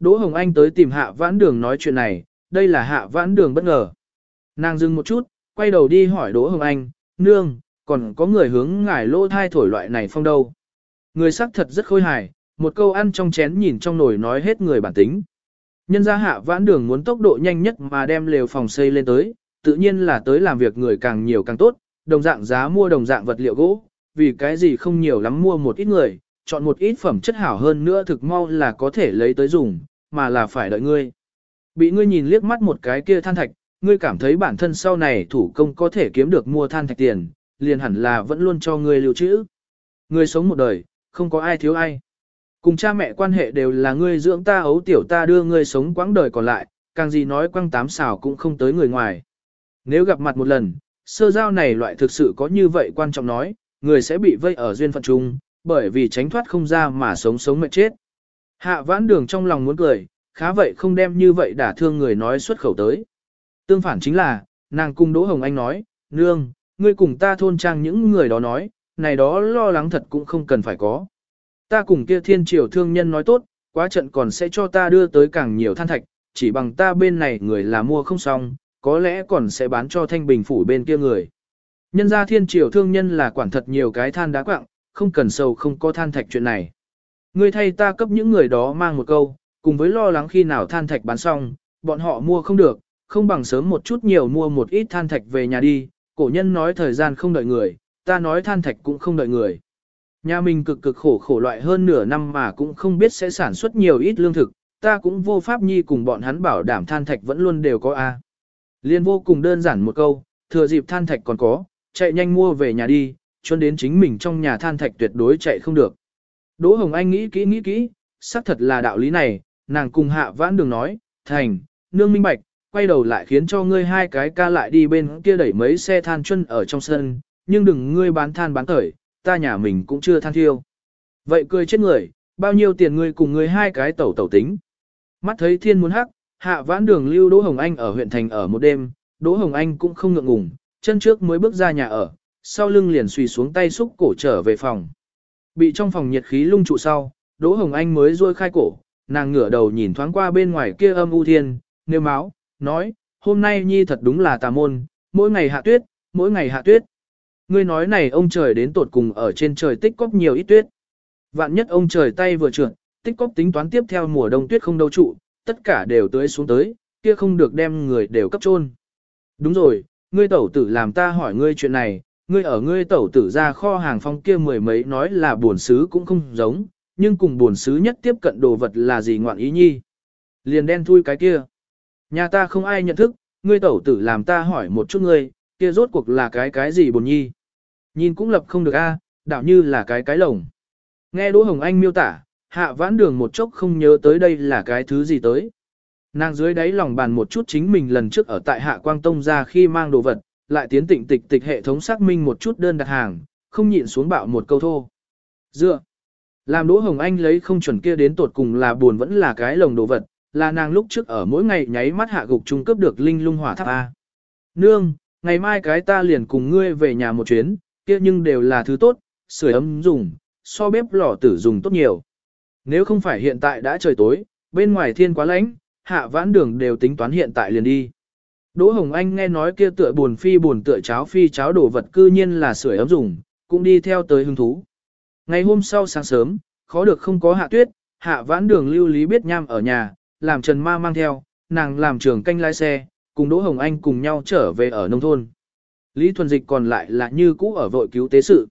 Đỗ Hồng Anh tới tìm hạ vãn đường nói chuyện này, đây là hạ vãn đường bất ngờ. Nàng dừng một chút, quay đầu đi hỏi Đỗ Hồng Anh, nương, còn có người hướng ngải lô thai thổi loại này phong đâu. Người sắc thật rất khôi hài, một câu ăn trong chén nhìn trong nồi nói hết người bản tính. Nhân gia hạ vãn đường muốn tốc độ nhanh nhất mà đem lều phòng xây lên tới, tự nhiên là tới làm việc người càng nhiều càng tốt, đồng dạng giá mua đồng dạng vật liệu gỗ, vì cái gì không nhiều lắm mua một ít người, chọn một ít phẩm chất hảo hơn nữa thực mau là có thể lấy tới dùng, mà là phải đợi ngươi. Bị ngươi nhìn liếc mắt một cái kia than thạch, ngươi cảm thấy bản thân sau này thủ công có thể kiếm được mua than thạch tiền, liền hẳn là vẫn luôn cho ngươi lưu trữ. Ngươi sống một đời, không có ai thiếu ai. Cùng cha mẹ quan hệ đều là ngươi dưỡng ta ấu tiểu ta đưa ngươi sống quãng đời còn lại, càng gì nói quăng tám xào cũng không tới người ngoài. Nếu gặp mặt một lần, sơ giao này loại thực sự có như vậy quan trọng nói, người sẽ bị vây ở duyên phận chung, bởi vì tránh thoát không ra mà sống sống mệt chết. Hạ vãn đường trong lòng muốn cười, khá vậy không đem như vậy đả thương người nói xuất khẩu tới. Tương phản chính là, nàng cùng Đỗ Hồng Anh nói, nương, ngươi cùng ta thôn trang những người đó nói, này đó lo lắng thật cũng không cần phải có. Ta cùng kia thiên triều thương nhân nói tốt, quá trận còn sẽ cho ta đưa tới càng nhiều than thạch, chỉ bằng ta bên này người là mua không xong, có lẽ còn sẽ bán cho thanh bình phủ bên kia người. Nhân ra thiên triều thương nhân là quản thật nhiều cái than đá quạng, không cần sầu không có than thạch chuyện này. Ngươi thay ta cấp những người đó mang một câu, cùng với lo lắng khi nào than thạch bán xong, bọn họ mua không được, không bằng sớm một chút nhiều mua một ít than thạch về nhà đi, cổ nhân nói thời gian không đợi người, ta nói than thạch cũng không đợi người. Nhà mình cực cực khổ khổ loại hơn nửa năm mà cũng không biết sẽ sản xuất nhiều ít lương thực, ta cũng vô pháp nhi cùng bọn hắn bảo đảm than thạch vẫn luôn đều có A. Liên vô cùng đơn giản một câu, thừa dịp than thạch còn có, chạy nhanh mua về nhà đi, cho đến chính mình trong nhà than thạch tuyệt đối chạy không được. Đỗ Hồng Anh nghĩ kỹ nghĩ kỹ, xác thật là đạo lý này, nàng cùng hạ vãn đường nói, thành, nương minh bạch, quay đầu lại khiến cho ngươi hai cái ca lại đi bên kia đẩy mấy xe than chân ở trong sân, nhưng đừng ngươi bán than bán tởi, ta nhà mình cũng chưa than thiêu. Vậy cười chết người, bao nhiêu tiền ngươi cùng ngươi hai cái tẩu tẩu tính. Mắt thấy thiên muốn hắc, hạ vãn đường lưu Đỗ Hồng Anh ở huyện thành ở một đêm, Đỗ Hồng Anh cũng không ngượng ngùng, chân trước mới bước ra nhà ở, sau lưng liền suy xuống tay xúc cổ trở về phòng. Bị trong phòng nhiệt khí lung trụ sau, Đỗ Hồng Anh mới rôi khai cổ, nàng ngửa đầu nhìn thoáng qua bên ngoài kia âm u thiên, nêu máu, nói, hôm nay nhi thật đúng là tà môn, mỗi ngày hạ tuyết, mỗi ngày hạ tuyết. Ngươi nói này ông trời đến tột cùng ở trên trời tích cóp nhiều ít tuyết. Vạn nhất ông trời tay vừa trượt, tích cóp tính toán tiếp theo mùa đông tuyết không đâu trụ, tất cả đều tưới xuống tới, kia không được đem người đều cấp trôn. Đúng rồi, ngươi tẩu tử làm ta hỏi ngươi chuyện này, ngươi ở ngươi tẩu tử ra kho hàng phong kia mười mấy nói là buồn xứ cũng không giống, nhưng cùng buồn xứ nhất tiếp cận đồ vật là gì ngoạn ý nhi. Liền đen thui cái kia. Nhà ta không ai nhận thức, ngươi tẩu tử làm ta hỏi một chút ngươi, kia rốt cuộc là cái cái gì buồn nhi. Nhìn cũng lập không được a, à, đạo như là cái cái lồng. Nghe Đỗ Hồng Anh miêu tả, hạ vãn đường một chốc không nhớ tới đây là cái thứ gì tới. Nàng dưới đáy lòng bàn một chút chính mình lần trước ở tại hạ quang tông ra khi mang đồ vật, lại tiến tịnh tịch tịch hệ thống xác minh một chút đơn đặt hàng, không nhịn xuống bạo một câu thô. Dựa. Làm Đỗ Hồng Anh lấy không chuẩn kia đến tột cùng là buồn vẫn là cái lồng đồ vật, là nàng lúc trước ở mỗi ngày nháy mắt hạ gục trung cấp được linh lung hỏa tháp A. Nương, ngày mai cái ta liền cùng ngươi về nhà một chuyến, kia nhưng đều là thứ tốt, sưởi ấm dùng, so bếp lò tử dùng tốt nhiều. Nếu không phải hiện tại đã trời tối, bên ngoài thiên quá lạnh, hạ vãn đường đều tính toán hiện tại liền đi. Đỗ Hồng Anh nghe nói kia tựa buồn phi buồn tựa cháo phi cháo đồ vật cư nhiên là sưởi ấm dùng, cũng đi theo tới hứng thú. Ngày hôm sau sáng sớm, khó được không có hạ tuyết, hạ vãn đường lưu lý biết nham ở nhà, làm Trần Ma mang theo, nàng làm trưởng canh lái xe, cùng Đỗ Hồng Anh cùng nhau trở về ở nông thôn. Lý Thuần Dịch còn lại là như cũ ở vội cứu tế sự.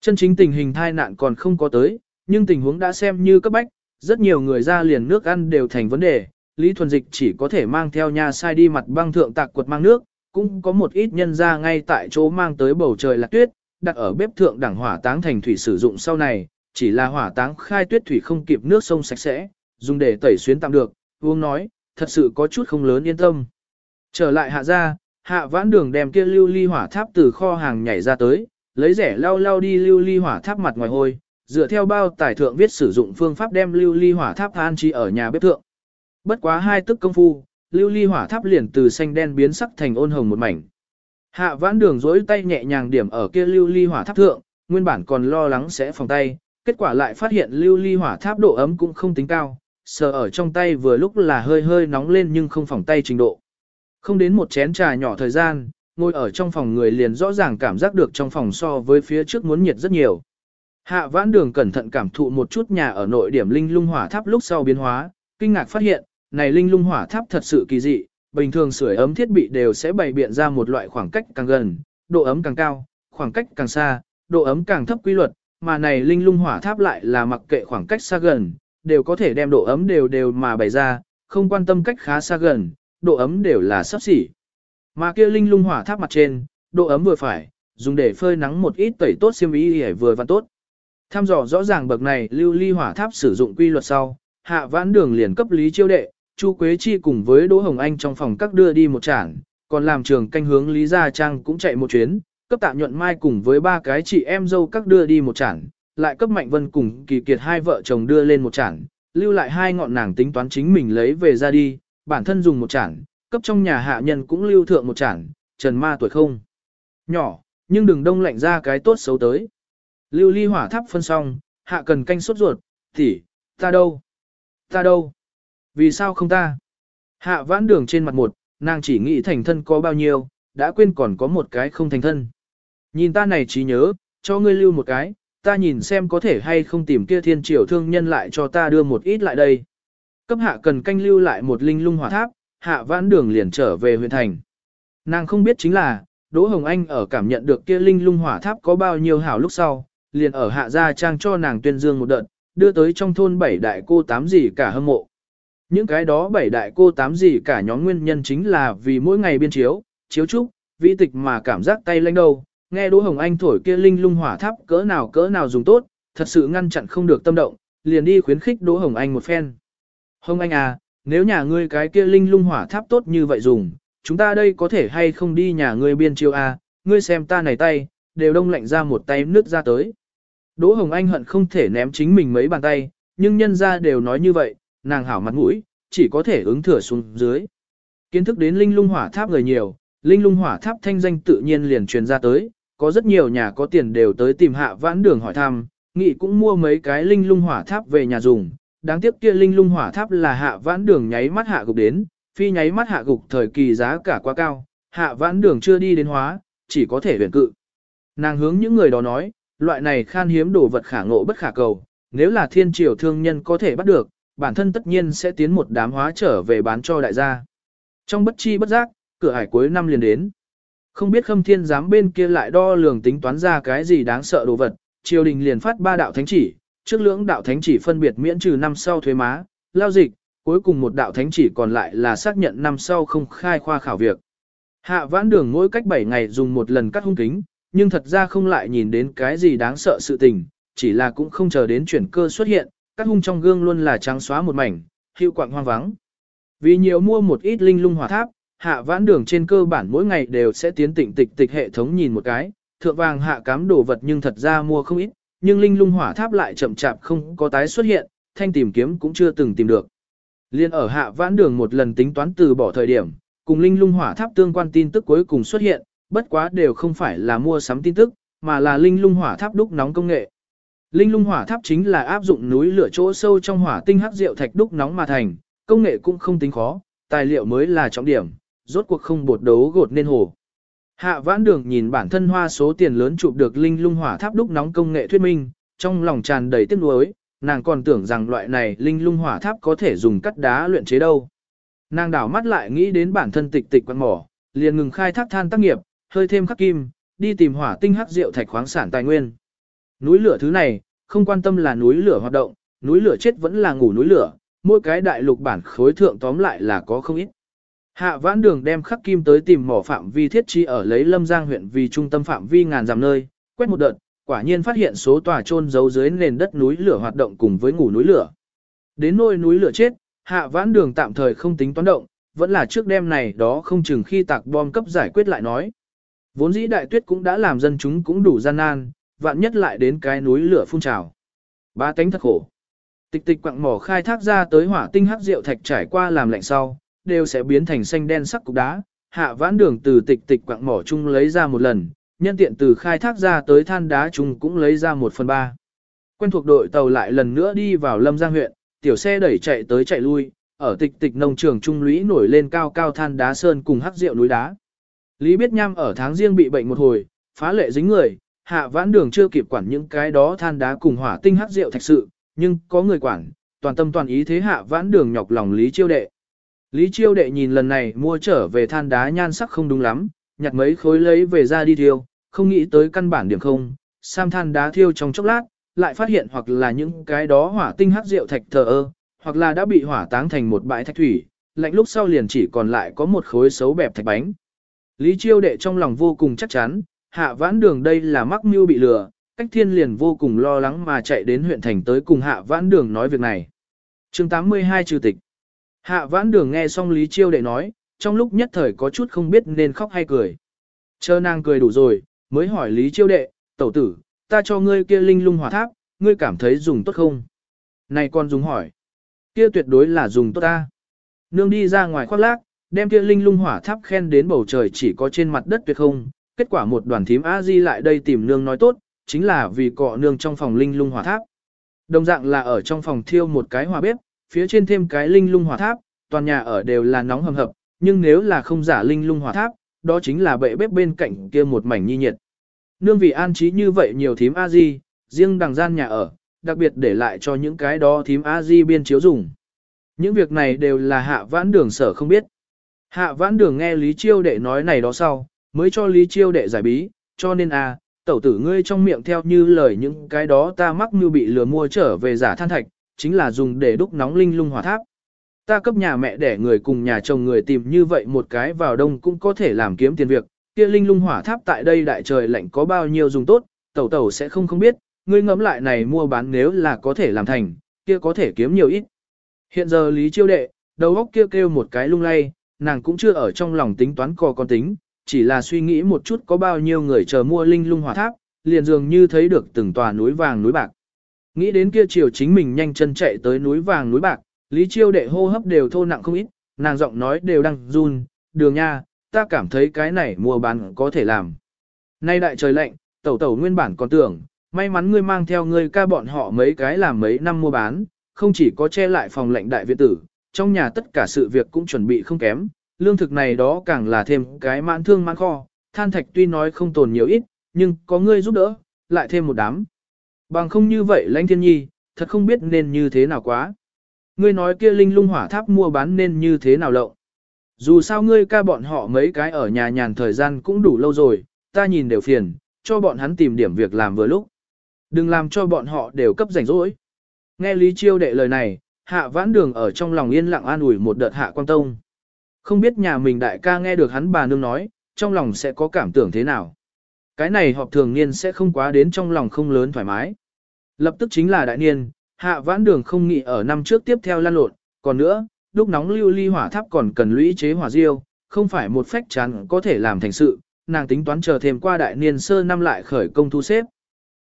Chân chính tình hình thai nạn còn không có tới, nhưng tình huống đã xem như cấp bách, rất nhiều người ra liền nước ăn đều thành vấn đề. Lý Thuần Dịch chỉ có thể mang theo nhà sai đi mặt băng thượng tạc quật mang nước, cũng có một ít nhân ra ngay tại chỗ mang tới bầu trời lạc tuyết, đặt ở bếp thượng đẳng hỏa táng thành thủy sử dụng sau này, chỉ là hỏa táng khai tuyết thủy không kịp nước sông sạch sẽ, dùng để tẩy xuyến tạm được, Vương nói, thật sự có chút không lớn yên tâm. Trở lại hạ ra, hạ vãn đường đem kia lưu ly hỏa tháp từ kho hàng nhảy ra tới, lấy rẻ lau lau đi lưu ly hỏa tháp mặt ngoài hôi, dựa theo bao tài thượng viết sử dụng phương pháp đem lưu ly hỏa tháp an trí ở nhà bếp thượng. Bất quá hai tức công phu, lưu ly hỏa tháp liền từ xanh đen biến sắc thành ôn hồng một mảnh. Hạ vãn đường dối tay nhẹ nhàng điểm ở kia lưu ly hỏa tháp thượng, nguyên bản còn lo lắng sẽ phòng tay, kết quả lại phát hiện lưu ly hỏa tháp độ ấm cũng không tính cao, sờ ở trong tay vừa lúc là hơi hơi nóng lên nhưng không phòng tay trình độ. Không đến một chén trà nhỏ thời gian, ngồi ở trong phòng người liền rõ ràng cảm giác được trong phòng so với phía trước muốn nhiệt rất nhiều. Hạ vãn đường cẩn thận cảm thụ một chút nhà ở nội điểm linh lung hỏa tháp lúc sau biến hóa, kinh ngạc phát hiện, này linh lung hỏa tháp thật sự kỳ dị, bình thường sưởi ấm thiết bị đều sẽ bày biện ra một loại khoảng cách càng gần, độ ấm càng cao, khoảng cách càng xa, độ ấm càng thấp quy luật, mà này linh lung hỏa tháp lại là mặc kệ khoảng cách xa gần, đều có thể đem độ ấm đều đều mà bày ra, không quan tâm cách khá xa gần, độ ấm đều là sắp xỉ. Mà kia linh lung hỏa tháp mặt trên, độ ấm vừa phải, dùng để phơi nắng một ít tẩy tốt xiêm y để vừa và tốt. Tham dò rõ ràng bậc này lưu ly hỏa tháp sử dụng quy luật sau, hạ vãn đường liền cấp lý chiêu đệ, Chu Quế Chi cùng với Đỗ Hồng Anh trong phòng các đưa đi một chản, còn làm trường canh hướng Lý Gia Trang cũng chạy một chuyến, cấp tạ nhuận mai cùng với ba cái chị em dâu các đưa đi một chản, lại cấp Mạnh Vân cùng Kỳ Kiệt hai vợ chồng đưa lên một chản, lưu lại hai ngọn nàng tính toán chính mình lấy về ra đi, bản thân dùng một chản, cấp trong nhà hạ nhân cũng lưu thượng một chản, trần ma tuổi không. Nhỏ, nhưng đừng đông lạnh ra cái tốt xấu tới. Lưu ly hỏa tháp phân xong, hạ cần canh sốt ruột, tỷ, ta đâu? Ta đâu? Vì sao không ta? Hạ vãn đường trên mặt một, nàng chỉ nghĩ thành thân có bao nhiêu, đã quên còn có một cái không thành thân. Nhìn ta này chỉ nhớ, cho ngươi lưu một cái, ta nhìn xem có thể hay không tìm kia thiên triều thương nhân lại cho ta đưa một ít lại đây. Cấp hạ cần canh lưu lại một linh lung hỏa tháp, hạ vãn đường liền trở về huyện thành. Nàng không biết chính là, Đỗ Hồng Anh ở cảm nhận được kia linh lung hỏa tháp có bao nhiêu hảo lúc sau, liền ở hạ gia trang cho nàng tuyên dương một đợt, đưa tới trong thôn bảy đại cô tám gì cả hâm mộ. Những cái đó bảy đại cô tám gì cả nhóm nguyên nhân chính là vì mỗi ngày biên chiếu, chiếu trúc, vĩ tịch mà cảm giác tay lanh đầu, nghe Đỗ Hồng Anh thổi kia linh lung hỏa tháp cỡ nào cỡ nào dùng tốt, thật sự ngăn chặn không được tâm động, liền đi khuyến khích Đỗ Hồng Anh một phen. Hồng Anh à, nếu nhà ngươi cái kia linh lung hỏa tháp tốt như vậy dùng, chúng ta đây có thể hay không đi nhà ngươi biên chiếu à, ngươi xem ta này tay, đều đông lạnh ra một tay nước ra tới. Đỗ Hồng Anh hận không thể ném chính mình mấy bàn tay, nhưng nhân ra đều nói như vậy, nàng hảo mặt mũi, chỉ có thể ứng thừa xuống dưới. Kiến thức đến linh lung hỏa tháp người nhiều, linh lung hỏa tháp thanh danh tự nhiên liền truyền ra tới, có rất nhiều nhà có tiền đều tới tìm hạ vãn đường hỏi thăm, nghị cũng mua mấy cái linh lung hỏa tháp về nhà dùng. Đáng tiếc kia linh lung hỏa tháp là hạ vãn đường nháy mắt hạ gục đến, phi nháy mắt hạ gục thời kỳ giá cả quá cao, hạ vãn đường chưa đi đến hóa, chỉ có thể huyền cự. Nàng hướng những người đó nói, loại này khan hiếm đồ vật khả ngộ bất khả cầu, nếu là thiên triều thương nhân có thể bắt được, bản thân tất nhiên sẽ tiến một đám hóa trở về bán cho đại gia. Trong bất chi bất giác, cửa hải cuối năm liền đến. Không biết khâm thiên giám bên kia lại đo lường tính toán ra cái gì đáng sợ đồ vật, triều đình liền phát ba đạo thánh chỉ, trước lưỡng đạo thánh chỉ phân biệt miễn trừ năm sau thuế má, lao dịch, cuối cùng một đạo thánh chỉ còn lại là xác nhận năm sau không khai khoa khảo việc. Hạ vãn đường mỗi cách 7 ngày dùng một lần cắt hung kính, nhưng thật ra không lại nhìn đến cái gì đáng sợ sự tình, chỉ là cũng không chờ đến chuyển cơ xuất hiện, các hung trong gương luôn là trắng xóa một mảnh, hiệu quạng hoang vắng. Vì nhiều mua một ít linh lung hỏa tháp, hạ vãn đường trên cơ bản mỗi ngày đều sẽ tiến tịnh tịch tịch hệ thống nhìn một cái, thượng vàng hạ cám đồ vật nhưng thật ra mua không ít, nhưng linh lung hỏa tháp lại chậm chạp không có tái xuất hiện, thanh tìm kiếm cũng chưa từng tìm được. Liên ở hạ vãn đường một lần tính toán từ bỏ thời điểm, cùng linh lung hỏa tháp tương quan tin tức cuối cùng xuất hiện, bất quá đều không phải là mua sắm tin tức, mà là linh lung hỏa tháp đúc nóng công nghệ. Linh lung hỏa tháp chính là áp dụng núi lửa chỗ sâu trong hỏa tinh hắc rượu thạch đúc nóng mà thành, công nghệ cũng không tính khó, tài liệu mới là trọng điểm, rốt cuộc không bột đấu gột nên hồ. Hạ vãn đường nhìn bản thân hoa số tiền lớn chụp được linh lung hỏa tháp đúc nóng công nghệ thuyết minh, trong lòng tràn đầy tiếc nuối, nàng còn tưởng rằng loại này linh lung hỏa tháp có thể dùng cắt đá luyện chế đâu. Nàng đảo mắt lại nghĩ đến bản thân tịch tịch quan mỏ, liền ngừng khai thác than tác nghiệp, hơi thêm khắc kim, đi tìm hỏa tinh hắc rượu thạch khoáng sản tài nguyên. Núi lửa thứ này, không quan tâm là núi lửa hoạt động, núi lửa chết vẫn là ngủ núi lửa, mỗi cái đại lục bản khối thượng tóm lại là có không ít. Hạ vãn đường đem khắc kim tới tìm mỏ phạm vi thiết trí ở lấy lâm giang huyện vì trung tâm phạm vi ngàn dặm nơi, quét một đợt, quả nhiên phát hiện số tòa trôn giấu dưới nền đất núi lửa hoạt động cùng với ngủ núi lửa. Đến nôi núi lửa chết, hạ vãn đường tạm thời không tính toán động, vẫn là trước đêm này đó không chừng khi tạc bom cấp giải quyết lại nói. Vốn dĩ đại tuyết cũng đã làm dân chúng cũng đủ gian nan, vạn nhất lại đến cái núi lửa phun trào. Ba tánh thật khổ. Tịch tịch quặng mỏ khai thác ra tới hỏa tinh hắc rượu thạch trải qua làm lạnh sau, đều sẽ biến thành xanh đen sắc cục đá. Hạ vãn đường từ tịch tịch quặng mỏ chung lấy ra một lần, nhân tiện từ khai thác ra tới than đá chung cũng lấy ra một phần ba. Quen thuộc đội tàu lại lần nữa đi vào Lâm Giang huyện, tiểu xe đẩy chạy tới chạy lui, ở tịch tịch nông trường trung lũy nổi lên cao cao than đá sơn cùng hắc rượu núi đá. Lý Biết Nham ở tháng riêng bị bệnh một hồi, phá lệ dính người, hạ vãn đường chưa kịp quản những cái đó than đá cùng hỏa tinh hắc rượu thật sự, nhưng có người quản, toàn tâm toàn ý thế hạ vãn đường nhọc lòng Lý Chiêu Đệ. Lý Chiêu Đệ nhìn lần này mua trở về than đá nhan sắc không đúng lắm, nhặt mấy khối lấy về ra đi thiêu, không nghĩ tới căn bản điểm không, sam than đá thiêu trong chốc lát, lại phát hiện hoặc là những cái đó hỏa tinh hắc rượu thạch thờ ơ, hoặc là đã bị hỏa táng thành một bãi thạch thủy, lạnh lúc sau liền chỉ còn lại có một khối xấu bẹp thạch bánh. Lý Chiêu Đệ trong lòng vô cùng chắc chắn, hạ vãn đường đây là mắc mưu bị lừa, cách thiên liền vô cùng lo lắng mà chạy đến huyện thành tới cùng hạ vãn đường nói việc này. chương 82 trừ tịch. Hạ vãn đường nghe xong Lý Chiêu đệ nói, trong lúc nhất thời có chút không biết nên khóc hay cười. Chờ nàng cười đủ rồi, mới hỏi Lý Chiêu đệ, tẩu tử, ta cho ngươi kia linh lung hỏa tháp, ngươi cảm thấy dùng tốt không? Này con dùng hỏi. Kia tuyệt đối là dùng tốt ta. Nương đi ra ngoài khoác lác, đem kia linh lung hỏa tháp khen đến bầu trời chỉ có trên mặt đất tuyệt không, kết quả một đoàn thím a di lại đây tìm nương nói tốt, chính là vì cọ nương trong phòng linh lung hỏa tháp. Đồng dạng là ở trong phòng thiêu một cái hỏa bếp, phía trên thêm cái linh lung hỏa tháp, toàn nhà ở đều là nóng hầm hập, nhưng nếu là không giả linh lung hỏa tháp, đó chính là bệ bếp bên cạnh kia một mảnh nhi nhiệt. Nương vì an trí như vậy nhiều thím a di, riêng đằng gian nhà ở, đặc biệt để lại cho những cái đó thím a di biên chiếu dùng. Những việc này đều là hạ vãn đường sở không biết. Hạ vãn đường nghe Lý Chiêu đệ nói này đó sau, mới cho Lý Chiêu đệ giải bí, cho nên a, à, tẩu tử ngươi trong miệng theo như lời những cái đó ta mắc như bị lừa mua trở về giả than thạch, chính là dùng để đúc nóng linh lung hỏa tháp. Ta cấp nhà mẹ để người cùng nhà chồng người tìm như vậy một cái vào đông cũng có thể làm kiếm tiền việc, kia linh lung hỏa tháp tại đây đại trời lạnh có bao nhiêu dùng tốt, tẩu tẩu sẽ không không biết, ngươi ngẫm lại này mua bán nếu là có thể làm thành, kia có thể kiếm nhiều ít. Hiện giờ Lý Chiêu đệ, đầu óc kia kêu, kêu một cái lung lay, nàng cũng chưa ở trong lòng tính toán cò con tính, chỉ là suy nghĩ một chút có bao nhiêu người chờ mua linh lung hỏa tháp, liền dường như thấy được từng tòa núi vàng núi bạc. Nghĩ đến kia chiều chính mình nhanh chân chạy tới núi vàng núi bạc, Lý Chiêu đệ hô hấp đều thô nặng không ít, nàng giọng nói đều đang run, đường nha, ta cảm thấy cái này mua bán có thể làm. Nay đại trời lạnh, tẩu tẩu nguyên bản còn tưởng, may mắn ngươi mang theo ngươi ca bọn họ mấy cái làm mấy năm mua bán, không chỉ có che lại phòng lệnh đại viện tử, trong nhà tất cả sự việc cũng chuẩn bị không kém, lương thực này đó càng là thêm cái mãn thương mãn kho, than thạch tuy nói không tồn nhiều ít, nhưng có ngươi giúp đỡ, lại thêm một đám. Bằng không như vậy lãnh thiên nhi, thật không biết nên như thế nào quá. Ngươi nói kia linh lung hỏa tháp mua bán nên như thế nào lậu. Dù sao ngươi ca bọn họ mấy cái ở nhà nhàn thời gian cũng đủ lâu rồi, ta nhìn đều phiền, cho bọn hắn tìm điểm việc làm vừa lúc. Đừng làm cho bọn họ đều cấp rảnh rỗi. Nghe Lý Chiêu đệ lời này, hạ vãn đường ở trong lòng yên lặng an ủi một đợt hạ quan tông. Không biết nhà mình đại ca nghe được hắn bà nương nói, trong lòng sẽ có cảm tưởng thế nào. Cái này họp thường niên sẽ không quá đến trong lòng không lớn thoải mái. Lập tức chính là đại niên, hạ vãn đường không nghĩ ở năm trước tiếp theo lan lộn, còn nữa, lúc nóng lưu ly hỏa tháp còn cần lũy chế hỏa diêu, không phải một phách chán có thể làm thành sự, nàng tính toán chờ thêm qua đại niên sơ năm lại khởi công thu xếp.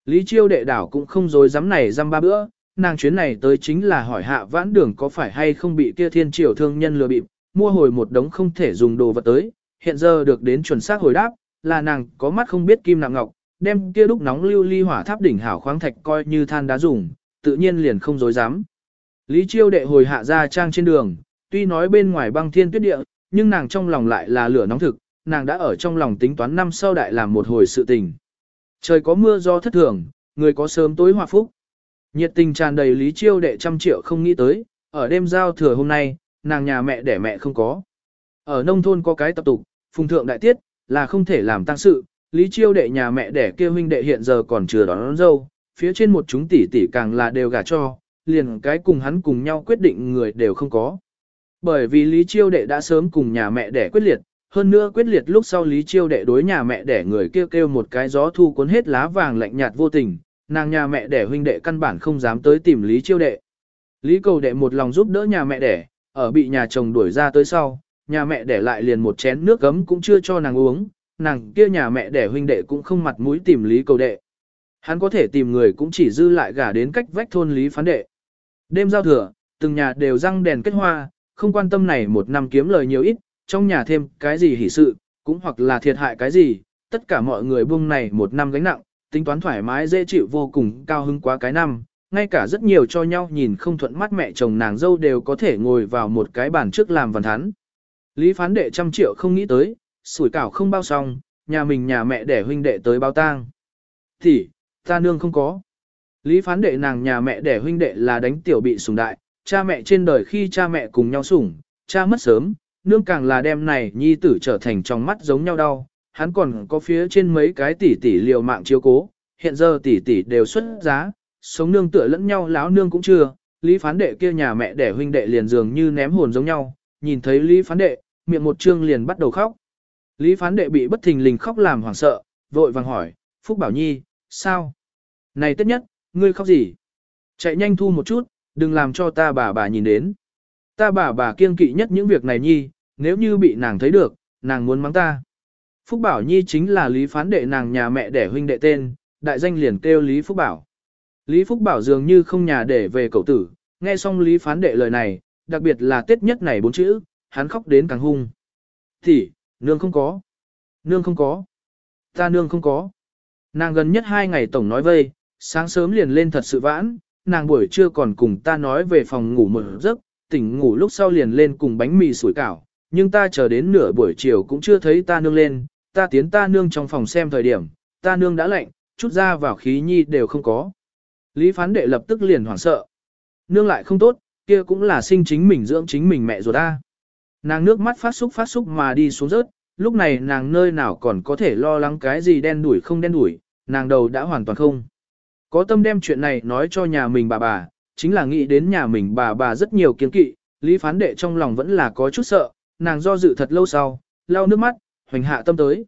Lý chiêu đệ đảo cũng không dối dám này dăm ba bữa, nàng chuyến này tới chính là hỏi hạ vãn đường có phải hay không bị kia thiên triều thương nhân lừa bịp, mua hồi một đống không thể dùng đồ vật tới, hiện giờ được đến chuẩn xác hồi đáp, là nàng có mắt không biết kim nặng ngọc, đem kia đúc nóng lưu ly hỏa tháp đỉnh hảo khoáng thạch coi như than đá dùng, tự nhiên liền không dối dám. Lý chiêu đệ hồi hạ ra trang trên đường, tuy nói bên ngoài băng thiên tuyết địa, nhưng nàng trong lòng lại là lửa nóng thực, nàng đã ở trong lòng tính toán năm sau đại làm một hồi sự tình. Trời có mưa do thất thường, người có sớm tối hòa phúc. Nhiệt tình tràn đầy lý chiêu đệ trăm triệu không nghĩ tới, ở đêm giao thừa hôm nay, nàng nhà mẹ đẻ mẹ không có. Ở nông thôn có cái tập tục, phùng thượng đại tiết, là không thể làm tăng sự, lý chiêu đệ nhà mẹ đẻ kia huynh đệ hiện giờ còn chưa đón, đón dâu, phía trên một chúng tỷ tỷ càng là đều gả cho, liền cái cùng hắn cùng nhau quyết định người đều không có. Bởi vì lý chiêu đệ đã sớm cùng nhà mẹ đẻ quyết liệt, hơn nữa quyết liệt lúc sau lý chiêu đệ đối nhà mẹ đẻ người kêu kêu một cái gió thu cuốn hết lá vàng lạnh nhạt vô tình, nàng nhà mẹ đẻ huynh đệ căn bản không dám tới tìm lý chiêu đệ. Lý cầu đệ một lòng giúp đỡ nhà mẹ đẻ, ở bị nhà chồng đuổi ra tới sau, nhà mẹ đẻ lại liền một chén nước gấm cũng chưa cho nàng uống, nàng kia nhà mẹ đẻ huynh đệ cũng không mặt mũi tìm lý cầu đệ. Hắn có thể tìm người cũng chỉ dư lại gả đến cách vách thôn lý phán đệ. Đêm giao thừa, từng nhà đều răng đèn kết hoa, không quan tâm này một năm kiếm lời nhiều ít, trong nhà thêm cái gì hỉ sự, cũng hoặc là thiệt hại cái gì, tất cả mọi người buông này một năm gánh nặng, tính toán thoải mái dễ chịu vô cùng cao hứng quá cái năm, ngay cả rất nhiều cho nhau nhìn không thuận mắt mẹ chồng nàng dâu đều có thể ngồi vào một cái bàn trước làm văn thắn. Lý phán đệ trăm triệu không nghĩ tới, sủi cảo không bao xong, nhà mình nhà mẹ đẻ huynh đệ tới bao tang. Thì, ta nương không có. Lý phán đệ nàng nhà mẹ đẻ huynh đệ là đánh tiểu bị sủng đại, cha mẹ trên đời khi cha mẹ cùng nhau sủng, cha mất sớm, nương càng là đem này nhi tử trở thành trong mắt giống nhau đau, hắn còn có phía trên mấy cái tỷ tỷ liều mạng chiếu cố, hiện giờ tỷ tỷ đều xuất giá, sống nương tựa lẫn nhau láo nương cũng chưa, Lý phán đệ kia nhà mẹ đẻ huynh đệ liền dường như ném hồn giống nhau, nhìn thấy Lý phán đệ, miệng một trương liền bắt đầu khóc. Lý phán đệ bị bất thình lình khóc làm hoảng sợ, vội vàng hỏi, Phúc Bảo Nhi, sao? Này tất nhất, ngươi khóc gì? Chạy nhanh thu một chút, đừng làm cho ta bà bà nhìn đến. Ta bà bà kiêng kỵ nhất những việc này nhi, nếu như bị nàng thấy được, nàng muốn mắng ta. Phúc Bảo Nhi chính là Lý phán đệ nàng nhà mẹ đẻ huynh đệ tên, đại danh liền kêu Lý Phúc Bảo. Lý Phúc Bảo dường như không nhà để về cậu tử, nghe xong Lý phán đệ lời này, đặc biệt là tết nhất này bốn chữ, hắn khóc đến càng hung. Thì, nương không có. Nương không có. Ta nương không có. Nàng gần nhất hai ngày tổng nói vây, sáng sớm liền lên thật sự vãn, nàng buổi trưa còn cùng ta nói về phòng ngủ mở giấc, tỉnh ngủ lúc sau liền lên cùng bánh mì sủi cảo, nhưng ta chờ đến nửa buổi chiều cũng chưa thấy ta nương lên, ta tiến ta nương trong phòng xem thời điểm, ta nương đã lạnh, chút ra vào khí nhi đều không có. Lý phán đệ lập tức liền hoảng sợ. Nương lại không tốt, kia cũng là sinh chính mình dưỡng chính mình mẹ ruột ta. Nàng nước mắt phát xúc phát xúc mà đi xuống rớt, lúc này nàng nơi nào còn có thể lo lắng cái gì đen đuổi không đen đuổi, nàng đầu đã hoàn toàn không. Có tâm đem chuyện này nói cho nhà mình bà bà, chính là nghĩ đến nhà mình bà bà rất nhiều kiến kỵ, Lý phán đệ trong lòng vẫn là có chút sợ, nàng do dự thật lâu sau, lau nước mắt, hoành hạ tâm tới.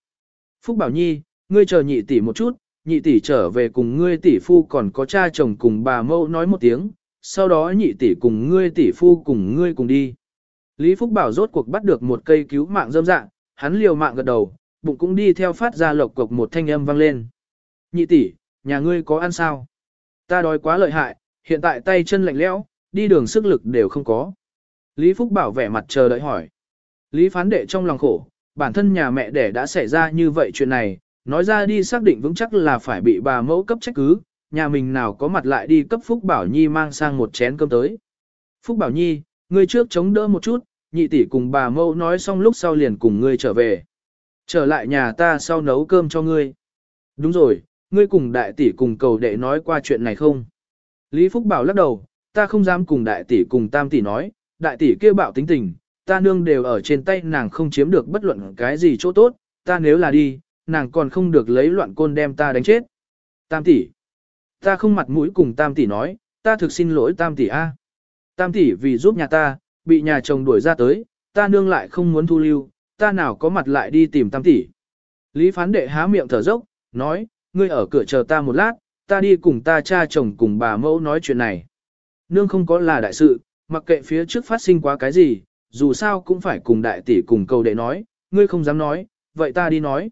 Phúc Bảo Nhi, ngươi chờ nhị tỷ một chút, nhị tỷ trở về cùng ngươi tỷ phu còn có cha chồng cùng bà mẫu nói một tiếng, sau đó nhị tỷ cùng ngươi tỷ phu cùng ngươi cùng đi. Lý Phúc Bảo rốt cuộc bắt được một cây cứu mạng dâm dạng, hắn liều mạng gật đầu, bụng cũng đi theo phát ra lộc cộc một thanh âm vang lên. Nhị tỷ, nhà ngươi có ăn sao? Ta đói quá lợi hại, hiện tại tay chân lạnh lẽo, đi đường sức lực đều không có. Lý Phúc Bảo vẻ mặt chờ đợi hỏi. Lý phán đệ trong lòng khổ, bản thân nhà mẹ đẻ đã xảy ra như vậy chuyện này, nói ra đi xác định vững chắc là phải bị bà mẫu cấp trách cứ, nhà mình nào có mặt lại đi cấp Phúc Bảo Nhi mang sang một chén cơm tới. Phúc Bảo Nhi, ngươi trước chống đỡ một chút, nhị tỷ cùng bà mẫu nói xong lúc sau liền cùng ngươi trở về. Trở lại nhà ta sau nấu cơm cho ngươi. Đúng rồi, ngươi cùng đại tỷ cùng cầu đệ nói qua chuyện này không? Lý Phúc Bảo lắc đầu, ta không dám cùng đại tỷ cùng tam tỷ nói, đại tỷ kia bạo tính tình, ta nương đều ở trên tay nàng không chiếm được bất luận cái gì chỗ tốt, ta nếu là đi, nàng còn không được lấy loạn côn đem ta đánh chết. Tam tỷ, ta không mặt mũi cùng tam tỷ nói, ta thực xin lỗi tam tỷ a. Tam tỷ vì giúp nhà ta, bị nhà chồng đuổi ra tới, ta nương lại không muốn thu lưu, ta nào có mặt lại đi tìm tam tỷ. Lý phán đệ há miệng thở dốc, nói, ngươi ở cửa chờ ta một lát, ta đi cùng ta cha chồng cùng bà mẫu nói chuyện này. Nương không có là đại sự, mặc kệ phía trước phát sinh quá cái gì, dù sao cũng phải cùng đại tỷ cùng cầu đệ nói, ngươi không dám nói, vậy ta đi nói.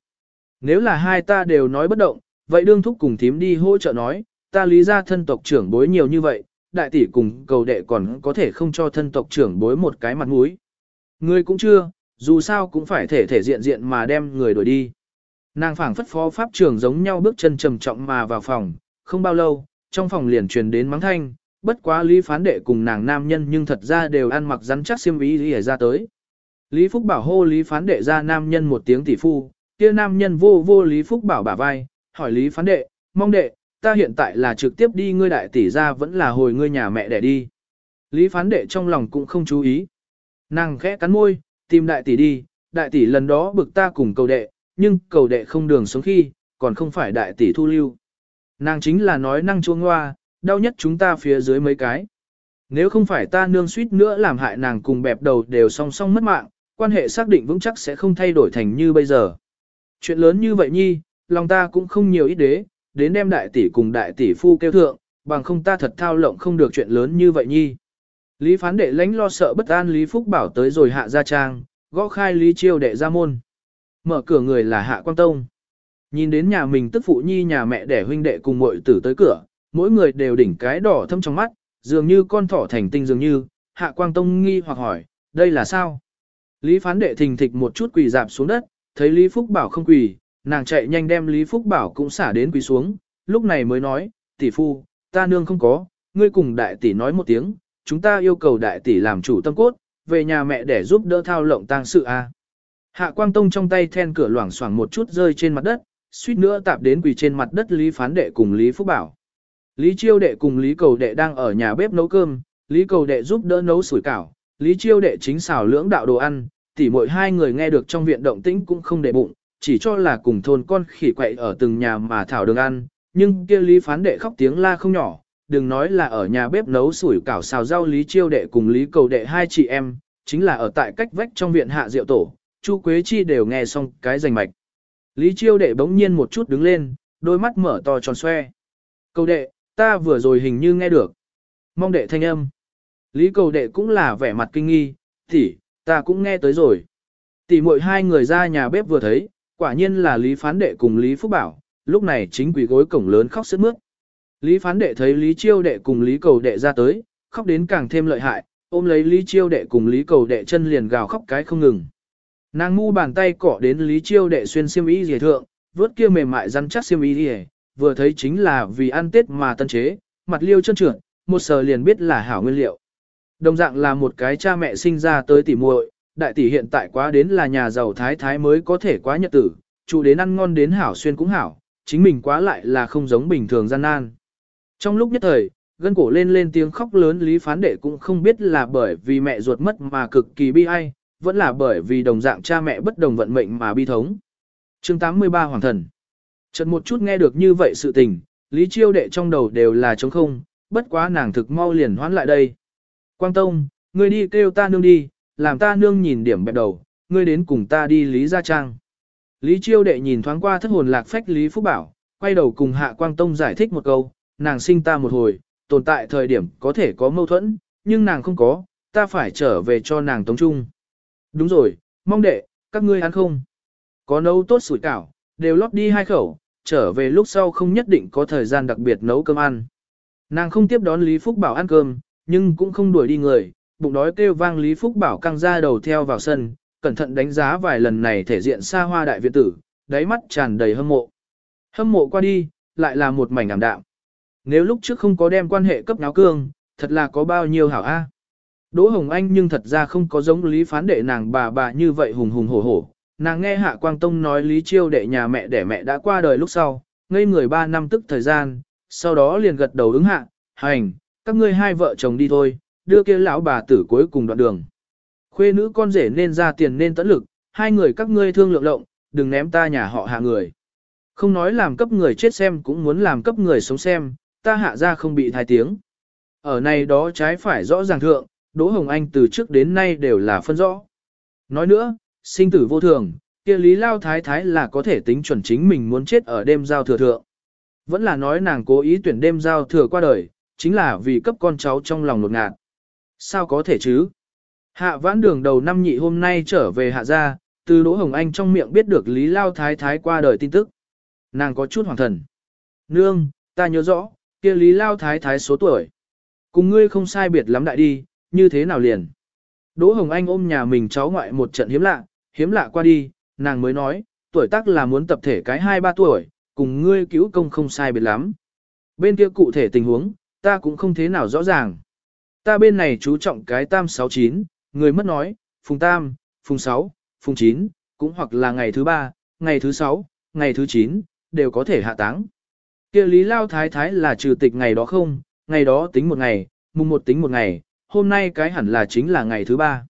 Nếu là hai ta đều nói bất động, vậy đương thúc cùng thím đi hỗ trợ nói, ta lý ra thân tộc trưởng bối nhiều như vậy, đại tỷ cùng cầu đệ còn có thể không cho thân tộc trưởng bối một cái mặt mũi. Ngươi cũng chưa, dù sao cũng phải thể thể diện diện mà đem người đuổi đi. Nàng phảng phất phó pháp trưởng giống nhau bước chân trầm trọng mà vào phòng, không bao lâu, trong phòng liền truyền đến mắng thanh, bất quá Lý Phán Đệ cùng nàng nam nhân nhưng thật ra đều ăn mặc rắn chắc xiêm y lý ra tới. Lý Phúc Bảo hô Lý Phán Đệ ra nam nhân một tiếng tỷ phu, kia nam nhân vô vô Lý Phúc Bảo bả vai, hỏi Lý Phán Đệ, mong đệ, ta hiện tại là trực tiếp đi ngươi đại tỷ ra vẫn là hồi ngươi nhà mẹ để đi. Lý Phán Đệ trong lòng cũng không chú ý. Nàng khẽ cắn môi, tìm đại tỷ đi, đại tỷ lần đó bực ta cùng cầu đệ, nhưng cầu đệ không đường sống khi, còn không phải đại tỷ thu lưu. Nàng chính là nói năng chuông hoa, đau nhất chúng ta phía dưới mấy cái. Nếu không phải ta nương suýt nữa làm hại nàng cùng bẹp đầu đều song song mất mạng, quan hệ xác định vững chắc sẽ không thay đổi thành như bây giờ. Chuyện lớn như vậy nhi, lòng ta cũng không nhiều ít đế, đến đem đại tỷ cùng đại tỷ phu kêu thượng, bằng không ta thật thao lộng không được chuyện lớn như vậy nhi. Lý phán đệ lãnh lo sợ bất an Lý Phúc bảo tới rồi hạ gia trang, gõ khai Lý chiêu đệ ra môn. Mở cửa người là hạ quang tông. Nhìn đến nhà mình tức phụ nhi nhà mẹ đẻ huynh đệ cùng muội tử tới cửa, mỗi người đều đỉnh cái đỏ thâm trong mắt, dường như con thỏ thành tinh dường như, hạ quang tông nghi hoặc hỏi, đây là sao? Lý phán đệ thình thịch một chút quỳ dạp xuống đất, thấy Lý Phúc Bảo không quỳ, nàng chạy nhanh đem Lý Phúc Bảo cũng xả đến quỳ xuống, lúc này mới nói, tỷ phu, ta nương không có, ngươi cùng đại tỷ nói một tiếng, chúng ta yêu cầu đại tỷ làm chủ tâm cốt, về nhà mẹ để giúp đỡ thao lộng tang sự a. Hạ Quang Tông trong tay then cửa loảng xoảng một chút rơi trên mặt đất, suýt nữa tạp đến quỳ trên mặt đất Lý Phán Đệ cùng Lý Phúc Bảo. Lý Chiêu Đệ cùng Lý Cầu Đệ đang ở nhà bếp nấu cơm, Lý Cầu Đệ giúp đỡ nấu sủi cảo, Lý Chiêu Đệ chính xào lưỡng đạo đồ ăn, tỉ mỗi hai người nghe được trong viện động tĩnh cũng không để bụng, chỉ cho là cùng thôn con khỉ quậy ở từng nhà mà thảo đường ăn, nhưng kia Lý Phán Đệ khóc tiếng la không nhỏ, đừng nói là ở nhà bếp nấu sủi cảo xào rau Lý Chiêu Đệ cùng Lý Cầu Đệ hai chị em, chính là ở tại cách vách trong viện hạ rượu tổ, Chu Quế Chi đều nghe xong cái rành mạch. Lý Chiêu Đệ bỗng nhiên một chút đứng lên, đôi mắt mở to tròn xoe. Cầu đệ, ta vừa rồi hình như nghe được. Mong đệ thanh âm. Lý cầu đệ cũng là vẻ mặt kinh nghi, tỷ, ta cũng nghe tới rồi. Tỷ muội hai người ra nhà bếp vừa thấy, quả nhiên là Lý Phán Đệ cùng Lý Phúc Bảo, lúc này chính quỷ gối cổng lớn khóc sướt mướt. Lý Phán Đệ thấy Lý Chiêu Đệ cùng Lý Cầu Đệ ra tới, khóc đến càng thêm lợi hại, ôm lấy Lý Chiêu Đệ cùng Lý Cầu Đệ chân liền gào khóc cái không ngừng. Nàng ngu bàn tay cọ đến Lý Chiêu Đệ xuyên xiêm y rìa thượng, vớt kia mềm mại rắn chắc xiêm y rìa, vừa thấy chính là vì ăn tết mà tân chế, mặt liêu chân trượt, một sờ liền biết là hảo nguyên liệu. Đồng dạng là một cái cha mẹ sinh ra tới tỉ muội, đại tỷ hiện tại quá đến là nhà giàu thái thái mới có thể quá nhật tử, chủ đến ăn ngon đến hảo xuyên cũng hảo, chính mình quá lại là không giống bình thường gian nan. Trong lúc nhất thời, gân cổ lên lên tiếng khóc lớn Lý Phán Đệ cũng không biết là bởi vì mẹ ruột mất mà cực kỳ bi ai, vẫn là bởi vì đồng dạng cha mẹ bất đồng vận mệnh mà bi thống. chương 83 Hoàng Thần Chợt một chút nghe được như vậy sự tình, Lý Chiêu Đệ trong đầu đều là trống không, bất quá nàng thực mau liền hoán lại đây. Quang Tông, ngươi đi kêu ta nương đi, làm ta nương nhìn điểm bẹp đầu, ngươi đến cùng ta đi Lý Gia Trang. Lý Chiêu Đệ nhìn thoáng qua thất hồn lạc phách Lý Phúc Bảo, quay đầu cùng Hạ Quang Tông giải thích một câu, nàng sinh ta một hồi, tồn tại thời điểm có thể có mâu thuẫn, nhưng nàng không có, ta phải trở về cho nàng tống trung. Đúng rồi, mong đệ, các ngươi ăn không? Có nấu tốt sủi cảo, đều lót đi hai khẩu, trở về lúc sau không nhất định có thời gian đặc biệt nấu cơm ăn. Nàng không tiếp đón Lý Phúc Bảo ăn cơm, nhưng cũng không đuổi đi người, bụng đói kêu vang Lý Phúc Bảo căng ra đầu theo vào sân, cẩn thận đánh giá vài lần này thể diện xa hoa đại viện tử, đáy mắt tràn đầy hâm mộ. Hâm mộ qua đi, lại là một mảnh ảm đạm. Nếu lúc trước không có đem quan hệ cấp náo cương, thật là có bao nhiêu hảo a. Đỗ Hồng Anh nhưng thật ra không có giống lý phán đệ nàng bà bà như vậy hùng hùng hổ hổ. Nàng nghe Hạ Quang Tông nói lý chiêu đệ nhà mẹ để mẹ đã qua đời lúc sau, ngây người 3 năm tức thời gian, sau đó liền gật đầu ứng hạ, hành, các ngươi hai vợ chồng đi thôi, đưa kia lão bà tử cuối cùng đoạn đường. Khuê nữ con rể nên ra tiền nên tận lực, hai người các ngươi thương lượng lộng, đừng ném ta nhà họ hạ người. Không nói làm cấp người chết xem cũng muốn làm cấp người sống xem, ta hạ ra không bị thai tiếng. Ở này đó trái phải rõ ràng thượng, Đỗ Hồng Anh từ trước đến nay đều là phân rõ. Nói nữa, sinh tử vô thường, kia Lý Lao Thái Thái là có thể tính chuẩn chính mình muốn chết ở đêm giao thừa thượng. Vẫn là nói nàng cố ý tuyển đêm giao thừa qua đời, chính là vì cấp con cháu trong lòng lột ngạt. Sao có thể chứ? Hạ vãn đường đầu năm nhị hôm nay trở về hạ gia, từ Đỗ Hồng Anh trong miệng biết được Lý Lao Thái Thái qua đời tin tức. Nàng có chút hoàng thần. Nương, ta nhớ rõ, kia Lý Lao Thái Thái số tuổi. Cùng ngươi không sai biệt lắm đại đi, như thế nào liền. Đỗ Hồng Anh ôm nhà mình cháu ngoại một trận hiếm lạ, hiếm lạ qua đi, nàng mới nói, tuổi tác là muốn tập thể cái 2-3 tuổi, cùng ngươi cứu công không sai biệt lắm. Bên kia cụ thể tình huống, ta cũng không thế nào rõ ràng. Ta bên này chú trọng cái tam 69, người mất nói, phùng tam, phùng 6, phùng 9, cũng hoặc là ngày thứ 3, ngày thứ 6, ngày thứ 9, đều có thể hạ táng. Kia Lý Lao Thái Thái là trừ tịch ngày đó không, ngày đó tính một ngày, mùng một tính một ngày, hôm nay cái hẳn là chính là ngày thứ ba.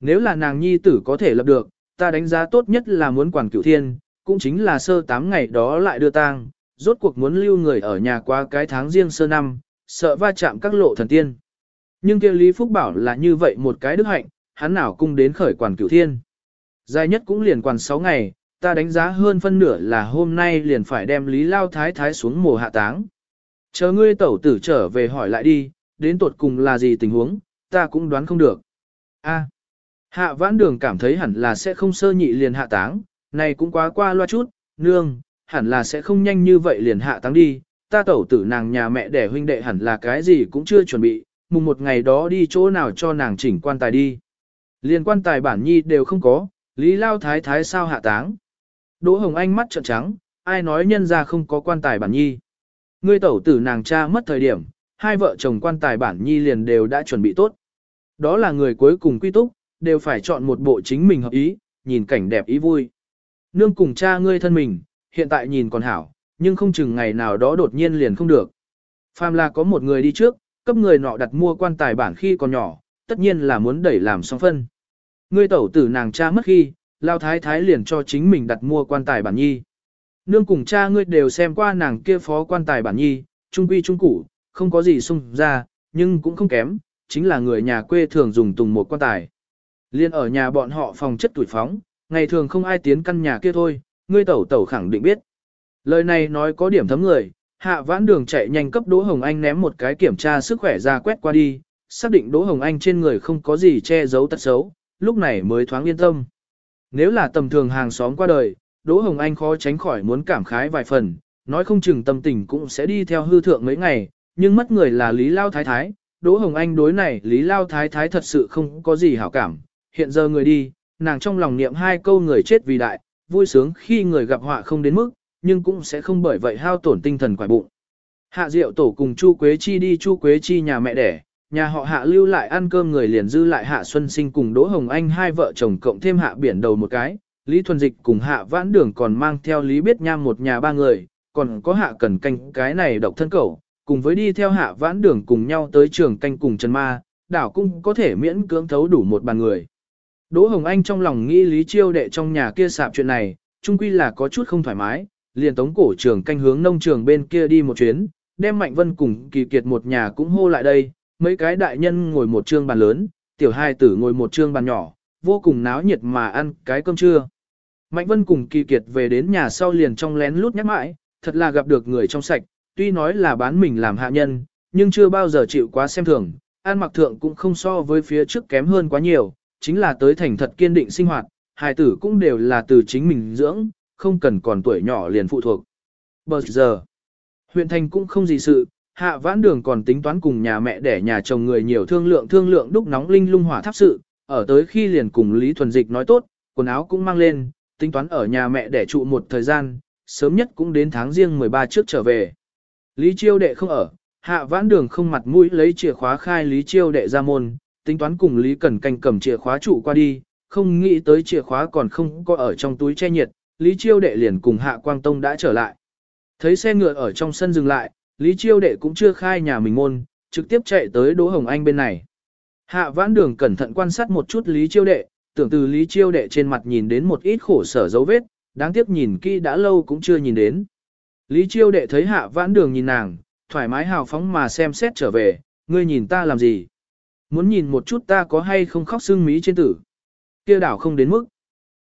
Nếu là nàng nhi tử có thể lập được, ta đánh giá tốt nhất là muốn quản cửu thiên, cũng chính là sơ tám ngày đó lại đưa tang, rốt cuộc muốn lưu người ở nhà qua cái tháng riêng sơ năm, sợ va chạm các lộ thần tiên. Nhưng kia Lý Phúc bảo là như vậy một cái đức hạnh, hắn nào cung đến khởi quản cửu thiên. Dài nhất cũng liền quản 6 ngày, ta đánh giá hơn phân nửa là hôm nay liền phải đem Lý Lao Thái Thái xuống mùa hạ táng. Chờ ngươi tẩu tử trở về hỏi lại đi, đến tột cùng là gì tình huống, ta cũng đoán không được. A hạ vãn đường cảm thấy hẳn là sẽ không sơ nhị liền hạ táng, này cũng quá qua loa chút, nương, hẳn là sẽ không nhanh như vậy liền hạ táng đi, ta tẩu tử nàng nhà mẹ đẻ huynh đệ hẳn là cái gì cũng chưa chuẩn bị, mùng một ngày đó đi chỗ nào cho nàng chỉnh quan tài đi. Liên quan tài bản nhi đều không có, lý lao thái thái sao hạ táng. Đỗ Hồng Anh mắt trợn trắng, ai nói nhân ra không có quan tài bản nhi. Ngươi tẩu tử nàng cha mất thời điểm, hai vợ chồng quan tài bản nhi liền đều đã chuẩn bị tốt. Đó là người cuối cùng quy túc, đều phải chọn một bộ chính mình hợp ý, nhìn cảnh đẹp ý vui. Nương cùng cha ngươi thân mình, hiện tại nhìn còn hảo, nhưng không chừng ngày nào đó đột nhiên liền không được. Phàm là có một người đi trước, cấp người nọ đặt mua quan tài bản khi còn nhỏ, tất nhiên là muốn đẩy làm xong phân. Ngươi tẩu tử nàng cha mất khi, lao thái thái liền cho chính mình đặt mua quan tài bản nhi. Nương cùng cha ngươi đều xem qua nàng kia phó quan tài bản nhi, trung quy trung củ, không có gì xung ra, nhưng cũng không kém, chính là người nhà quê thường dùng tùng một quan tài. Liên ở nhà bọn họ phòng chất tuổi phóng, ngày thường không ai tiến căn nhà kia thôi, ngươi tẩu tẩu khẳng định biết. Lời này nói có điểm thấm người, hạ vãn đường chạy nhanh cấp Đỗ Hồng Anh ném một cái kiểm tra sức khỏe ra quét qua đi, xác định Đỗ Hồng Anh trên người không có gì che giấu tật xấu, lúc này mới thoáng yên tâm. Nếu là tầm thường hàng xóm qua đời, Đỗ Hồng Anh khó tránh khỏi muốn cảm khái vài phần, nói không chừng tâm tình cũng sẽ đi theo hư thượng mấy ngày, nhưng mất người là Lý Lao Thái Thái, Đỗ Hồng Anh đối này Lý Lao Thái Thái thật sự không có gì hảo cảm, hiện giờ người đi, nàng trong lòng niệm hai câu người chết vì đại, vui sướng khi người gặp họa không đến mức, nhưng cũng sẽ không bởi vậy hao tổn tinh thần quải bụng. Hạ Diệu Tổ cùng Chu Quế Chi đi Chu Quế Chi nhà mẹ đẻ, nhà họ Hạ lưu lại ăn cơm người liền dư lại Hạ Xuân Sinh cùng Đỗ Hồng Anh hai vợ chồng cộng thêm Hạ Biển đầu một cái, Lý Thuần Dịch cùng Hạ Vãn Đường còn mang theo Lý Biết Nham một nhà ba người, còn có Hạ Cần Canh cái này độc thân cẩu, cùng với đi theo Hạ Vãn Đường cùng nhau tới trường canh cùng Trần Ma, đảo cũng có thể miễn cưỡng thấu đủ một bàn người. Đỗ Hồng Anh trong lòng nghĩ Lý Chiêu đệ trong nhà kia sạp chuyện này, chung quy là có chút không thoải mái, liền tống cổ trưởng canh hướng nông trường bên kia đi một chuyến, đem Mạnh Vân cùng Kỳ Kiệt một nhà cũng hô lại đây, mấy cái đại nhân ngồi một trương bàn lớn, tiểu hai tử ngồi một trương bàn nhỏ, vô cùng náo nhiệt mà ăn cái cơm trưa. Mạnh Vân cùng Kỳ Kiệt về đến nhà sau liền trong lén lút nhắc mãi, thật là gặp được người trong sạch, tuy nói là bán mình làm hạ nhân, nhưng chưa bao giờ chịu quá xem thường, ăn mặc thượng cũng không so với phía trước kém hơn quá nhiều, chính là tới thành thật kiên định sinh hoạt, hài tử cũng đều là từ chính mình dưỡng, không cần còn tuổi nhỏ liền phụ thuộc. Bờ giờ, huyện thành cũng không gì sự, hạ vãn đường còn tính toán cùng nhà mẹ để nhà chồng người nhiều thương lượng thương lượng đúc nóng linh lung hỏa tháp sự, ở tới khi liền cùng Lý Thuần Dịch nói tốt, quần áo cũng mang lên, tính toán ở nhà mẹ để trụ một thời gian, sớm nhất cũng đến tháng riêng 13 trước trở về. Lý Chiêu đệ không ở, hạ vãn đường không mặt mũi lấy chìa khóa khai Lý Chiêu đệ ra môn, tính toán cùng Lý Cẩn Canh cầm chìa khóa trụ qua đi, không nghĩ tới chìa khóa còn không có ở trong túi che nhiệt, Lý Chiêu đệ liền cùng Hạ Quang Tông đã trở lại. Thấy xe ngựa ở trong sân dừng lại, Lý Chiêu đệ cũng chưa khai nhà mình môn, trực tiếp chạy tới Đỗ Hồng Anh bên này. Hạ vãn đường cẩn thận quan sát một chút Lý Chiêu đệ, tưởng từ Lý Chiêu đệ trên mặt nhìn đến một ít khổ sở dấu vết, đáng tiếc nhìn kỹ đã lâu cũng chưa nhìn đến. Lý Chiêu đệ thấy hạ vãn đường nhìn nàng, thoải mái hào phóng mà xem xét trở về, ngươi nhìn ta làm gì? Muốn nhìn một chút ta có hay không khóc xương mí trên tử. Kia đảo không đến mức.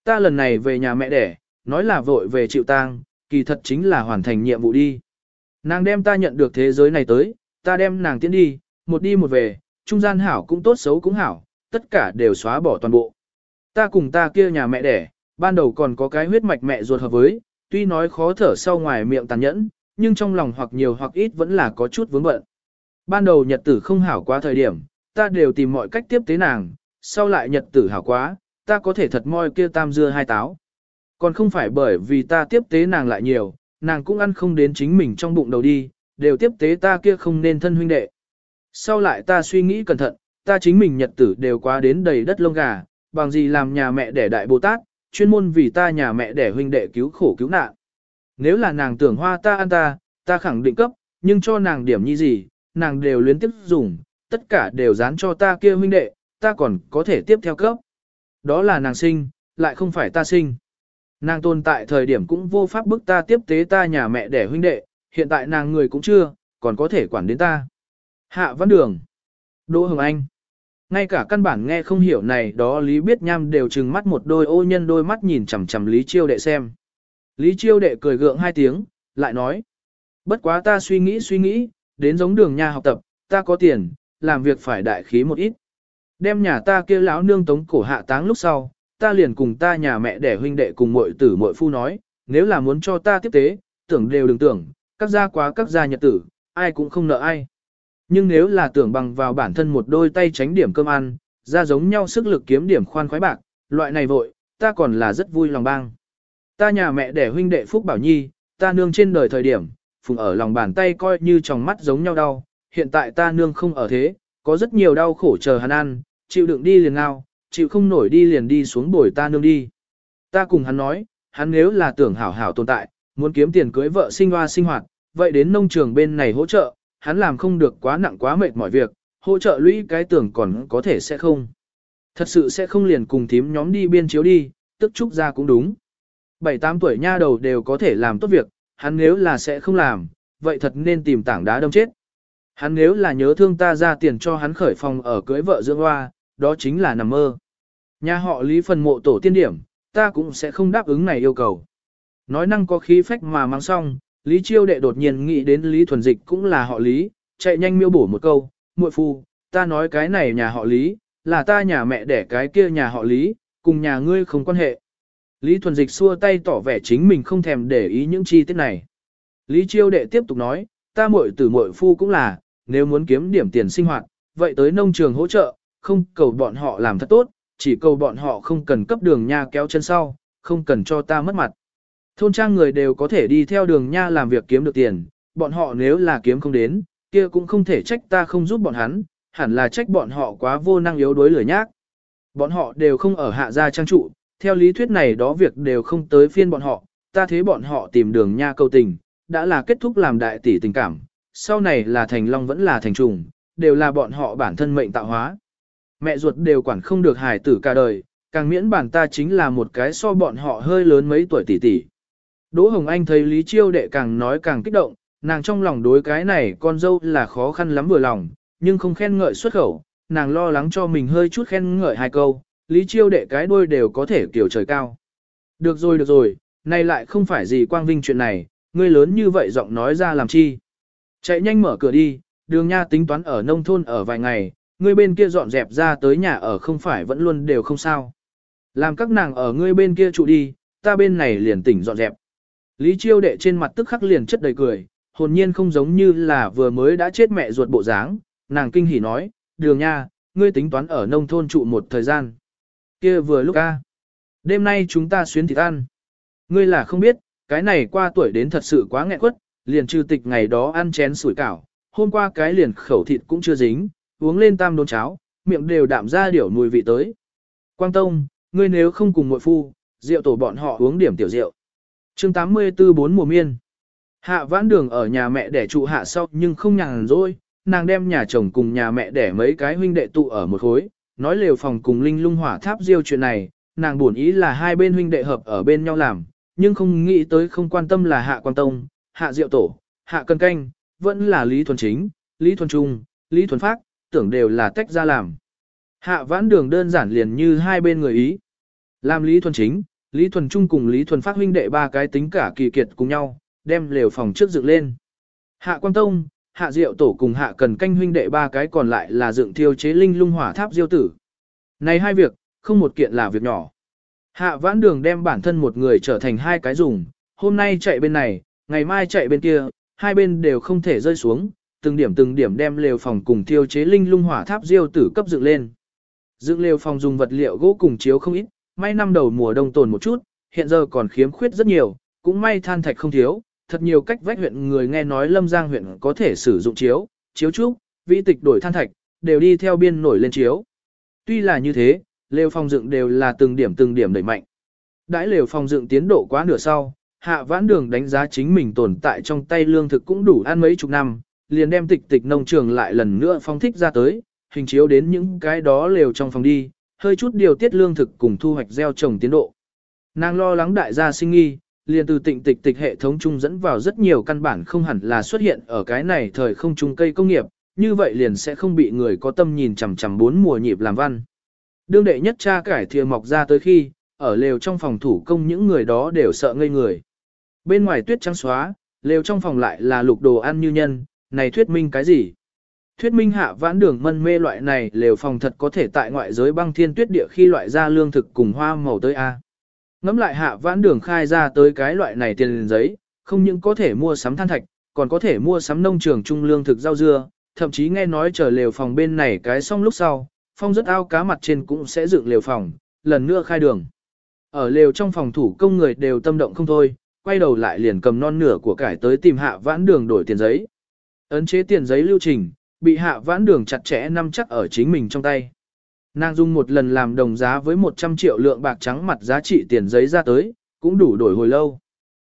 Ta lần này về nhà mẹ đẻ, nói là vội về chịu tang, kỳ thật chính là hoàn thành nhiệm vụ đi. Nàng đem ta nhận được thế giới này tới, ta đem nàng tiến đi, một đi một về, trung gian hảo cũng tốt xấu cũng hảo, tất cả đều xóa bỏ toàn bộ. Ta cùng ta kia nhà mẹ đẻ, ban đầu còn có cái huyết mạch mẹ ruột hợp với, tuy nói khó thở sau ngoài miệng tàn nhẫn, nhưng trong lòng hoặc nhiều hoặc ít vẫn là có chút vướng bận. Ban đầu nhật tử không hảo quá thời điểm, ta đều tìm mọi cách tiếp tế nàng, sau lại nhật tử hảo quá, ta có thể thật moi kia tam dưa hai táo. Còn không phải bởi vì ta tiếp tế nàng lại nhiều, nàng cũng ăn không đến chính mình trong bụng đầu đi, đều tiếp tế ta kia không nên thân huynh đệ. Sau lại ta suy nghĩ cẩn thận, ta chính mình nhật tử đều quá đến đầy đất lông gà, bằng gì làm nhà mẹ để đại Bồ Tát, chuyên môn vì ta nhà mẹ để huynh đệ cứu khổ cứu nạn. Nếu là nàng tưởng hoa ta ăn ta, ta khẳng định cấp, nhưng cho nàng điểm như gì, nàng đều luyến tiếp dùng, tất cả đều dán cho ta kia huynh đệ, ta còn có thể tiếp theo cấp. Đó là nàng sinh, lại không phải ta sinh. Nàng tồn tại thời điểm cũng vô pháp bức ta tiếp tế ta nhà mẹ để huynh đệ, hiện tại nàng người cũng chưa, còn có thể quản đến ta. Hạ Văn Đường Đỗ Hồng Anh Ngay cả căn bản nghe không hiểu này đó Lý Biết Nham đều trừng mắt một đôi ô nhân đôi mắt nhìn chằm chằm Lý Chiêu đệ xem. Lý Chiêu đệ cười gượng hai tiếng, lại nói. Bất quá ta suy nghĩ suy nghĩ, đến giống đường nha học tập, ta có tiền, làm việc phải đại khí một ít. Đem nhà ta kia lão nương tống cổ hạ táng lúc sau, ta liền cùng ta nhà mẹ đẻ huynh đệ cùng muội tử muội phu nói, nếu là muốn cho ta tiếp tế, tưởng đều đừng tưởng, các gia quá các gia nhật tử, ai cũng không nợ ai. Nhưng nếu là tưởng bằng vào bản thân một đôi tay tránh điểm cơm ăn, ra giống nhau sức lực kiếm điểm khoan khoái bạc, loại này vội, ta còn là rất vui lòng bang. Ta nhà mẹ đẻ huynh đệ Phúc Bảo Nhi, ta nương trên đời thời điểm, phùng ở lòng bàn tay coi như tròng mắt giống nhau đau, hiện tại ta nương không ở thế, có rất nhiều đau khổ chờ hắn ăn, chịu đựng đi liền nào, chịu không nổi đi liền đi xuống bồi ta nương đi. Ta cùng hắn nói, hắn nếu là tưởng hảo hảo tồn tại, muốn kiếm tiền cưới vợ sinh hoa sinh hoạt, vậy đến nông trường bên này hỗ trợ, hắn làm không được quá nặng quá mệt mọi việc, hỗ trợ lũy cái tưởng còn có thể sẽ không. Thật sự sẽ không liền cùng thím nhóm đi biên chiếu đi, tức trúc ra cũng đúng. Bảy tám tuổi nha đầu đều có thể làm tốt việc, hắn nếu là sẽ không làm, vậy thật nên tìm tảng đá đâm chết. Hắn nếu là nhớ thương ta ra tiền cho hắn khởi phòng ở cưới vợ dưỡng hoa, đó chính là nằm mơ. Nhà họ lý phần mộ tổ tiên điểm, ta cũng sẽ không đáp ứng này yêu cầu. Nói năng có khí phách mà mang xong, Lý Chiêu đệ đột nhiên nghĩ đến Lý Thuần Dịch cũng là họ Lý, chạy nhanh miêu bổ một câu, muội phu, ta nói cái này nhà họ Lý, là ta nhà mẹ đẻ cái kia nhà họ Lý, cùng nhà ngươi không quan hệ. Lý Thuần Dịch xua tay tỏ vẻ chính mình không thèm để ý những chi tiết này. Lý Chiêu đệ tiếp tục nói, ta muội tử muội phu cũng là, nếu muốn kiếm điểm tiền sinh hoạt, vậy tới nông trường hỗ trợ, không cầu bọn họ làm thật tốt, chỉ cầu bọn họ không cần cấp đường nha kéo chân sau, không cần cho ta mất mặt. Thôn trang người đều có thể đi theo đường nha làm việc kiếm được tiền, bọn họ nếu là kiếm không đến, kia cũng không thể trách ta không giúp bọn hắn, hẳn là trách bọn họ quá vô năng yếu đối lửa nhác. Bọn họ đều không ở hạ gia trang trụ, theo lý thuyết này đó việc đều không tới phiên bọn họ, ta thấy bọn họ tìm đường nha câu tình, đã là kết thúc làm đại tỷ tình cảm, sau này là thành long vẫn là thành trùng, đều là bọn họ bản thân mệnh tạo hóa. Mẹ ruột đều quản không được hài tử cả đời, càng miễn bản ta chính là một cái so bọn họ hơi lớn mấy tuổi tỷ tỷ. Đỗ Hồng Anh thấy Lý Chiêu đệ càng nói càng kích động, nàng trong lòng đối cái này con dâu là khó khăn lắm vừa lòng, nhưng không khen ngợi xuất khẩu, nàng lo lắng cho mình hơi chút khen ngợi hai câu, Lý Chiêu đệ cái đuôi đều có thể kiểu trời cao. Được rồi được rồi, nay lại không phải gì quang vinh chuyện này, ngươi lớn như vậy giọng nói ra làm chi. Chạy nhanh mở cửa đi, đường nha tính toán ở nông thôn ở vài ngày, ngươi bên kia dọn dẹp ra tới nhà ở không phải vẫn luôn đều không sao. Làm các nàng ở ngươi bên kia trụ đi, ta bên này liền tỉnh dọn dẹp. Lý Chiêu đệ trên mặt tức khắc liền chất đầy cười, hồn nhiên không giống như là vừa mới đã chết mẹ ruột bộ dáng, nàng kinh hỉ nói, đường nha, ngươi tính toán ở nông thôn trụ một thời gian. kia vừa lúc a, Đêm nay chúng ta xuyến thịt ăn. Ngươi là không biết, cái này qua tuổi đến thật sự quá nghẹn quất, liền trừ tịch ngày đó ăn chén sủi cảo, hôm qua cái liền khẩu thịt cũng chưa dính, uống lên tam đốn cháo, miệng đều đạm ra điểu mùi vị tới. Quang Tông, ngươi nếu không cùng muội phu, rượu tổ bọn họ uống điểm tiểu rượu. chương 84 bốn mùa miên. Hạ vãn đường ở nhà mẹ để trụ hạ sau nhưng không nhàn rỗi, nàng đem nhà chồng cùng nhà mẹ để mấy cái huynh đệ tụ ở một khối, nói lều phòng cùng linh lung hỏa tháp diêu chuyện này, nàng buồn ý là hai bên huynh đệ hợp ở bên nhau làm, nhưng không nghĩ tới không quan tâm là hạ quan tông, hạ diệu tổ, hạ cân canh, vẫn là lý thuần chính, lý thuần trung, lý thuần phát, tưởng đều là tách ra làm. Hạ vãn đường đơn giản liền như hai bên người ý. Làm lý thuần chính, lý thuần trung cùng lý thuần phát huynh đệ ba cái tính cả kỳ kiệt cùng nhau, đem lều phòng trước dựng lên. Hạ quan tông, hạ diệu tổ cùng hạ cần canh huynh đệ ba cái còn lại là dựng thiêu chế linh lung hỏa tháp diêu tử. Này hai việc, không một kiện là việc nhỏ. Hạ vãn đường đem bản thân một người trở thành hai cái dùng, hôm nay chạy bên này, ngày mai chạy bên kia, hai bên đều không thể rơi xuống, từng điểm từng điểm đem lều phòng cùng thiêu chế linh lung hỏa tháp diêu tử cấp dựng lên. Dựng lều phòng dùng vật liệu gỗ cùng chiếu không ít, may năm đầu mùa đông tồn một chút, hiện giờ còn khiếm khuyết rất nhiều, cũng may than thạch không thiếu, thật nhiều cách vách huyện người nghe nói Lâm Giang huyện có thể sử dụng chiếu, chiếu trúc, vĩ tịch đổi than thạch, đều đi theo biên nổi lên chiếu. Tuy là như thế, lều phòng dựng đều là từng điểm từng điểm đẩy mạnh. Đãi lều phòng dựng tiến độ quá nửa sau, hạ vãn đường đánh giá chính mình tồn tại trong tay lương thực cũng đủ ăn mấy chục năm, liền đem tịch tịch nông trường lại lần nữa phong thích ra tới, hình chiếu đến những cái đó lều trong phòng đi, hơi chút điều tiết lương thực cùng thu hoạch gieo trồng tiến độ. Nàng lo lắng đại gia sinh nghi, liền từ tịnh tịch tịch hệ thống trung dẫn vào rất nhiều căn bản không hẳn là xuất hiện ở cái này thời không trung cây công nghiệp, như vậy liền sẽ không bị người có tâm nhìn chằm chằm bốn mùa nhịp làm văn. Đương đệ nhất cha cải thìa mọc ra tới khi, ở lều trong phòng thủ công những người đó đều sợ ngây người. Bên ngoài tuyết trắng xóa, lều trong phòng lại là lục đồ ăn như nhân, này thuyết minh cái gì? Thuyết minh hạ vãn đường mân mê loại này lều phòng thật có thể tại ngoại giới băng thiên tuyết địa khi loại ra lương thực cùng hoa màu tới A. Ngắm lại hạ vãn đường khai ra tới cái loại này tiền giấy, không những có thể mua sắm than thạch, còn có thể mua sắm nông trường trung lương thực rau dưa, thậm chí nghe nói chờ lều phòng bên này cái xong lúc sau, phong rất ao cá mặt trên cũng sẽ dựng lều phòng, lần nữa khai đường. Ở lều trong phòng thủ công người đều tâm động không thôi, quay đầu lại liền cầm non nửa của cải tới tìm hạ vãn đường đổi tiền giấy. Ấn chế tiền giấy lưu trình, bị hạ vãn đường chặt chẽ nắm chắc ở chính mình trong tay. Nàng dùng một lần làm đồng giá với 100 triệu lượng bạc trắng mặt giá trị tiền giấy ra tới, cũng đủ đổi hồi lâu.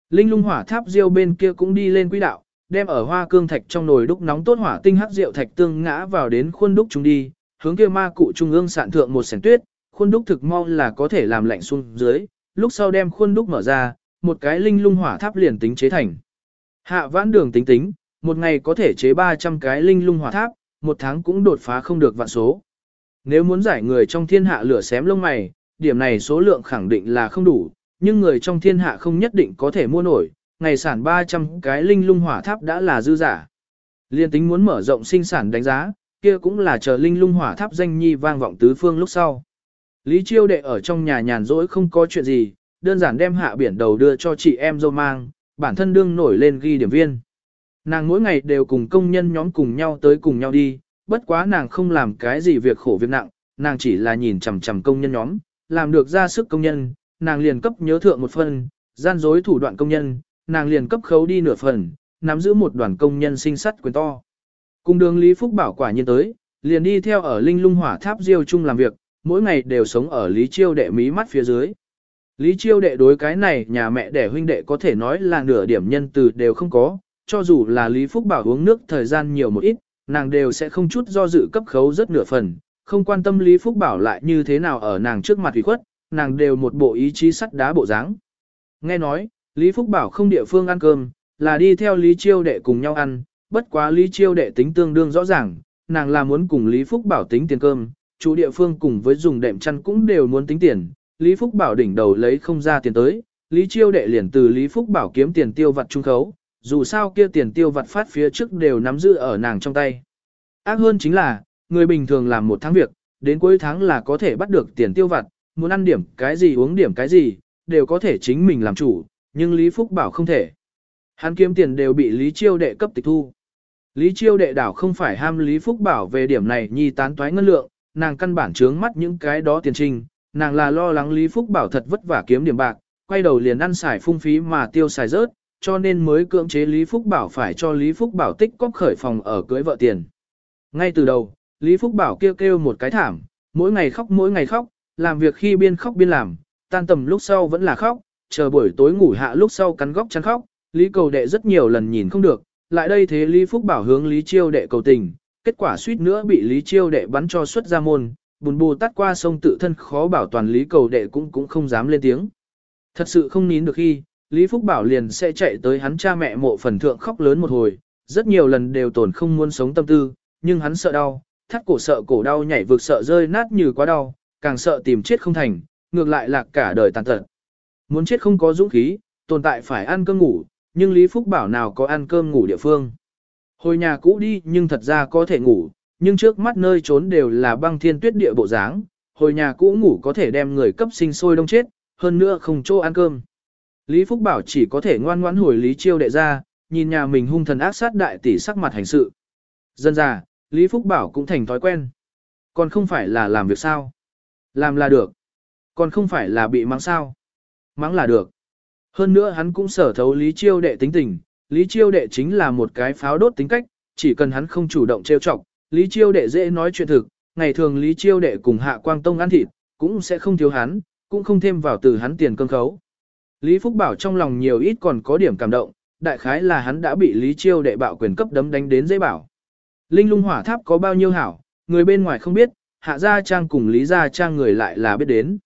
Linh lung hỏa tháp diêu bên kia cũng đi lên quỹ đạo, đem ở hoa cương thạch trong nồi đúc nóng tốt hỏa tinh hắc rượu thạch tương ngã vào đến khuôn đúc chúng đi, hướng kia ma cụ trung ương sạn thượng một sẻn tuyết, khuôn đúc thực mau là có thể làm lạnh xuống dưới, lúc sau đem khuôn đúc mở ra, một cái linh lung hỏa tháp liền tính chế thành. Hạ vãn đường tính tính, một ngày có thể chế 300 cái linh lung hỏa tháp, một tháng cũng đột phá không được vạn số. Nếu muốn giải người trong thiên hạ lửa xém lông mày, điểm này số lượng khẳng định là không đủ, nhưng người trong thiên hạ không nhất định có thể mua nổi, ngày sản 300 cái linh lung hỏa tháp đã là dư giả. Liên tính muốn mở rộng sinh sản đánh giá, kia cũng là chờ linh lung hỏa tháp danh nhi vang vọng tứ phương lúc sau. Lý Chiêu đệ ở trong nhà nhàn rỗi không có chuyện gì, đơn giản đem hạ biển đầu đưa cho chị em dâu mang, bản thân đương nổi lên ghi điểm viên. Nàng mỗi ngày đều cùng công nhân nhóm cùng nhau tới cùng nhau đi, bất quá nàng không làm cái gì việc khổ việc nặng, nàng chỉ là nhìn chằm chằm công nhân nhóm, làm được ra sức công nhân, nàng liền cấp nhớ thượng một phần, gian dối thủ đoạn công nhân, nàng liền cấp khấu đi nửa phần, nắm giữ một đoàn công nhân sinh sắt quyền to. Cùng đường Lý Phúc bảo quả nhiên tới, liền đi theo ở Linh Lung Hỏa Tháp Diêu chung làm việc, mỗi ngày đều sống ở Lý Chiêu đệ mí mắt phía dưới. Lý Chiêu đệ đối cái này nhà mẹ đẻ huynh đệ có thể nói là nửa điểm nhân từ đều không có, cho dù là Lý Phúc bảo uống nước thời gian nhiều một ít, nàng đều sẽ không chút do dự cấp khấu rất nửa phần, không quan tâm Lý Phúc bảo lại như thế nào ở nàng trước mặt ủy khuất, nàng đều một bộ ý chí sắt đá bộ dáng. Nghe nói, Lý Phúc bảo không địa phương ăn cơm, là đi theo Lý Chiêu đệ cùng nhau ăn, bất quá Lý Chiêu đệ tính tương đương rõ ràng, nàng là muốn cùng Lý Phúc bảo tính tiền cơm, chủ địa phương cùng với dùng đệm chăn cũng đều muốn tính tiền, Lý Phúc bảo đỉnh đầu lấy không ra tiền tới, Lý Chiêu đệ liền từ Lý Phúc bảo kiếm tiền tiêu vặt trung khấu, dù sao kia tiền tiêu vặt phát phía trước đều nắm giữ ở nàng trong tay. Ác hơn chính là, người bình thường làm một tháng việc, đến cuối tháng là có thể bắt được tiền tiêu vặt, muốn ăn điểm cái gì uống điểm cái gì, đều có thể chính mình làm chủ, nhưng Lý Phúc bảo không thể. Hắn kiếm tiền đều bị Lý Chiêu đệ cấp tịch thu. Lý Chiêu đệ đảo không phải ham Lý Phúc bảo về điểm này nhi tán toái ngân lượng, nàng căn bản trướng mắt những cái đó tiền trình, nàng là lo lắng Lý Phúc bảo thật vất vả kiếm điểm bạc, quay đầu liền ăn xài phung phí mà tiêu xài rớt, cho nên mới cưỡng chế Lý Phúc bảo phải cho Lý Phúc bảo tích cóp khởi phòng ở cưới vợ tiền. Ngay từ đầu, Lý Phúc bảo kêu kêu một cái thảm, mỗi ngày khóc mỗi ngày khóc, làm việc khi biên khóc biên làm, tan tầm lúc sau vẫn là khóc, chờ buổi tối ngủ hạ lúc sau cắn góc chăn khóc, Lý cầu đệ rất nhiều lần nhìn không được, lại đây thế Lý Phúc bảo hướng Lý Chiêu đệ cầu tình, kết quả suýt nữa bị Lý Chiêu đệ bắn cho xuất ra môn, bùn bồ tắt qua sông tự thân khó bảo toàn Lý cầu đệ cũng cũng không dám lên tiếng. Thật sự không nín được khi, Lý Phúc bảo liền sẽ chạy tới hắn cha mẹ mộ phần thượng khóc lớn một hồi, rất nhiều lần đều tổn không muốn sống tâm tư, nhưng hắn sợ đau, thắt cổ sợ cổ đau nhảy vực sợ rơi nát như quá đau, càng sợ tìm chết không thành, ngược lại lạc cả đời tàn tật. Muốn chết không có dũng khí, tồn tại phải ăn cơm ngủ, nhưng Lý Phúc bảo nào có ăn cơm ngủ địa phương. Hồi nhà cũ đi nhưng thật ra có thể ngủ, nhưng trước mắt nơi trốn đều là băng thiên tuyết địa bộ dáng, hồi nhà cũ ngủ có thể đem người cấp sinh sôi đông chết, hơn nữa không chỗ ăn cơm. Lý Phúc Bảo chỉ có thể ngoan ngoãn hồi Lý Chiêu đệ ra, nhìn nhà mình hung thần ác sát đại tỷ sắc mặt hành sự. Dân già, Lý Phúc Bảo cũng thành thói quen. Còn không phải là làm việc sao? Làm là được. Còn không phải là bị mắng sao? Mắng là được. Hơn nữa hắn cũng sở thấu Lý Chiêu đệ tính tình, Lý Chiêu đệ chính là một cái pháo đốt tính cách, chỉ cần hắn không chủ động trêu chọc, Lý Chiêu đệ dễ nói chuyện thực, ngày thường Lý Chiêu đệ cùng Hạ Quang Tông ăn thịt, cũng sẽ không thiếu hắn, cũng không thêm vào từ hắn tiền cơm khấu. Lý Phúc Bảo trong lòng nhiều ít còn có điểm cảm động, đại khái là hắn đã bị Lý Chiêu đệ bạo quyền cấp đấm đánh đến dễ bảo. Linh lung hỏa tháp có bao nhiêu hảo, người bên ngoài không biết, hạ gia trang cùng Lý gia trang người lại là biết đến.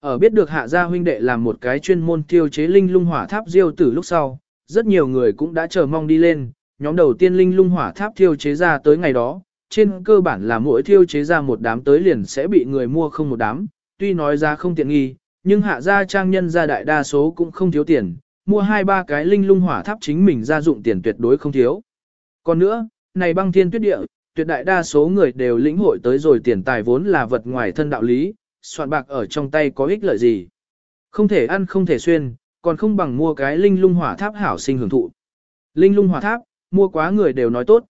Ở biết được hạ gia huynh đệ làm một cái chuyên môn tiêu chế linh lung hỏa tháp diêu tử lúc sau, rất nhiều người cũng đã chờ mong đi lên, nhóm đầu tiên linh lung hỏa tháp tiêu chế ra tới ngày đó, trên cơ bản là mỗi thiêu chế ra một đám tới liền sẽ bị người mua không một đám, tuy nói ra không tiện nghi, nhưng hạ gia trang nhân gia đại đa số cũng không thiếu tiền, mua hai ba cái linh lung hỏa tháp chính mình ra dụng tiền tuyệt đối không thiếu. Còn nữa, này băng thiên tuyết địa, tuyệt đại đa số người đều lĩnh hội tới rồi tiền tài vốn là vật ngoài thân đạo lý, soạn bạc ở trong tay có ích lợi gì. Không thể ăn không thể xuyên, còn không bằng mua cái linh lung hỏa tháp hảo sinh hưởng thụ. Linh lung hỏa tháp, mua quá người đều nói tốt.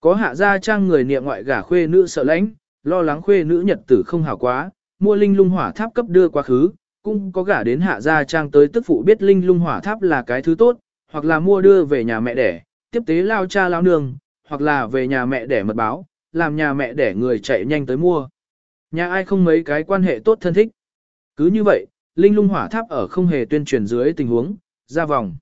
Có hạ gia trang người niệm ngoại gả khuê nữ sợ lãnh, lo lắng khuê nữ nhật tử không hảo quá, mua linh lung hỏa tháp cấp đưa quá khứ, cũng có gả đến hạ gia trang tới tức phụ biết linh lung hỏa tháp là cái thứ tốt, hoặc là mua đưa về nhà mẹ đẻ, tiếp tế lao cha lao nương, hoặc là về nhà mẹ đẻ mật báo, làm nhà mẹ đẻ người chạy nhanh tới mua. Nhà ai không mấy cái quan hệ tốt thân thích. Cứ như vậy, linh lung hỏa tháp ở không hề tuyên truyền dưới tình huống, ra vòng.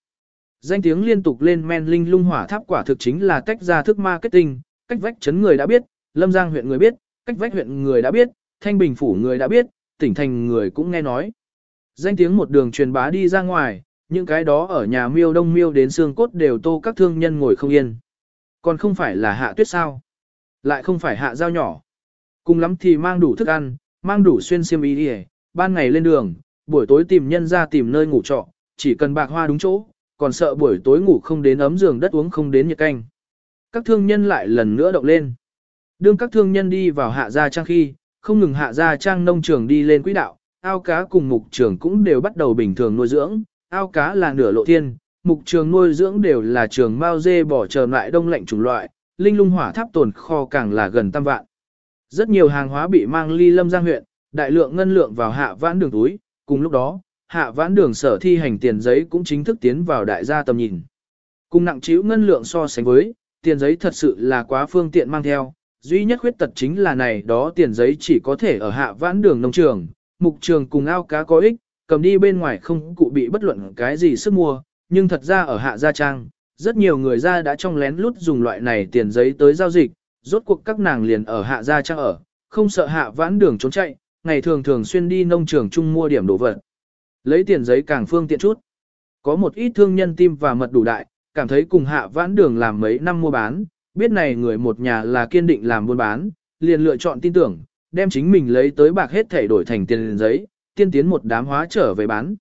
Danh tiếng liên tục lên men linh lung hỏa tháp quả thực chính là tách ra thức marketing, cách vách chấn người đã biết, lâm giang huyện người biết, cách vách huyện người đã biết, thanh bình phủ người đã biết, tỉnh thành người cũng nghe nói. Danh tiếng một đường truyền bá đi ra ngoài, những cái đó ở nhà miêu đông miêu đến xương cốt đều tô các thương nhân ngồi không yên. Còn không phải là hạ tuyết sao? Lại không phải hạ dao nhỏ. Cùng lắm thì mang đủ thức ăn, mang đủ xuyên xiêm y đi ban ngày lên đường, buổi tối tìm nhân ra tìm nơi ngủ trọ, chỉ cần bạc hoa đúng chỗ, còn sợ buổi tối ngủ không đến ấm giường đất uống không đến nhiệt canh. Các thương nhân lại lần nữa động lên. Đương các thương nhân đi vào hạ gia trang khi, không ngừng hạ gia trang nông trường đi lên quỹ đạo, ao cá cùng mục trường cũng đều bắt đầu bình thường nuôi dưỡng, ao cá là nửa lộ thiên, mục trường nuôi dưỡng đều là trường mao dê bỏ chờ lại đông lạnh chủng loại, linh lung hỏa tháp tồn kho càng là gần tam vạn. Rất nhiều hàng hóa bị mang ly lâm giang huyện, đại lượng ngân lượng vào hạ vãn đường túi, cùng lúc đó, hạ vãn đường sở thi hành tiền giấy cũng chính thức tiến vào đại gia tầm nhìn. Cùng nặng chiếu ngân lượng so sánh với, tiền giấy thật sự là quá phương tiện mang theo, duy nhất khuyết tật chính là này đó tiền giấy chỉ có thể ở hạ vãn đường nông trường, mục trường cùng ao cá có ích, cầm đi bên ngoài không cụ bị bất luận cái gì sức mua, nhưng thật ra ở hạ gia trang, rất nhiều người ra đã trong lén lút dùng loại này tiền giấy tới giao dịch, rốt cuộc các nàng liền ở hạ gia trang ở, không sợ hạ vãn đường trốn chạy, ngày thường thường xuyên đi nông trường chung mua điểm đồ vật. Lấy tiền giấy càng phương tiện chút. Có một ít thương nhân tim và mật đủ đại, cảm thấy cùng hạ vãn đường làm mấy năm mua bán, biết này người một nhà là kiên định làm buôn bán, liền lựa chọn tin tưởng, đem chính mình lấy tới bạc hết thể đổi thành tiền giấy, tiên tiến một đám hóa trở về bán.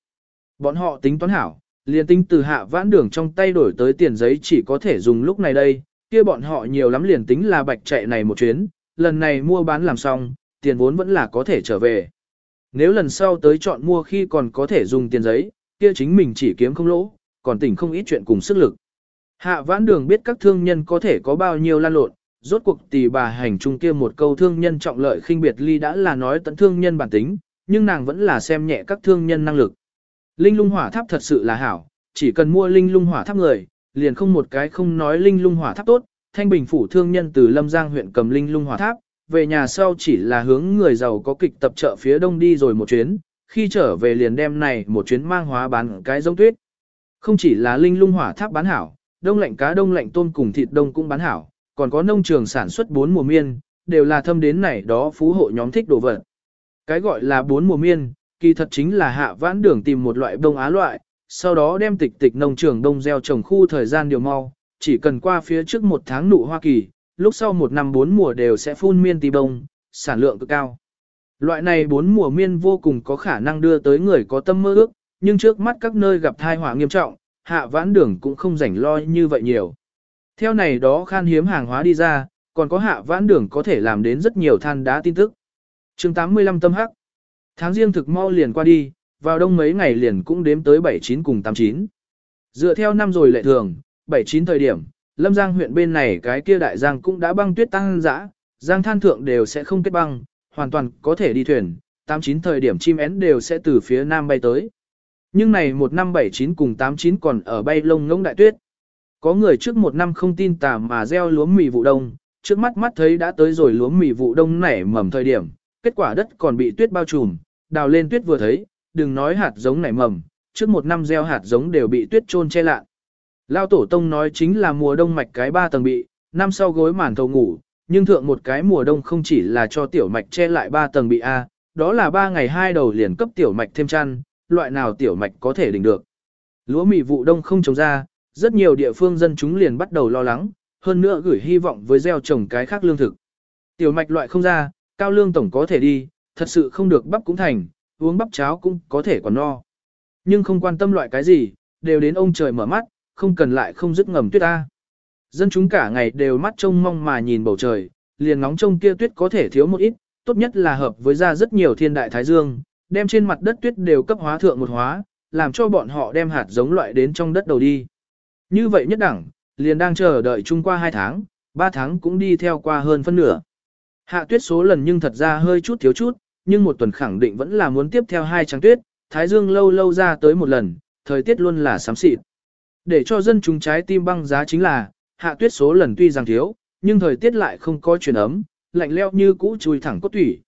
Bọn họ tính toán hảo, liền tính từ hạ vãn đường trong tay đổi tới tiền giấy chỉ có thể dùng lúc này đây, kia bọn họ nhiều lắm liền tính là bạch chạy này một chuyến, lần này mua bán làm xong, tiền vốn vẫn là có thể trở về. Nếu lần sau tới chọn mua khi còn có thể dùng tiền giấy, kia chính mình chỉ kiếm không lỗ, còn tỉnh không ít chuyện cùng sức lực. Hạ vãn đường biết các thương nhân có thể có bao nhiêu lan lộn, rốt cuộc tỷ bà hành trung kia một câu thương nhân trọng lợi khinh biệt ly đã là nói tận thương nhân bản tính, nhưng nàng vẫn là xem nhẹ các thương nhân năng lực. Linh lung hỏa tháp thật sự là hảo, chỉ cần mua linh lung hỏa tháp người, liền không một cái không nói linh lung hỏa tháp tốt, thanh bình phủ thương nhân từ Lâm Giang huyện cầm linh lung hỏa tháp, về nhà sau chỉ là hướng người giàu có kịch tập trợ phía đông đi rồi một chuyến, khi trở về liền đem này một chuyến mang hóa bán cái giống tuyết. Không chỉ là linh lung hỏa tháp bán hảo, đông lạnh cá đông lạnh tôm cùng thịt đông cũng bán hảo, còn có nông trường sản xuất bốn mùa miên, đều là thâm đến này đó phú hộ nhóm thích đồ vật. Cái gọi là bốn mùa miên, kỳ thật chính là hạ vãn đường tìm một loại đông á loại, sau đó đem tịch tịch nông trường đông gieo trồng khu thời gian điều mau, chỉ cần qua phía trước một tháng nụ hoa kỳ, lúc sau một năm bốn mùa đều sẽ phun miên tì bông, sản lượng cực cao. Loại này bốn mùa miên vô cùng có khả năng đưa tới người có tâm mơ ước, nhưng trước mắt các nơi gặp thai họa nghiêm trọng, hạ vãn đường cũng không rảnh lo như vậy nhiều. Theo này đó khan hiếm hàng hóa đi ra, còn có hạ vãn đường có thể làm đến rất nhiều than đá tin tức. chương 85 tâm hắc. Tháng riêng thực mau liền qua đi, vào đông mấy ngày liền cũng đếm tới 79 cùng 89. Dựa theo năm rồi lệ thường, 79 thời điểm, Lâm Giang huyện bên này cái kia đại giang cũng đã băng tuyết tăng dã, giang than thượng đều sẽ không kết băng, hoàn toàn có thể đi thuyền, 89 thời điểm chim én đều sẽ từ phía nam bay tới. Nhưng này một năm 79 cùng 89 còn ở bay lông ngỗng đại tuyết. Có người trước một năm không tin tà mà gieo lúa mì vụ đông, trước mắt mắt thấy đã tới rồi lúa mì vụ đông nảy mầm thời điểm, kết quả đất còn bị tuyết bao trùm, đào lên tuyết vừa thấy, đừng nói hạt giống nảy mầm, trước một năm gieo hạt giống đều bị tuyết trôn che lạ. Lao tổ tông nói chính là mùa đông mạch cái ba tầng bị, năm sau gối màn thầu ngủ, nhưng thượng một cái mùa đông không chỉ là cho tiểu mạch che lại ba tầng bị A, đó là ba ngày hai đầu liền cấp tiểu mạch thêm chăn, loại nào tiểu mạch có thể đỉnh được. Lúa mì vụ đông không trồng ra, rất nhiều địa phương dân chúng liền bắt đầu lo lắng, hơn nữa gửi hy vọng với gieo trồng cái khác lương thực. Tiểu mạch loại không ra, cao lương tổng có thể đi, thật sự không được bắp cũng thành, uống bắp cháo cũng có thể còn no. Nhưng không quan tâm loại cái gì, đều đến ông trời mở mắt, không cần lại không dứt ngầm tuyết ta. Dân chúng cả ngày đều mắt trông mong mà nhìn bầu trời, liền ngóng trông kia tuyết có thể thiếu một ít, tốt nhất là hợp với ra rất nhiều thiên đại thái dương, đem trên mặt đất tuyết đều cấp hóa thượng một hóa, làm cho bọn họ đem hạt giống loại đến trong đất đầu đi. Như vậy nhất đẳng, liền đang chờ đợi chung qua 2 tháng, 3 tháng cũng đi theo qua hơn phân nửa. Hạ tuyết số lần nhưng thật ra hơi chút thiếu chút, nhưng một tuần khẳng định vẫn là muốn tiếp theo hai trắng tuyết, thái dương lâu lâu ra tới một lần, thời tiết luôn là sám xịt. Để cho dân chúng trái tim băng giá chính là, hạ tuyết số lần tuy rằng thiếu, nhưng thời tiết lại không có chuyển ấm, lạnh leo như cũ chui thẳng cốt thủy.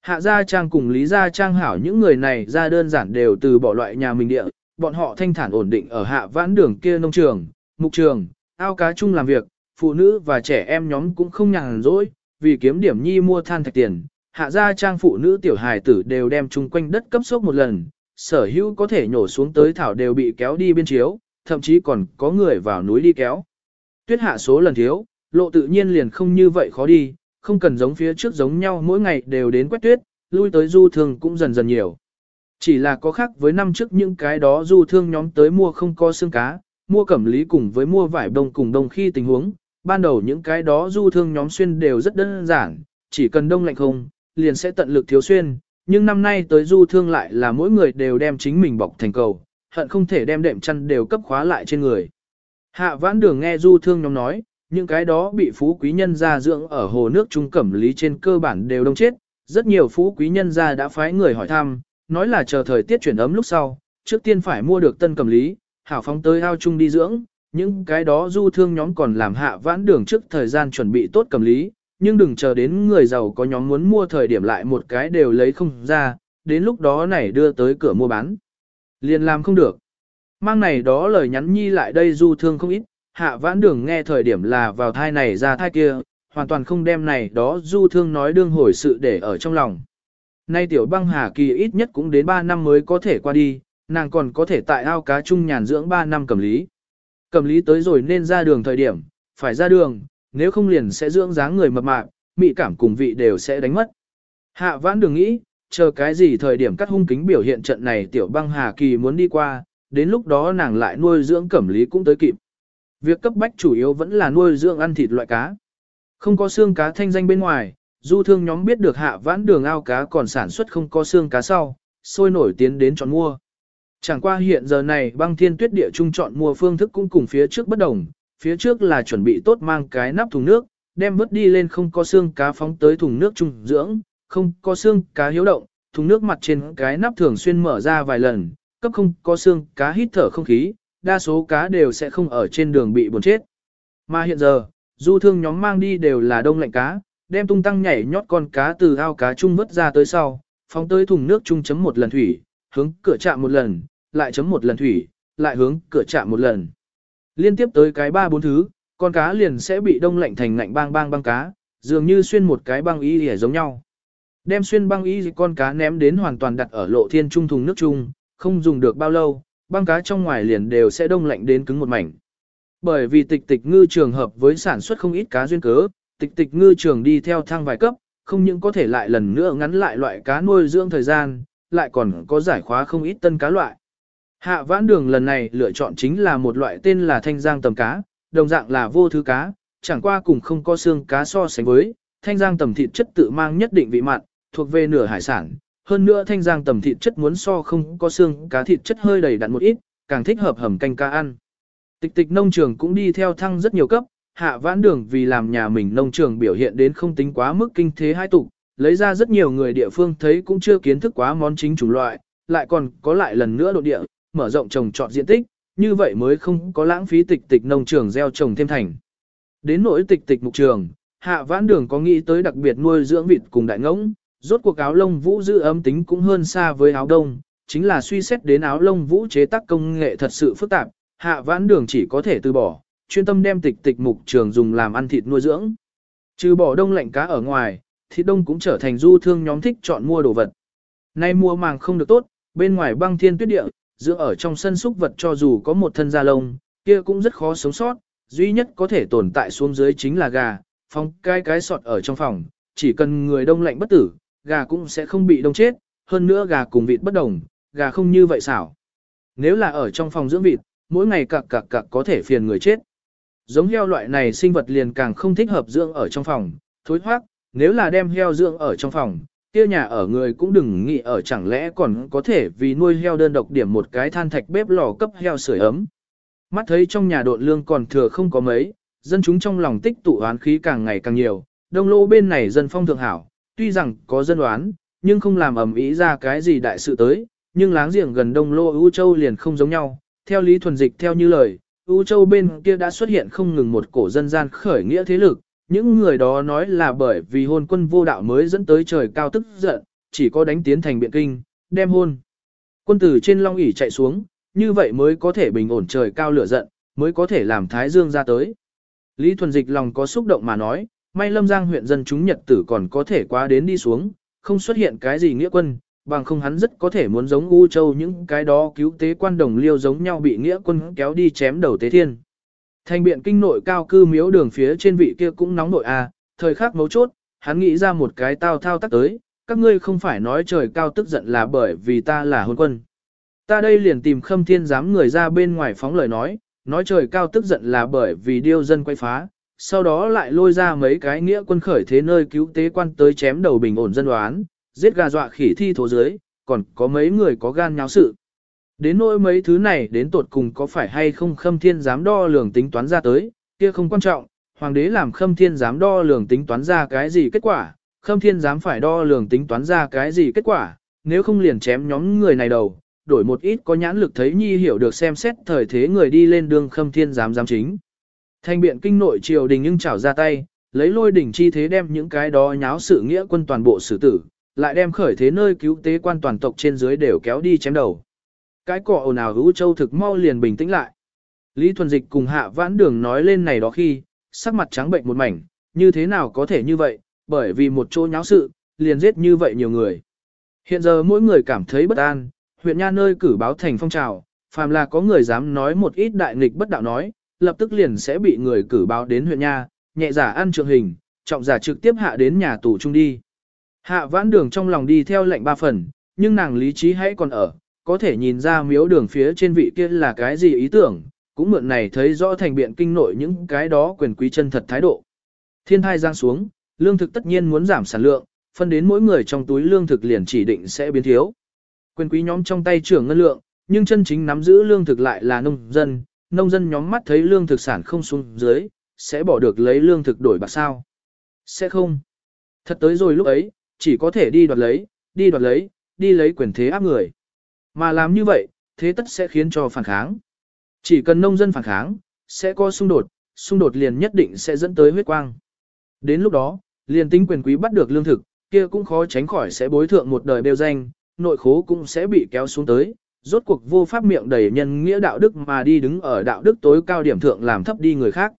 Hạ gia trang cùng lý gia trang hảo những người này ra đơn giản đều từ bỏ loại nhà mình địa, bọn họ thanh thản ổn định ở hạ vãn đường kia nông trường, mục trường, ao cá chung làm việc, phụ nữ và trẻ em nhóm cũng không nhàn rỗi, vì kiếm điểm nhi mua than thạch tiền, hạ gia trang phụ nữ tiểu hài tử đều đem chung quanh đất cấp sốc một lần, sở hữu có thể nhổ xuống tới thảo đều bị kéo đi biên chiếu, thậm chí còn có người vào núi đi kéo. Tuyết hạ số lần thiếu, lộ tự nhiên liền không như vậy khó đi, không cần giống phía trước giống nhau mỗi ngày đều đến quét tuyết, lui tới du thương cũng dần dần nhiều. Chỉ là có khác với năm trước những cái đó du thương nhóm tới mua không có xương cá, mua cẩm lý cùng với mua vải đông cùng đông khi tình huống, ban đầu những cái đó du thương nhóm xuyên đều rất đơn giản, chỉ cần đông lạnh không, liền sẽ tận lực thiếu xuyên, nhưng năm nay tới du thương lại là mỗi người đều đem chính mình bọc thành cầu, hận không thể đem đệm chăn đều cấp khóa lại trên người. Hạ vãn đường nghe du thương nhóm nói, những cái đó bị phú quý nhân gia dưỡng ở hồ nước trung cẩm lý trên cơ bản đều đông chết, rất nhiều phú quý nhân gia đã phái người hỏi thăm, nói là chờ thời tiết chuyển ấm lúc sau, trước tiên phải mua được tân cẩm lý, hảo phóng tới ao chung đi dưỡng, những cái đó du thương nhóm còn làm hạ vãn đường trước thời gian chuẩn bị tốt cẩm lý, nhưng đừng chờ đến người giàu có nhóm muốn mua thời điểm lại một cái đều lấy không ra, đến lúc đó này đưa tới cửa mua bán. Liền làm không được. Mang này đó lời nhắn nhi lại đây du thương không ít, hạ vãn đường nghe thời điểm là vào thai này ra thai kia, hoàn toàn không đem này đó du thương nói đương hồi sự để ở trong lòng. Nay tiểu băng hà kỳ ít nhất cũng đến 3 năm mới có thể qua đi, nàng còn có thể tại ao cá chung nhàn dưỡng 3 năm cầm lý. Cầm lý tới rồi nên ra đường thời điểm, phải ra đường, nếu không liền sẽ dưỡng dáng người mập mạp, mị cảm cùng vị đều sẽ đánh mất. Hạ vãn đường nghĩ, chờ cái gì thời điểm cắt hung kính biểu hiện trận này tiểu băng hà kỳ muốn đi qua, đến lúc đó nàng lại nuôi dưỡng cẩm lý cũng tới kịp. Việc cấp bách chủ yếu vẫn là nuôi dưỡng ăn thịt loại cá. Không có xương cá thanh danh bên ngoài, du thương nhóm biết được hạ vãn đường ao cá còn sản xuất không có xương cá sau, sôi nổi tiến đến chọn mua. Chẳng qua hiện giờ này băng thiên tuyết địa trung chọn mua phương thức cũng cùng phía trước bất đồng, phía trước là chuẩn bị tốt mang cái nắp thùng nước, đem vứt đi lên không có xương cá phóng tới thùng nước trung dưỡng, không có xương cá hiếu động, thùng nước mặt trên cái nắp thường xuyên mở ra vài lần, cấp không có xương cá hít thở không khí, đa số cá đều sẽ không ở trên đường bị buồn chết. Mà hiện giờ, du thương nhóm mang đi đều là đông lạnh cá, đem tung tăng nhảy nhót con cá từ ao cá chung vứt ra tới sau, phóng tới thùng nước chung chấm một lần thủy, hướng cửa chạm một lần, lại chấm một lần thủy, lại hướng cửa chạm một lần. Liên tiếp tới cái ba bốn thứ, con cá liền sẽ bị đông lạnh thành ngạnh bang bang băng cá, dường như xuyên một cái băng y hề giống nhau. Đem xuyên băng y con cá ném đến hoàn toàn đặt ở lộ thiên trung thùng nước chung, không dùng được bao lâu, băng cá trong ngoài liền đều sẽ đông lạnh đến cứng một mảnh. Bởi vì tịch tịch ngư trường hợp với sản xuất không ít cá duyên cớ, tịch tịch ngư trường đi theo thang vài cấp, không những có thể lại lần nữa ngắn lại loại cá nuôi dưỡng thời gian, lại còn có giải khóa không ít tân cá loại. Hạ vãn đường lần này lựa chọn chính là một loại tên là thanh giang tầm cá, đồng dạng là vô thứ cá, chẳng qua cùng không có xương cá so sánh với, thanh giang tầm thịt chất tự mang nhất định vị mặn, thuộc về nửa hải sản. Hơn nữa thanh giang tầm thịt chất muốn so không có xương cá thịt chất hơi đầy đặn một ít, càng thích hợp hầm canh cá ăn. Tịch tịch nông trường cũng đi theo thăng rất nhiều cấp, hạ vãn đường vì làm nhà mình nông trường biểu hiện đến không tính quá mức kinh thế hai tục, lấy ra rất nhiều người địa phương thấy cũng chưa kiến thức quá món chính chủng loại, lại còn có lại lần nữa độ địa, mở rộng trồng trọt diện tích, như vậy mới không có lãng phí tịch tịch nông trường gieo trồng thêm thành. Đến nỗi tịch tịch mục trường, hạ vãn đường có nghĩ tới đặc biệt nuôi dưỡng vịt cùng đại ngỗng, rốt cuộc áo lông vũ giữ ấm tính cũng hơn xa với áo đông, chính là suy xét đến áo lông vũ chế tác công nghệ thật sự phức tạp, hạ vãn đường chỉ có thể từ bỏ, chuyên tâm đem tịch tịch mục trường dùng làm ăn thịt nuôi dưỡng. Trừ bỏ đông lạnh cá ở ngoài, thịt đông cũng trở thành du thương nhóm thích chọn mua đồ vật. Nay mua màng không được tốt, bên ngoài băng thiên tuyết địa, giữa ở trong sân súc vật cho dù có một thân da lông, kia cũng rất khó sống sót, duy nhất có thể tồn tại xuống dưới chính là gà, phong cái cái sọt ở trong phòng, chỉ cần người đông lạnh bất tử, gà cũng sẽ không bị đông chết, hơn nữa gà cùng vịt bất đồng, gà không như vậy xảo. Nếu là ở trong phòng dưỡng vịt, mỗi ngày cặc cặc cặc có thể phiền người chết. Giống heo loại này sinh vật liền càng không thích hợp dưỡng ở trong phòng, thối thoát, nếu là đem heo dưỡng ở trong phòng, kia nhà ở người cũng đừng nghĩ ở chẳng lẽ còn có thể vì nuôi heo đơn độc điểm một cái than thạch bếp lò cấp heo sưởi ấm. Mắt thấy trong nhà độn lương còn thừa không có mấy, dân chúng trong lòng tích tụ oán khí càng ngày càng nhiều, đông lô bên này dân phong thượng hảo, tuy rằng có dân đoán, nhưng không làm ầm ý ra cái gì đại sự tới, nhưng láng giềng gần đông lô ưu châu liền không giống nhau, theo lý thuần dịch theo như lời, U Châu bên kia đã xuất hiện không ngừng một cổ dân gian khởi nghĩa thế lực, những người đó nói là bởi vì hôn quân vô đạo mới dẫn tới trời cao tức giận, chỉ có đánh tiến thành biện kinh, đem hôn. Quân tử trên long ỷ chạy xuống, như vậy mới có thể bình ổn trời cao lửa giận, mới có thể làm Thái Dương ra tới. Lý Thuần Dịch lòng có xúc động mà nói, may Lâm Giang huyện dân chúng Nhật tử còn có thể qua đến đi xuống, không xuất hiện cái gì nghĩa quân, bằng không hắn rất có thể muốn giống U Châu những cái đó cứu tế quan đồng liêu giống nhau bị nghĩa quân kéo đi chém đầu tế thiên. Thành biện kinh nội cao cư miếu đường phía trên vị kia cũng nóng nội à, thời khắc mấu chốt, hắn nghĩ ra một cái tao thao tác tới, các ngươi không phải nói trời cao tức giận là bởi vì ta là hôn quân. Ta đây liền tìm khâm thiên giám người ra bên ngoài phóng lời nói, nói trời cao tức giận là bởi vì điêu dân quay phá, sau đó lại lôi ra mấy cái nghĩa quân khởi thế nơi cứu tế quan tới chém đầu bình ổn dân đoán, giết gà dọa khỉ thi thổ dưới, còn có mấy người có gan nháo sự. Đến nỗi mấy thứ này đến tột cùng có phải hay không khâm thiên dám đo lường tính toán ra tới, kia không quan trọng, hoàng đế làm khâm thiên dám đo lường tính toán ra cái gì kết quả, khâm thiên dám phải đo lường tính toán ra cái gì kết quả, nếu không liền chém nhóm người này đầu, đổi một ít có nhãn lực thấy nhi hiểu được xem xét thời thế người đi lên đường khâm thiên dám dám chính. Thanh biện kinh nội triều đình nhưng chảo ra tay, lấy lôi đỉnh chi thế đem những cái đó nháo sự nghĩa quân toàn bộ xử tử, lại đem khởi thế nơi cứu tế quan toàn tộc trên dưới đều kéo đi chém đầu. Cái cỏ ồn ào hữu châu thực mau liền bình tĩnh lại. Lý Thuần Dịch cùng hạ vãn đường nói lên này đó khi, sắc mặt trắng bệnh một mảnh, như thế nào có thể như vậy, bởi vì một chỗ nháo sự, liền giết như vậy nhiều người. Hiện giờ mỗi người cảm thấy bất an, huyện nha nơi cử báo thành phong trào, phàm là có người dám nói một ít đại nghịch bất đạo nói, lập tức liền sẽ bị người cử báo đến huyện nha, nhẹ giả ăn trượng hình, trọng giả trực tiếp hạ đến nhà tù trung đi. Hạ vãn đường trong lòng đi theo lệnh ba phần, nhưng nàng lý trí hãy còn ở, có thể nhìn ra miếu đường phía trên vị kia là cái gì ý tưởng, cũng mượn này thấy rõ thành biện kinh nội những cái đó quyền quý chân thật thái độ. Thiên thai giang xuống, lương thực tất nhiên muốn giảm sản lượng, phân đến mỗi người trong túi lương thực liền chỉ định sẽ biến thiếu. Quyền quý nhóm trong tay trưởng ngân lượng, nhưng chân chính nắm giữ lương thực lại là nông dân, nông dân nhóm mắt thấy lương thực sản không xuống dưới, sẽ bỏ được lấy lương thực đổi bạc sao. Sẽ không. Thật tới rồi lúc ấy, chỉ có thể đi đoạt lấy, đi đoạt lấy, đi lấy quyền thế áp người. Mà làm như vậy, thế tất sẽ khiến cho phản kháng. Chỉ cần nông dân phản kháng, sẽ có xung đột, xung đột liền nhất định sẽ dẫn tới huyết quang. Đến lúc đó, liền tính quyền quý bắt được lương thực, kia cũng khó tránh khỏi sẽ bối thượng một đời bêu danh, nội khố cũng sẽ bị kéo xuống tới, rốt cuộc vô pháp miệng đầy nhân nghĩa đạo đức mà đi đứng ở đạo đức tối cao điểm thượng làm thấp đi người khác.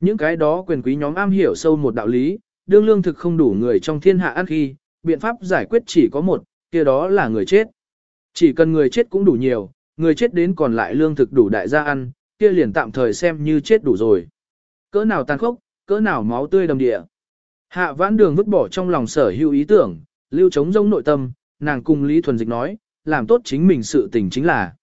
Những cái đó quyền quý nhóm am hiểu sâu một đạo lý, đương lương thực không đủ người trong thiên hạ ăn khi, biện pháp giải quyết chỉ có một, kia đó là người chết. Chỉ cần người chết cũng đủ nhiều, người chết đến còn lại lương thực đủ đại gia ăn, kia liền tạm thời xem như chết đủ rồi. Cỡ nào tàn khốc, cỡ nào máu tươi đầm địa. Hạ vãn đường vứt bỏ trong lòng sở hữu ý tưởng, lưu trống rông nội tâm, nàng cùng Lý Thuần Dịch nói, làm tốt chính mình sự tình chính là.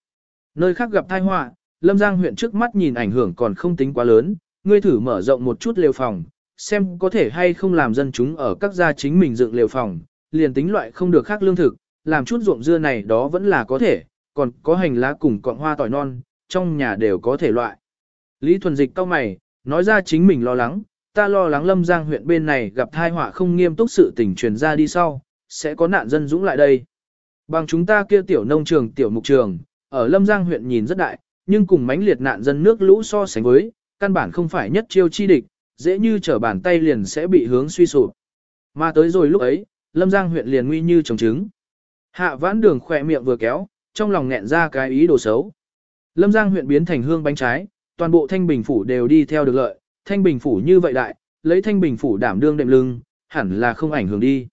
Nơi khác gặp tai họa, Lâm Giang huyện trước mắt nhìn ảnh hưởng còn không tính quá lớn, ngươi thử mở rộng một chút lều phòng, xem có thể hay không làm dân chúng ở các gia chính mình dựng lều phòng, liền tính loại không được khác lương thực, làm chút ruộng dưa này đó vẫn là có thể, còn có hành lá cùng cọng hoa tỏi non, trong nhà đều có thể loại. Lý Thuần Dịch cau mày, nói ra chính mình lo lắng, ta lo lắng Lâm Giang huyện bên này gặp tai họa không nghiêm túc sự tình truyền ra đi sau, sẽ có nạn dân dũng lại đây. Bằng chúng ta kia tiểu nông trường tiểu mục trường, ở Lâm Giang huyện nhìn rất đại, nhưng cùng mánh liệt nạn dân nước lũ so sánh với, căn bản không phải nhất chiêu chi địch, dễ như trở bàn tay liền sẽ bị hướng suy sụp. Mà tới rồi lúc ấy, Lâm Giang huyện liền nguy như trồng trứng. Hạ vãn đường khỏe miệng vừa kéo, trong lòng nghẹn ra cái ý đồ xấu. Lâm Giang huyện biến thành hương bánh trái, toàn bộ Thanh Bình phủ đều đi theo được lợi, Thanh Bình phủ như vậy đại, lấy Thanh Bình phủ đảm đương đệm lưng, hẳn là không ảnh hưởng đi.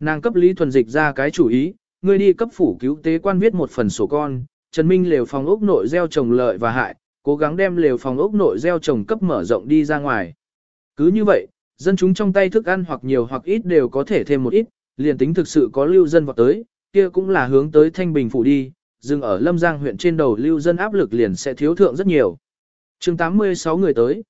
Nàng cấp Lý Thuần Dịch ra cái chủ ý, Ngươi đi cấp phủ cứu tế quan viết một phần sổ con, Trần Minh lều phòng ốc nội gieo trồng lợi và hại, cố gắng đem lều phòng ốc nội gieo trồng cấp mở rộng đi ra ngoài. Cứ như vậy, dân chúng trong tay thức ăn hoặc nhiều hoặc ít đều có thể thêm một ít, liền tính thực sự có lưu dân vào tới, kia cũng là hướng tới Thanh Bình phủ đi, dừng ở Lâm Giang huyện trên đầu lưu dân áp lực liền sẽ thiếu thượng rất nhiều. chương 86 người tới.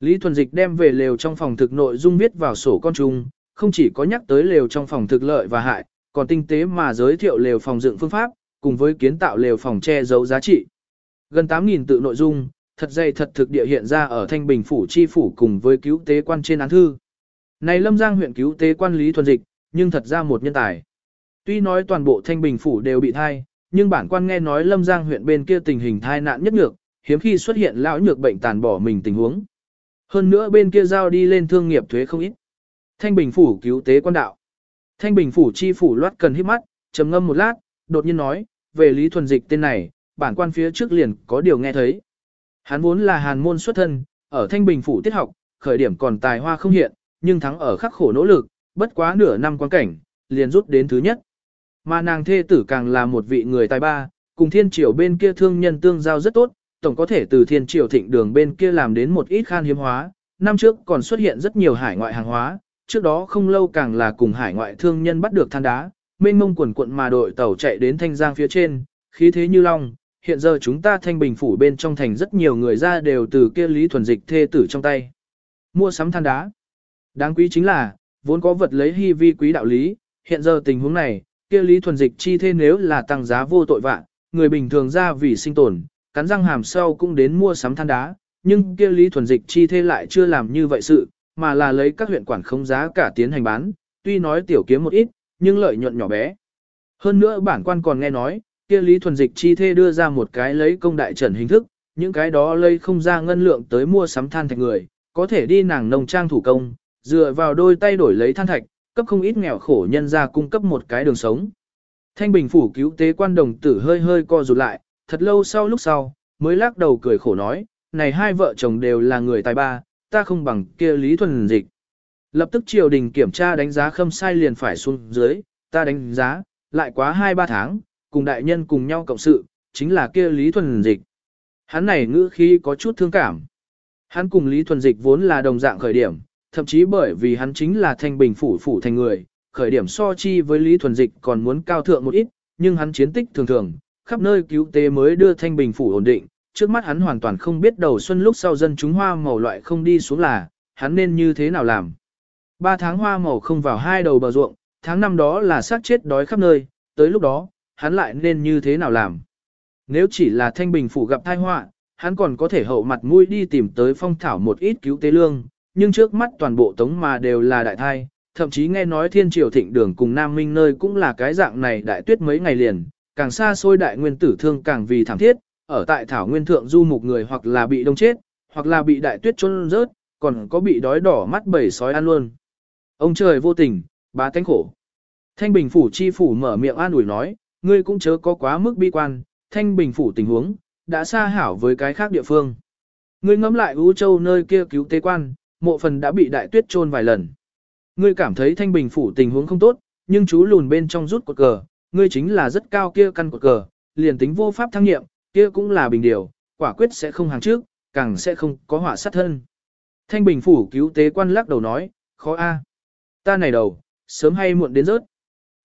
Lý Thuần Dịch đem về lều trong phòng thực nội dung viết vào sổ con chung, không chỉ có nhắc tới lều trong phòng thực lợi và hại, còn tinh tế mà giới thiệu lều phòng dựng phương pháp, cùng với kiến tạo lều phòng che giấu giá trị. Gần 8.000 tự nội dung, thật dày thật thực địa hiện ra ở Thanh Bình phủ chi phủ cùng với cứu tế quan trên án thư. Này Lâm Giang huyện cứu tế quan Lý Thuần Dịch, nhưng thật ra một nhân tài. Tuy nói toàn bộ Thanh Bình phủ đều bị thai, nhưng bản quan nghe nói Lâm Giang huyện bên kia tình hình thai nạn nhất nhược, hiếm khi xuất hiện lão nhược bệnh tàn bỏ mình tình huống. Hơn nữa bên kia giao đi lên thương nghiệp thuế không ít. Thanh Bình phủ cứu tế quan đạo. Thanh Bình phủ chi phủ loát cần hít mắt, trầm ngâm một lát, đột nhiên nói, về Lý Thuần Dịch tên này, bản quan phía trước liền có điều nghe thấy. Hắn vốn là hàn môn xuất thân, ở Thanh Bình phủ tiết học, khởi điểm còn tài hoa không hiện, nhưng thắng ở khắc khổ nỗ lực, bất quá nửa năm quan cảnh, liền rút đến thứ nhất. Mà nàng thê tử càng là một vị người tài ba, cùng thiên triều bên kia thương nhân tương giao rất tốt, tổng có thể từ thiên triều thịnh đường bên kia làm đến một ít khan hiếm hóa. Năm trước còn xuất hiện rất nhiều hải ngoại hàng hóa, trước đó không lâu càng là cùng hải ngoại thương nhân bắt được than đá, mênh mông quần quận mà đội tàu chạy đến thanh giang phía trên, khí thế như long. Hiện giờ chúng ta thanh bình phủ bên trong thành rất nhiều người ra đều từ kia lý thuần dịch thê tử trong tay. Mua sắm than đá. Đáng quý chính là, vốn có vật lấy hy vi quý đạo lý, hiện giờ tình huống này, kia lý thuần dịch chi thế nếu là tăng giá vô tội vạn, người bình thường ra vì sinh tồn, cắn răng hàm sau cũng đến mua sắm than đá, nhưng kia lý thuần dịch chi thế lại chưa làm như vậy sự, mà là lấy các huyện quản không giá cả tiến hành bán, tuy nói tiểu kiếm một ít, nhưng lợi nhuận nhỏ bé. Hơn nữa bản quan còn nghe nói, kia lý thuần dịch chi thế đưa ra một cái lấy công đại trần hình thức, những cái đó lấy không ra ngân lượng tới mua sắm than thạch người, có thể đi nàng nông trang thủ công, dựa vào đôi tay đổi lấy than thạch, cấp không ít nghèo khổ nhân ra cung cấp một cái đường sống. Thanh Bình phủ cứu tế quan đồng tử hơi hơi co rụt lại, thật lâu sau lúc sau, mới lắc đầu cười khổ nói, này hai vợ chồng đều là người tài ba, ta không bằng kia lý thuần dịch. Lập tức triều đình kiểm tra đánh giá khâm sai liền phải xuống dưới, ta đánh giá, lại quá 2-3 tháng, cùng đại nhân cùng nhau cộng sự, chính là kia lý thuần dịch. Hắn này ngữ khí có chút thương cảm. Hắn cùng lý thuần dịch vốn là đồng dạng khởi điểm, thậm chí bởi vì hắn chính là thanh bình phủ phủ thành người, khởi điểm so chi với Lý Thuần Dịch còn muốn cao thượng một ít, nhưng hắn chiến tích thường thường, khắp nơi cứu tế mới đưa thanh bình phủ ổn định, trước mắt hắn hoàn toàn không biết đầu xuân lúc sau dân chúng hoa màu loại không đi xuống là, hắn nên như thế nào làm. Ba tháng hoa màu không vào hai đầu bờ ruộng, tháng năm đó là sát chết đói khắp nơi, tới lúc đó, hắn lại nên như thế nào làm. Nếu chỉ là thanh bình phủ gặp tai họa, hắn còn có thể hậu mặt mũi đi tìm tới phong thảo một ít cứu tế lương, nhưng trước mắt toàn bộ tống mà đều là đại thai, thậm chí nghe nói thiên triều thịnh đường cùng Nam Minh nơi cũng là cái dạng này đại tuyết mấy ngày liền, càng xa xôi đại nguyên tử thương càng vì thảm thiết, ở tại thảo nguyên thượng du mục người hoặc là bị đông chết, hoặc là bị đại tuyết trôn rớt, còn có bị đói đỏ mắt bầy sói ăn luôn. Ông trời vô tình, bá tánh khổ. Thanh Bình phủ chi phủ mở miệng an ủi nói, ngươi cũng chớ có quá mức bi quan, Thanh Bình phủ tình huống đã xa hảo với cái khác địa phương. Ngươi ngẫm lại Ú Châu nơi kia cứu tế quan, mộ phần đã bị đại tuyết trôn vài lần. Ngươi cảm thấy thanh bình phủ tình huống không tốt, nhưng chú lùn bên trong rút cột cờ, ngươi chính là rất cao kia căn cột cờ, liền tính vô pháp thăng nhiệm, kia cũng là bình điều, quả quyết sẽ không hàng trước, càng sẽ không có họa sát thân. Thanh bình phủ cứu tế quan lắc đầu nói, khó a, Ta này đầu, sớm hay muộn đến rớt.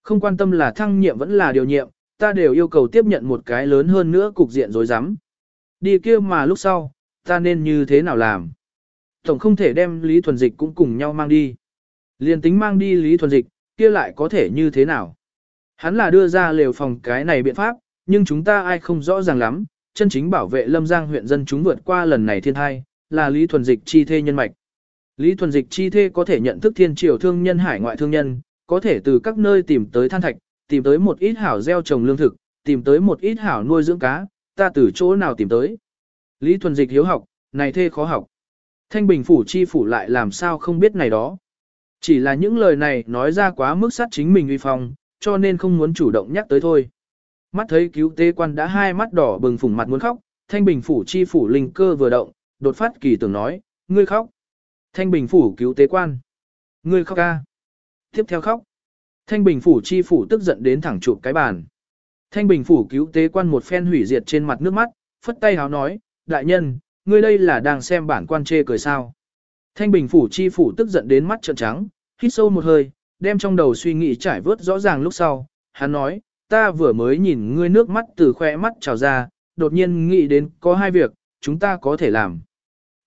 Không quan tâm là thăng nhiệm vẫn là điều nhiệm, ta đều yêu cầu tiếp nhận một cái lớn hơn nữa cục diện rối rắm. Đi kia mà lúc sau, ta nên như thế nào làm? Tổng không thể đem Lý Thuần Dịch cũng cùng nhau mang đi. Liên tính mang đi Lý Thuần Dịch, kia lại có thể như thế nào? Hắn là đưa ra lều phòng cái này biện pháp, nhưng chúng ta ai không rõ ràng lắm, chân chính bảo vệ Lâm Giang huyện dân chúng vượt qua lần này thiên thai, là Lý Thuần Dịch chi thê nhân mạch. Lý Thuần Dịch chi thê có thể nhận thức thiên triều thương nhân hải ngoại thương nhân, có thể từ các nơi tìm tới than thạch, tìm tới một ít hảo gieo trồng lương thực, tìm tới một ít hảo nuôi dưỡng cá, ta từ chỗ nào tìm tới. Lý Thuần Dịch hiếu học, này thê khó học. Thanh Bình phủ chi phủ lại làm sao không biết này đó. Chỉ là những lời này nói ra quá mức sát chính mình uy phong, cho nên không muốn chủ động nhắc tới thôi. Mắt thấy cứu tế quan đã hai mắt đỏ bừng phủng mặt muốn khóc, Thanh Bình phủ chi phủ linh cơ vừa động, đột phát kỳ tưởng nói, ngươi khóc. Thanh Bình phủ cứu tế quan. Ngươi khóc ca. Tiếp theo khóc. Thanh Bình phủ chi phủ tức giận đến thẳng chụp cái bàn. Thanh Bình phủ cứu tế quan một phen hủy diệt trên mặt nước mắt, phất tay háo nói, đại nhân, ngươi đây là đang xem bản quan chê cười sao. Thanh Bình phủ chi phủ tức giận đến mắt trợn trắng, hít sâu một hơi, đem trong đầu suy nghĩ trải vớt rõ ràng lúc sau, hắn nói, ta vừa mới nhìn ngươi nước mắt từ khoe mắt trào ra, đột nhiên nghĩ đến có hai việc, chúng ta có thể làm.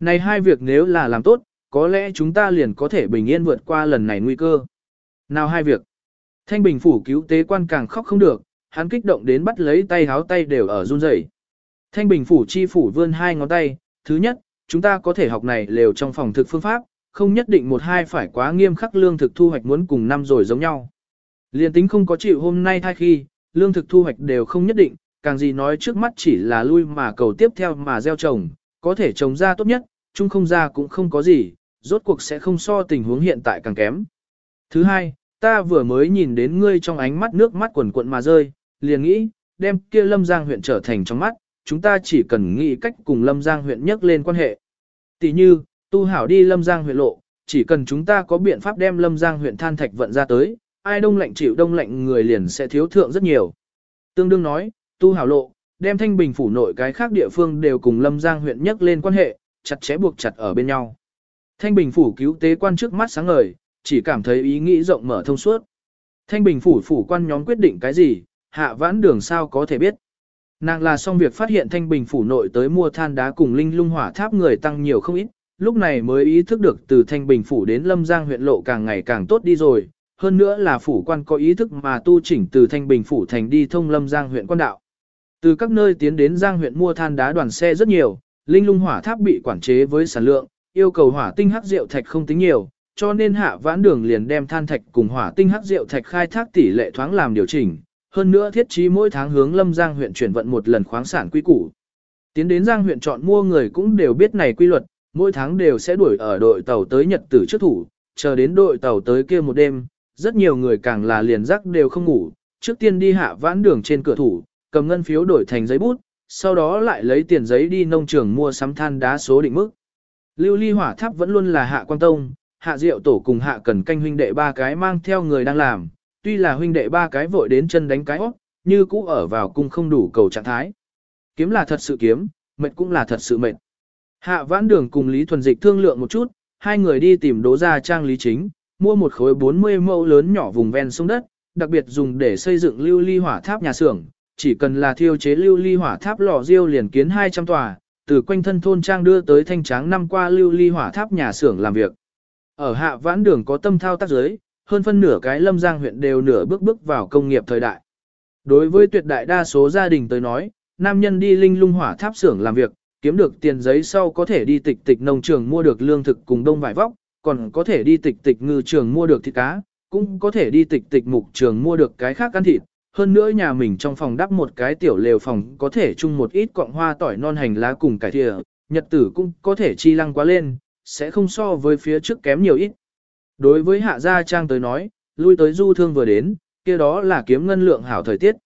Này hai việc nếu là làm tốt, có lẽ chúng ta liền có thể bình yên vượt qua lần này nguy cơ. Nào hai việc. Thanh Bình phủ cứu tế quan càng khóc không được, hắn kích động đến bắt lấy tay háo tay đều ở run rẩy. Thanh Bình phủ chi phủ vươn hai ngón tay, thứ nhất, chúng ta có thể học này lều trong phòng thực phương pháp, không nhất định một hai phải quá nghiêm khắc lương thực thu hoạch muốn cùng năm rồi giống nhau. Liên tính không có chịu hôm nay thai khi, lương thực thu hoạch đều không nhất định, càng gì nói trước mắt chỉ là lui mà cầu tiếp theo mà gieo trồng, có thể trồng ra tốt nhất, chung không ra cũng không có gì, rốt cuộc sẽ không so tình huống hiện tại càng kém. Thứ hai, ta vừa mới nhìn đến ngươi trong ánh mắt nước mắt quần cuộn mà rơi, liền nghĩ, đem kia Lâm Giang huyện trở thành trong mắt, chúng ta chỉ cần nghĩ cách cùng Lâm Giang huyện nhắc lên quan hệ. Tỷ như, tu hảo đi Lâm Giang huyện lộ, chỉ cần chúng ta có biện pháp đem Lâm Giang huyện than thạch vận ra tới, ai đông lạnh chịu đông lạnh người liền sẽ thiếu thượng rất nhiều. Tương đương nói, tu hảo lộ, đem thanh bình phủ nội cái khác địa phương đều cùng Lâm Giang huyện nhắc lên quan hệ, chặt chẽ buộc chặt ở bên nhau. Thanh bình phủ cứu tế quan trước mắt sáng ngời, chỉ cảm thấy ý nghĩ rộng mở thông suốt. Thanh bình phủ phủ quan nhóm quyết định cái gì, hạ vãn đường sao có thể biết. Nàng là xong việc phát hiện thanh bình phủ nội tới mua than đá cùng linh lung hỏa tháp người tăng nhiều không ít, lúc này mới ý thức được từ thanh bình phủ đến lâm giang huyện lộ càng ngày càng tốt đi rồi, hơn nữa là phủ quan có ý thức mà tu chỉnh từ thanh bình phủ thành đi thông lâm giang huyện quan đạo. Từ các nơi tiến đến giang huyện mua than đá đoàn xe rất nhiều, linh lung hỏa tháp bị quản chế với sản lượng, yêu cầu hỏa tinh hắc rượu thạch không tính nhiều, cho nên hạ vãn đường liền đem than thạch cùng hỏa tinh hắc rượu thạch khai thác tỷ lệ thoáng làm điều chỉnh, hơn nữa thiết trí mỗi tháng hướng Lâm Giang huyện chuyển vận một lần khoáng sản quy củ. Tiến đến Giang huyện chọn mua người cũng đều biết này quy luật, mỗi tháng đều sẽ đuổi ở đội tàu tới Nhật tử trước thủ, chờ đến đội tàu tới kia một đêm, rất nhiều người càng là liền giấc đều không ngủ, trước tiên đi hạ vãn đường trên cửa thủ, cầm ngân phiếu đổi thành giấy bút, sau đó lại lấy tiền giấy đi nông trường mua sắm than đá số định mức. Lưu ly hỏa tháp vẫn luôn là hạ quan tông, hạ diệu tổ cùng hạ cần canh huynh đệ ba cái mang theo người đang làm, tuy là huynh đệ ba cái vội đến chân đánh cái óc, như cũ ở vào cung không đủ cầu trạng thái. Kiếm là thật sự kiếm, mệt cũng là thật sự mệt. Hạ vãn đường cùng Lý Thuần Dịch thương lượng một chút, hai người đi tìm đố ra trang lý chính, mua một khối 40 mẫu lớn nhỏ vùng ven sông đất, đặc biệt dùng để xây dựng lưu ly hỏa tháp nhà xưởng, chỉ cần là thiêu chế lưu ly hỏa tháp lò riêu liền kiến 200 tòa, từ quanh thân thôn trang đưa tới thanh tráng năm qua lưu ly hỏa tháp nhà xưởng làm việc. Ở hạ vãn đường có tâm thao tác giới, hơn phân nửa cái lâm giang huyện đều nửa bước bước vào công nghiệp thời đại. Đối với tuyệt đại đa số gia đình tới nói, nam nhân đi linh lung hỏa tháp xưởng làm việc, kiếm được tiền giấy sau có thể đi tịch tịch nông trường mua được lương thực cùng đông vải vóc, còn có thể đi tịch tịch ngư trường mua được thịt cá, cũng có thể đi tịch tịch mục trường mua được cái khác ăn thịt. Hơn nữa nhà mình trong phòng đắp một cái tiểu lều phòng có thể chung một ít cọng hoa tỏi non hành lá cùng cải thịa, nhật tử cũng có thể chi lăng quá lên, sẽ không so với phía trước kém nhiều ít. Đối với hạ gia trang tới nói, lui tới du thương vừa đến, kia đó là kiếm ngân lượng hảo thời tiết.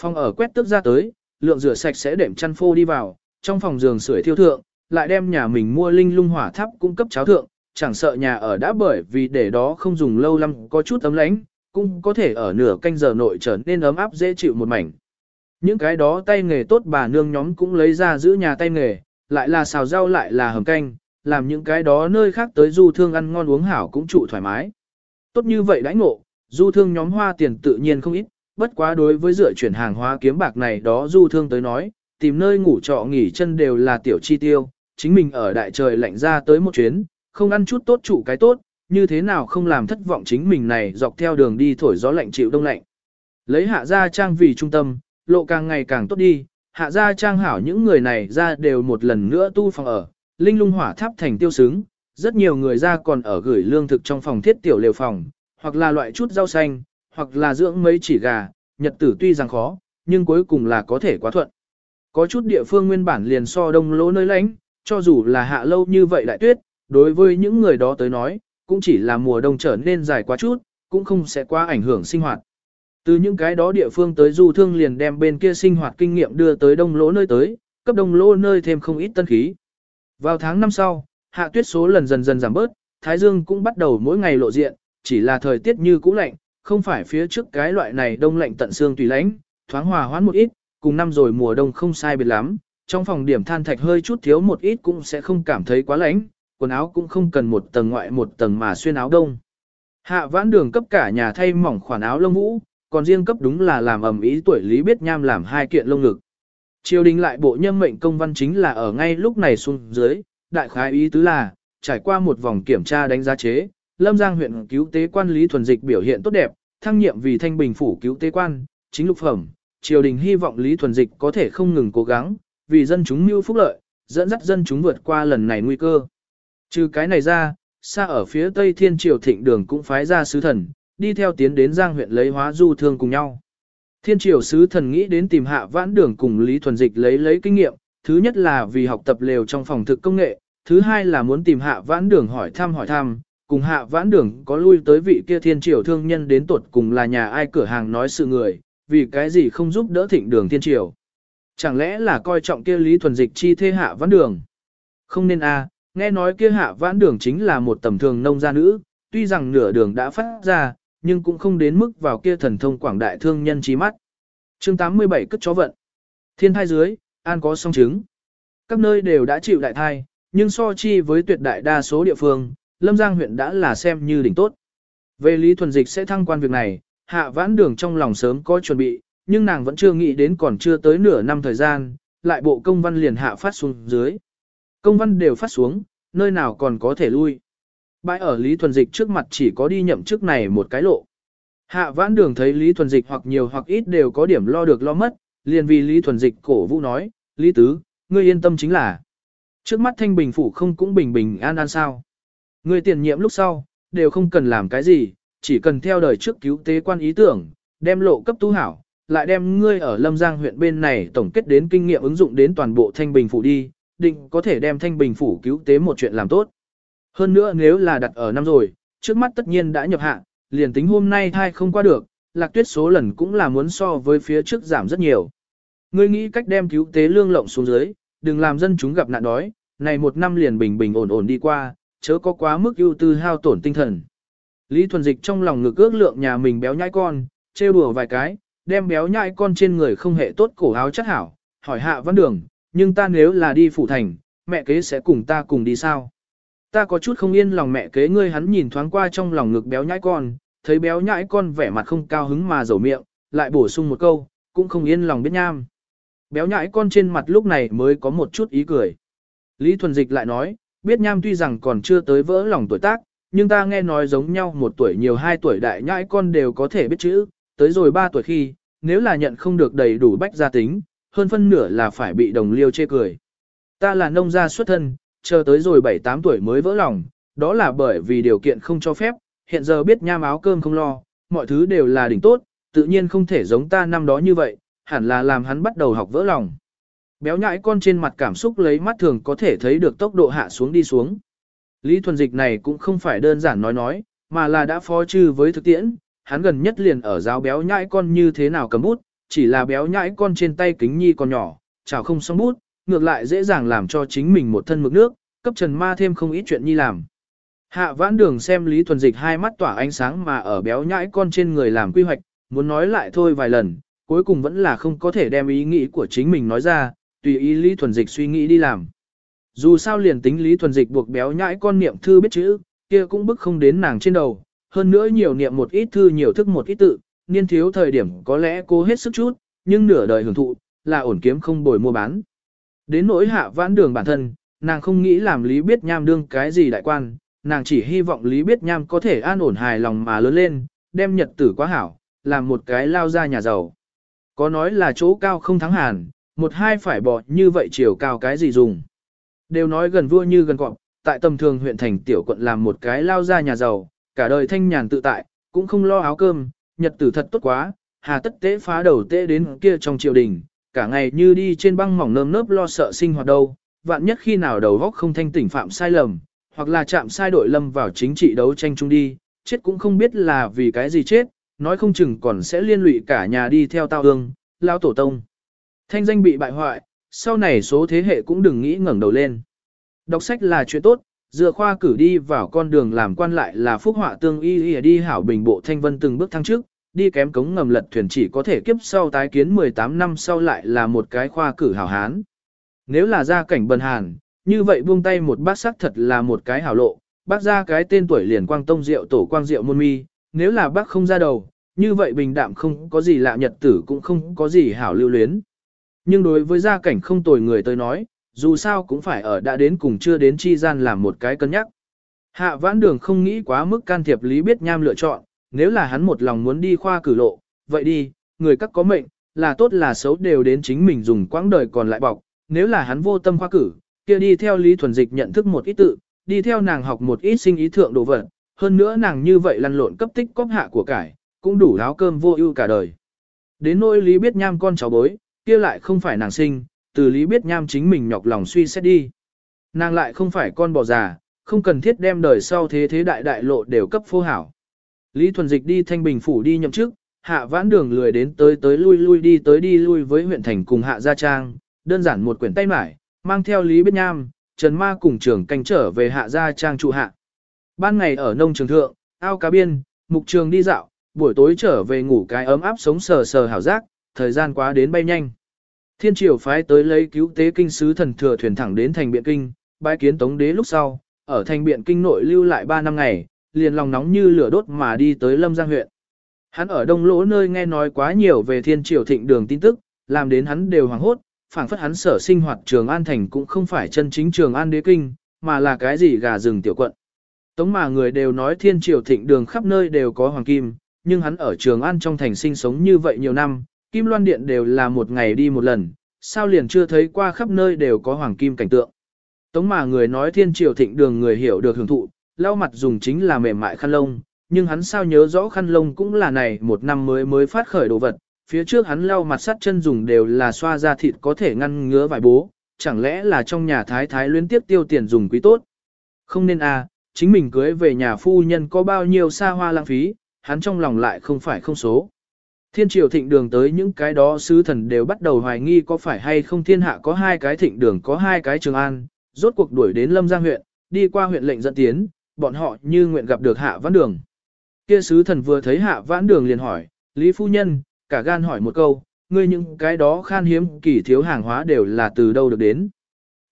Phòng ở quét tức ra tới, lượng rửa sạch sẽ đệm chăn phô đi vào, trong phòng giường sưởi thiêu thượng, lại đem nhà mình mua linh lung hỏa tháp cung cấp cháo thượng, chẳng sợ nhà ở đã bởi vì để đó không dùng lâu lắm có chút ấm lánh, cũng có thể ở nửa canh giờ nội trở nên ấm áp dễ chịu một mảnh. Những cái đó tay nghề tốt bà nương nhóm cũng lấy ra giữ nhà tay nghề, lại là xào rau lại là hầm canh, làm những cái đó nơi khác tới du thương ăn ngon uống hảo cũng trụ thoải mái. Tốt như vậy đãi ngộ, du thương nhóm hoa tiền tự nhiên không ít, bất quá đối với dựa chuyển hàng hóa kiếm bạc này đó du thương tới nói, tìm nơi ngủ trọ nghỉ chân đều là tiểu chi tiêu, chính mình ở đại trời lạnh ra tới một chuyến, không ăn chút tốt trụ cái tốt, như thế nào không làm thất vọng chính mình này dọc theo đường đi thổi gió lạnh chịu đông lạnh. Lấy hạ gia trang vì trung tâm, lộ càng ngày càng tốt đi, hạ gia trang hảo những người này ra đều một lần nữa tu phòng ở, linh lung hỏa tháp thành tiêu xứng, rất nhiều người ra còn ở gửi lương thực trong phòng thiết tiểu lều phòng, hoặc là loại chút rau xanh, hoặc là dưỡng mấy chỉ gà, nhật tử tuy rằng khó, nhưng cuối cùng là có thể quá thuận. Có chút địa phương nguyên bản liền so đông lỗ nơi lánh, cho dù là hạ lâu như vậy đại tuyết, đối với những người đó tới nói, cũng chỉ là mùa đông trở nên dài quá chút, cũng không sẽ quá ảnh hưởng sinh hoạt. Từ những cái đó địa phương tới du thương liền đem bên kia sinh hoạt kinh nghiệm đưa tới đông lỗ nơi tới, cấp đông lỗ nơi thêm không ít tân khí. Vào tháng năm sau, hạ tuyết số lần dần dần giảm bớt, Thái Dương cũng bắt đầu mỗi ngày lộ diện, chỉ là thời tiết như cũ lạnh, không phải phía trước cái loại này đông lạnh tận xương tùy lãnh, thoáng hòa hoãn một ít, cùng năm rồi mùa đông không sai biệt lắm, trong phòng điểm than thạch hơi chút thiếu một ít cũng sẽ không cảm thấy quá lạnh, quần áo cũng không cần một tầng ngoại một tầng mà xuyên áo đông. Hạ vãn đường cấp cả nhà thay mỏng khoản áo lông vũ, còn riêng cấp đúng là làm ẩm ý tuổi lý biết nham làm hai kiện lông ngực. Triều đình lại bộ nhâm mệnh công văn chính là ở ngay lúc này xuống dưới, đại khái ý tứ là, trải qua một vòng kiểm tra đánh giá chế, Lâm Giang huyện cứu tế quan lý thuần dịch biểu hiện tốt đẹp, thăng nhiệm vì thanh bình phủ cứu tế quan, chính lục phẩm, triều đình hy vọng lý thuần dịch có thể không ngừng cố gắng, vì dân chúng mưu phúc lợi, dẫn dắt dân chúng vượt qua lần này nguy cơ. Trừ cái này ra, xa ở phía tây thiên triều thịnh đường cũng phái ra sứ thần, đi theo tiến đến Giang huyện lấy hóa du thương cùng nhau. Thiên triều sứ thần nghĩ đến tìm hạ vãn đường cùng Lý Thuần Dịch lấy lấy kinh nghiệm, thứ nhất là vì học tập lều trong phòng thực công nghệ, thứ hai là muốn tìm hạ vãn đường hỏi thăm hỏi thăm, cùng hạ vãn đường có lui tới vị kia thiên triều thương nhân đến tuột cùng là nhà ai cửa hàng nói sự người, vì cái gì không giúp đỡ thịnh đường thiên triều. Chẳng lẽ là coi trọng kia Lý Thuần Dịch chi thê hạ vãn đường? Không nên a, nghe nói kia hạ vãn đường chính là một tầm thường nông gia nữ, tuy rằng nửa đường đã phát ra, nhưng cũng không đến mức vào kia thần thông quảng đại thương nhân trí mắt. chương 87 cất chó vận. Thiên thai dưới, an có song chứng. Các nơi đều đã chịu đại thai, nhưng so chi với tuyệt đại đa số địa phương, Lâm Giang huyện đã là xem như đỉnh tốt. Về Lý Thuần Dịch sẽ thăng quan việc này, hạ vãn đường trong lòng sớm có chuẩn bị, nhưng nàng vẫn chưa nghĩ đến còn chưa tới nửa năm thời gian, lại bộ công văn liền hạ phát xuống dưới. Công văn đều phát xuống, nơi nào còn có thể lui. Bãi ở Lý Thuần Dịch trước mặt chỉ có đi nhậm chức này một cái lộ. Hạ vãn đường thấy Lý Thuần Dịch hoặc nhiều hoặc ít đều có điểm lo được lo mất, liền vì Lý Thuần Dịch cổ vũ nói, Lý Tứ, ngươi yên tâm chính là. Trước mắt thanh bình phủ không cũng bình bình an an sao. Ngươi tiền nhiệm lúc sau, đều không cần làm cái gì, chỉ cần theo đời trước cứu tế quan ý tưởng, đem lộ cấp tu hảo, lại đem ngươi ở Lâm Giang huyện bên này tổng kết đến kinh nghiệm ứng dụng đến toàn bộ thanh bình phủ đi, định có thể đem thanh bình phủ cứu tế một chuyện làm tốt. Hơn nữa nếu là đặt ở năm rồi, trước mắt tất nhiên đã nhập hạ, liền tính hôm nay thai không qua được, lạc tuyết số lần cũng là muốn so với phía trước giảm rất nhiều. Ngươi nghĩ cách đem cứu tế lương lộng xuống dưới, đừng làm dân chúng gặp nạn đói, này một năm liền bình bình ổn ổn đi qua, chớ có quá mức ưu tư hao tổn tinh thần. Lý Thuần Dịch trong lòng ngực ước lượng nhà mình béo nhãi con, trêu đùa vài cái, đem béo nhãi con trên người không hề tốt cổ áo chất hảo, hỏi hạ văn đường, nhưng ta nếu là đi phủ thành, mẹ kế sẽ cùng ta cùng đi sao? Ta có chút không yên lòng mẹ kế ngươi hắn nhìn thoáng qua trong lòng ngực béo nhãi con, thấy béo nhãi con vẻ mặt không cao hứng mà dầu miệng, lại bổ sung một câu, cũng không yên lòng biết nham. Béo nhãi con trên mặt lúc này mới có một chút ý cười. Lý Thuần Dịch lại nói, biết nham tuy rằng còn chưa tới vỡ lòng tuổi tác, nhưng ta nghe nói giống nhau một tuổi nhiều hai tuổi đại nhãi con đều có thể biết chữ, tới rồi ba tuổi khi, nếu là nhận không được đầy đủ bách gia tính, hơn phân nửa là phải bị đồng liêu chê cười. Ta là nông gia xuất thân, chờ tới rồi 7-8 tuổi mới vỡ lòng, đó là bởi vì điều kiện không cho phép, hiện giờ biết nham áo cơm không lo, mọi thứ đều là đỉnh tốt, tự nhiên không thể giống ta năm đó như vậy, hẳn là làm hắn bắt đầu học vỡ lòng. Béo nhãi con trên mặt cảm xúc lấy mắt thường có thể thấy được tốc độ hạ xuống đi xuống. Lý thuần dịch này cũng không phải đơn giản nói nói, mà là đã phó trừ với thực tiễn, hắn gần nhất liền ở giáo béo nhãi con như thế nào cầm út, chỉ là béo nhãi con trên tay kính nhi còn nhỏ, chào không xong bút, ngược lại dễ dàng làm cho chính mình một thân mực nước, cấp trần ma thêm không ít chuyện nhi làm. Hạ vãn đường xem Lý Thuần Dịch hai mắt tỏa ánh sáng mà ở béo nhãi con trên người làm quy hoạch, muốn nói lại thôi vài lần, cuối cùng vẫn là không có thể đem ý nghĩ của chính mình nói ra, tùy ý Lý Thuần Dịch suy nghĩ đi làm. Dù sao liền tính Lý Thuần Dịch buộc béo nhãi con niệm thư biết chữ, kia cũng bức không đến nàng trên đầu, hơn nữa nhiều niệm một ít thư nhiều thức một ít tự, niên thiếu thời điểm có lẽ cô hết sức chút, nhưng nửa đời hưởng thụ, là ổn kiếm không bồi mua bán. Đến nỗi hạ vãn đường bản thân, nàng không nghĩ làm Lý Biết Nham đương cái gì đại quan, nàng chỉ hy vọng Lý Biết Nham có thể an ổn hài lòng mà lớn lên, đem nhật tử quá hảo, làm một cái lao ra nhà giàu. Có nói là chỗ cao không thắng hàn, một hai phải bỏ như vậy chiều cao cái gì dùng. Đều nói gần vua như gần cọp, tại tầm thường huyện thành tiểu quận làm một cái lao ra nhà giàu, cả đời thanh nhàn tự tại, cũng không lo áo cơm, nhật tử thật tốt quá, hà tất tế phá đầu tế đến kia trong triều đình, cả ngày như đi trên băng mỏng nơm nớp lo sợ sinh hoạt đâu, vạn nhất khi nào đầu góc không thanh tỉnh phạm sai lầm, hoặc là chạm sai đội lâm vào chính trị đấu tranh chung đi, chết cũng không biết là vì cái gì chết, nói không chừng còn sẽ liên lụy cả nhà đi theo tao ương, lao tổ tông. Thanh danh bị bại hoại, sau này số thế hệ cũng đừng nghĩ ngẩng đầu lên. Đọc sách là chuyện tốt, dựa khoa cử đi vào con đường làm quan lại là phúc họa tương y y đi hảo bình bộ thanh vân từng bước thăng trước, đi kém cống ngầm lật thuyền chỉ có thể kiếp sau tái kiến 18 năm sau lại là một cái khoa cử hảo hán. Nếu là gia cảnh bần hàn, như vậy buông tay một bác sắc thật là một cái hảo lộ, bác ra cái tên tuổi liền quang tông diệu tổ quang diệu môn mi, nếu là bác không ra đầu, như vậy bình đạm không có gì lạ nhật tử cũng không có gì hảo lưu luyến. Nhưng đối với gia cảnh không tồi người tôi nói, dù sao cũng phải ở đã đến cùng chưa đến chi gian làm một cái cân nhắc. Hạ vãn đường không nghĩ quá mức can thiệp lý biết nham lựa chọn, nếu là hắn một lòng muốn đi khoa cử lộ, vậy đi, người các có mệnh, là tốt là xấu đều đến chính mình dùng quãng đời còn lại bọc, nếu là hắn vô tâm khoa cử, kia đi theo Lý Thuần Dịch nhận thức một ít tự, đi theo nàng học một ít sinh ý thượng đồ vật, hơn nữa nàng như vậy lăn lộn cấp tích cóp hạ của cải, cũng đủ áo cơm vô ưu cả đời. Đến nỗi Lý Biết Nham con cháu bối, kia lại không phải nàng sinh, từ Lý Biết Nham chính mình nhọc lòng suy xét đi. Nàng lại không phải con bò già, không cần thiết đem đời sau thế thế đại đại lộ đều cấp phô hảo. Lý Thuần Dịch đi Thanh Bình Phủ đi nhậm chức, hạ vãn đường lười đến tới tới lui lui đi tới đi lui với huyện thành cùng hạ gia trang, đơn giản một quyển tay mải, mang theo Lý Biết Nham, Trần Ma cùng trưởng canh trở về hạ gia trang trụ hạ. Ban ngày ở nông trường thượng, ao cá biên, mục trường đi dạo, buổi tối trở về ngủ cái ấm áp sống sờ sờ hảo giác, thời gian quá đến bay nhanh. Thiên triều phái tới lấy cứu tế kinh sứ thần thừa thuyền thẳng đến thành biện kinh, bái kiến tống đế lúc sau, ở thành biện kinh nội lưu lại 3 năm ngày, liền lòng nóng như lửa đốt mà đi tới Lâm Giang huyện. Hắn ở đông lỗ nơi nghe nói quá nhiều về thiên triều thịnh đường tin tức, làm đến hắn đều hoảng hốt, phảng phất hắn sở sinh hoạt trường An Thành cũng không phải chân chính trường An đế kinh, mà là cái gì gà rừng tiểu quận. Tống mà người đều nói thiên triều thịnh đường khắp nơi đều có hoàng kim, nhưng hắn ở trường An trong thành sinh sống như vậy nhiều năm, kim loan điện đều là một ngày đi một lần, sao liền chưa thấy qua khắp nơi đều có hoàng kim cảnh tượng. Tống mà người nói thiên triều thịnh đường người hiểu được hưởng thụ, lau mặt dùng chính là mềm mại khăn lông, nhưng hắn sao nhớ rõ khăn lông cũng là này một năm mới mới phát khởi đồ vật, phía trước hắn lau mặt sắt chân dùng đều là xoa ra thịt có thể ngăn ngứa vài bố, chẳng lẽ là trong nhà thái thái luyến tiếp tiêu tiền dùng quý tốt. Không nên à, chính mình cưới về nhà phu nhân có bao nhiêu xa hoa lãng phí, hắn trong lòng lại không phải không số. Thiên triều thịnh đường tới những cái đó sứ thần đều bắt đầu hoài nghi có phải hay không thiên hạ có hai cái thịnh đường có hai cái trường an, rốt cuộc đuổi đến Lâm Giang huyện, đi qua huyện lệnh dẫn tiến, bọn họ như nguyện gặp được hạ vãn đường. Kia sứ thần vừa thấy hạ vãn đường liền hỏi, Lý Phu Nhân, cả gan hỏi một câu, ngươi những cái đó khan hiếm kỳ thiếu hàng hóa đều là từ đâu được đến.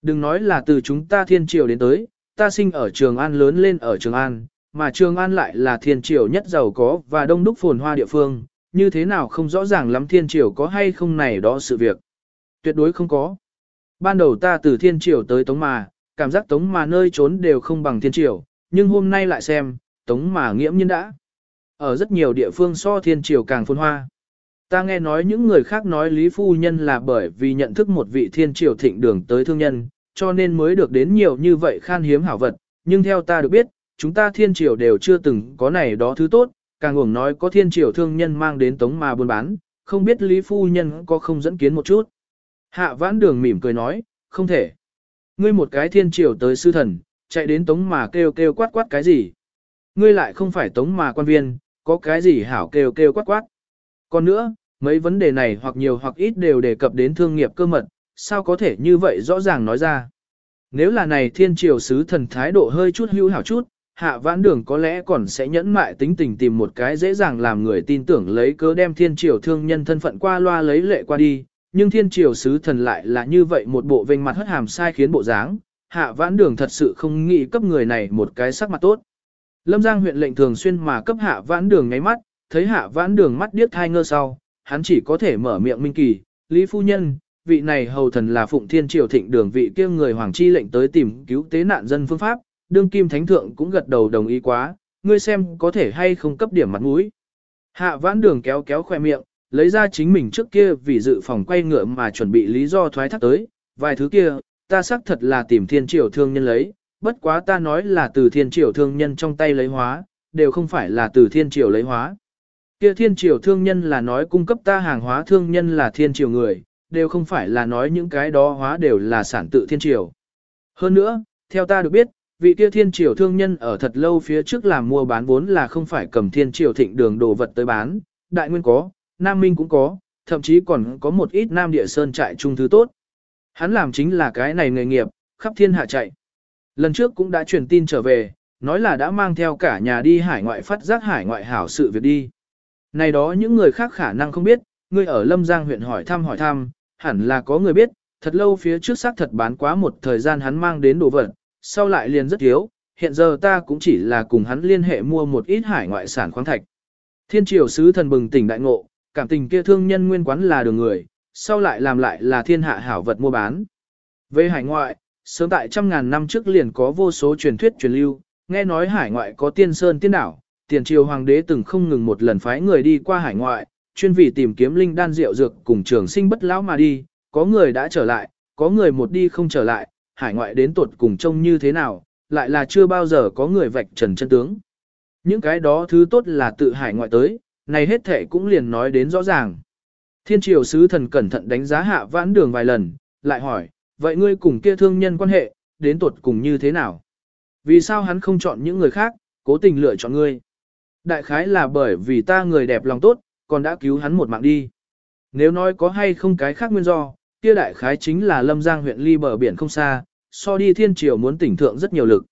Đừng nói là từ chúng ta thiên triều đến tới, ta sinh ở Trường An lớn lên ở Trường An, mà Trường An lại là thiên triều nhất giàu có và đông đúc phồn hoa địa phương, như thế nào không rõ ràng lắm thiên triều có hay không này đó sự việc. Tuyệt đối không có. Ban đầu ta từ thiên triều tới Tống Mà, cảm giác Tống Mà nơi trốn đều không bằng thiên triều, nhưng hôm nay lại xem, Tống Mà nghiễm nhiên đã. Ở rất nhiều địa phương so thiên triều càng phồn hoa. Ta nghe nói những người khác nói Lý Phu Nhân là bởi vì nhận thức một vị thiên triều thịnh đường tới thương nhân, cho nên mới được đến nhiều như vậy khan hiếm hảo vật, nhưng theo ta được biết, chúng ta thiên triều đều chưa từng có này đó thứ tốt, càng uổng nói có thiên triều thương nhân mang đến tống mà buôn bán, không biết Lý Phu Nhân có không dẫn kiến một chút. Hạ vãn đường mỉm cười nói, không thể. Ngươi một cái thiên triều tới sư thần, chạy đến tống mà kêu kêu quát quát cái gì. Ngươi lại không phải tống mà quan viên, có cái gì hảo kêu kêu quát quát. Còn nữa, mấy vấn đề này hoặc nhiều hoặc ít đều đề cập đến thương nghiệp cơ mật, sao có thể như vậy rõ ràng nói ra. Nếu là này thiên triều sứ thần thái độ hơi chút hữu hảo chút, hạ vãn đường có lẽ còn sẽ nhẫn mại tính tình tìm một cái dễ dàng làm người tin tưởng lấy cớ đem thiên triều thương nhân thân phận qua loa lấy lệ qua đi, nhưng thiên triều sứ thần lại là như vậy một bộ vênh mặt hất hàm sai khiến bộ dáng, hạ vãn đường thật sự không nghĩ cấp người này một cái sắc mặt tốt. Lâm Giang huyện lệnh thường xuyên mà cấp hạ vãn đường ngáy mắt, thấy hạ vãn đường mắt điếc thai ngơ sau, hắn chỉ có thể mở miệng minh kỳ, Lý Phu Nhân, vị này hầu thần là phụng thiên triều thịnh đường vị kia người hoàng chi lệnh tới tìm cứu tế nạn dân phương pháp, đương kim thánh thượng cũng gật đầu đồng ý quá, ngươi xem có thể hay không cấp điểm mặt mũi. Hạ vãn đường kéo kéo khoe miệng, lấy ra chính mình trước kia vì dự phòng quay ngựa mà chuẩn bị lý do thoái thác tới, vài thứ kia, ta xác thật là tìm thiên triều thương nhân lấy, bất quá ta nói là từ thiên triều thương nhân trong tay lấy hóa, đều không phải là từ thiên triều lấy hóa. Kia thiên triều thương nhân là nói cung cấp ta hàng hóa thương nhân là thiên triều người, đều không phải là nói những cái đó hóa đều là sản tự thiên triều. Hơn nữa, theo ta được biết, vị kia thiên triều thương nhân ở thật lâu phía trước làm mua bán vốn là không phải cầm thiên triều thịnh đường đồ vật tới bán, đại nguyên có, nam minh cũng có, thậm chí còn có một ít nam địa sơn trại trung thứ tốt. Hắn làm chính là cái này nghề nghiệp, khắp thiên hạ chạy. Lần trước cũng đã truyền tin trở về, nói là đã mang theo cả nhà đi hải ngoại phát giác hải ngoại hảo sự việc đi. Này đó những người khác khả năng không biết, người ở Lâm Giang huyện hỏi thăm hỏi thăm, hẳn là có người biết, thật lâu phía trước xác thật bán quá một thời gian hắn mang đến đồ vật, sau lại liền rất thiếu, hiện giờ ta cũng chỉ là cùng hắn liên hệ mua một ít hải ngoại sản khoáng thạch. Thiên triều sứ thần bừng tỉnh đại ngộ, cảm tình kia thương nhân nguyên quán là đường người, sau lại làm lại là thiên hạ hảo vật mua bán. Về hải ngoại, sớm tại trăm ngàn năm trước liền có vô số truyền thuyết truyền lưu, nghe nói hải ngoại có tiên sơn tiên đảo, tiền triều hoàng đế từng không ngừng một lần phái người đi qua hải ngoại, chuyên vì tìm kiếm linh đan rượu dược cùng trường sinh bất lão mà đi, có người đã trở lại, có người một đi không trở lại, hải ngoại đến tuột cùng trông như thế nào, lại là chưa bao giờ có người vạch trần chân tướng. Những cái đó thứ tốt là tự hải ngoại tới, này hết thể cũng liền nói đến rõ ràng. Thiên triều sứ thần cẩn thận đánh giá hạ vãn đường vài lần, lại hỏi, vậy ngươi cùng kia thương nhân quan hệ, đến tuột cùng như thế nào? Vì sao hắn không chọn những người khác, cố tình lựa chọn ngươi? Đại khái là bởi vì ta người đẹp lòng tốt, còn đã cứu hắn một mạng đi. Nếu nói có hay không cái khác nguyên do, kia đại khái chính là Lâm Giang huyện ly bờ biển không xa, so đi thiên triều muốn tỉnh thượng rất nhiều lực.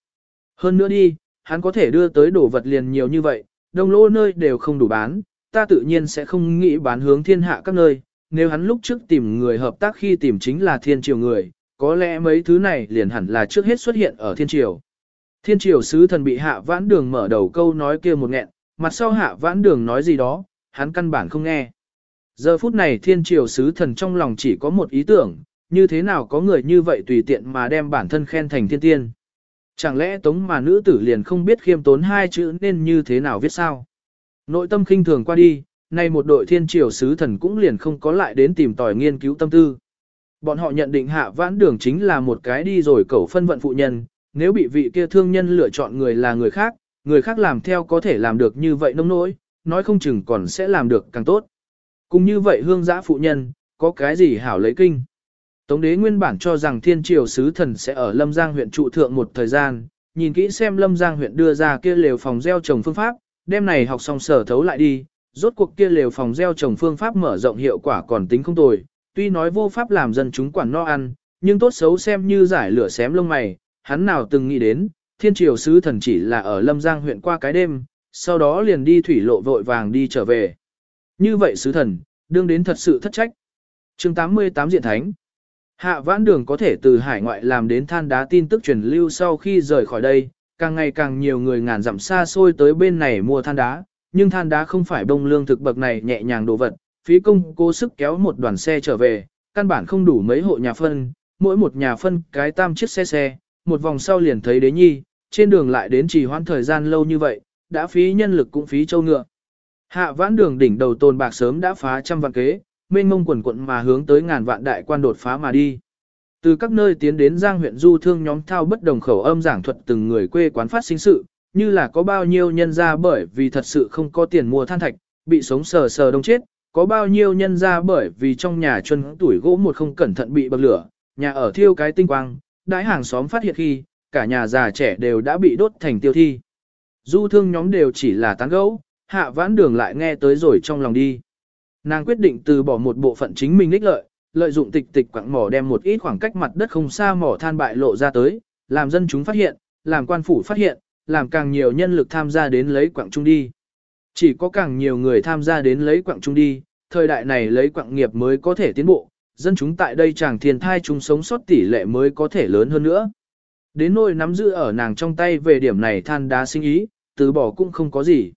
Hơn nữa đi, hắn có thể đưa tới đồ vật liền nhiều như vậy, đông lô nơi đều không đủ bán, ta tự nhiên sẽ không nghĩ bán hướng thiên hạ các nơi, nếu hắn lúc trước tìm người hợp tác khi tìm chính là thiên triều người, có lẽ mấy thứ này liền hẳn là trước hết xuất hiện ở thiên triều. Thiên triều sứ thần bị hạ vãn đường mở đầu câu nói kia một nghẹn, mặt sau hạ vãn đường nói gì đó, hắn căn bản không nghe. Giờ phút này thiên triều sứ thần trong lòng chỉ có một ý tưởng, như thế nào có người như vậy tùy tiện mà đem bản thân khen thành thiên tiên. Chẳng lẽ tống mà nữ tử liền không biết khiêm tốn hai chữ nên như thế nào viết sao? Nội tâm khinh thường qua đi, nay một đội thiên triều sứ thần cũng liền không có lại đến tìm tòi nghiên cứu tâm tư. Bọn họ nhận định hạ vãn đường chính là một cái đi rồi cẩu phân vận phụ nhân, nếu bị vị kia thương nhân lựa chọn người là người khác, người khác làm theo có thể làm được như vậy nông nỗi, nói không chừng còn sẽ làm được càng tốt. Cũng như vậy hương giã phụ nhân, có cái gì hảo lấy kinh. Tống đế nguyên bản cho rằng thiên triều sứ thần sẽ ở Lâm Giang huyện trụ thượng một thời gian, nhìn kỹ xem Lâm Giang huyện đưa ra kia lều phòng gieo trồng phương pháp, đêm này học xong sở thấu lại đi, rốt cuộc kia lều phòng gieo trồng phương pháp mở rộng hiệu quả còn tính không tồi, tuy nói vô pháp làm dân chúng quản no ăn, nhưng tốt xấu xem như giải lửa xém lông mày, hắn nào từng nghĩ đến, thiên triều sứ thần chỉ là ở Lâm Giang huyện qua cái đêm, sau đó liền đi thủy lộ vội vàng đi trở về. Như vậy sứ thần, đương đến thật sự thất trách. chương 88 diện thánh. Hạ vãn đường có thể từ hải ngoại làm đến than đá tin tức truyền lưu sau khi rời khỏi đây, càng ngày càng nhiều người ngàn dặm xa xôi tới bên này mua than đá, nhưng than đá không phải bông lương thực bậc này nhẹ nhàng đồ vật, phí công cố sức kéo một đoàn xe trở về, căn bản không đủ mấy hộ nhà phân, mỗi một nhà phân cái tam chiếc xe xe, một vòng sau liền thấy đế nhi, trên đường lại đến trì hoãn thời gian lâu như vậy, đã phí nhân lực cũng phí châu ngựa. Hạ vãn đường đỉnh đầu tồn bạc sớm đã phá trăm vạn kế, mênh mông quần quận mà hướng tới ngàn vạn đại quan đột phá mà đi. Từ các nơi tiến đến Giang huyện du thương nhóm thao bất đồng khẩu âm giảng thuật từng người quê quán phát sinh sự, như là có bao nhiêu nhân ra bởi vì thật sự không có tiền mua than thạch, bị sống sờ sờ đông chết, có bao nhiêu nhân ra bởi vì trong nhà chân tuổi gỗ một không cẩn thận bị bậc lửa, nhà ở thiêu cái tinh quang, đãi hàng xóm phát hiện khi, cả nhà già trẻ đều đã bị đốt thành tiêu thi. Du thương nhóm đều chỉ là tán gẫu, hạ vãn đường lại nghe tới rồi trong lòng đi. Nàng quyết định từ bỏ một bộ phận chính mình ích lợi, lợi dụng tịch tịch quặng mỏ đem một ít khoảng cách mặt đất không xa mỏ than bại lộ ra tới, làm dân chúng phát hiện, làm quan phủ phát hiện, làm càng nhiều nhân lực tham gia đến lấy quặng trung đi. Chỉ có càng nhiều người tham gia đến lấy quặng trung đi, thời đại này lấy quặng nghiệp mới có thể tiến bộ, dân chúng tại đây chẳng thiên thai chúng sống sót tỷ lệ mới có thể lớn hơn nữa. Đến nỗi nắm giữ ở nàng trong tay về điểm này than đá sinh ý, từ bỏ cũng không có gì.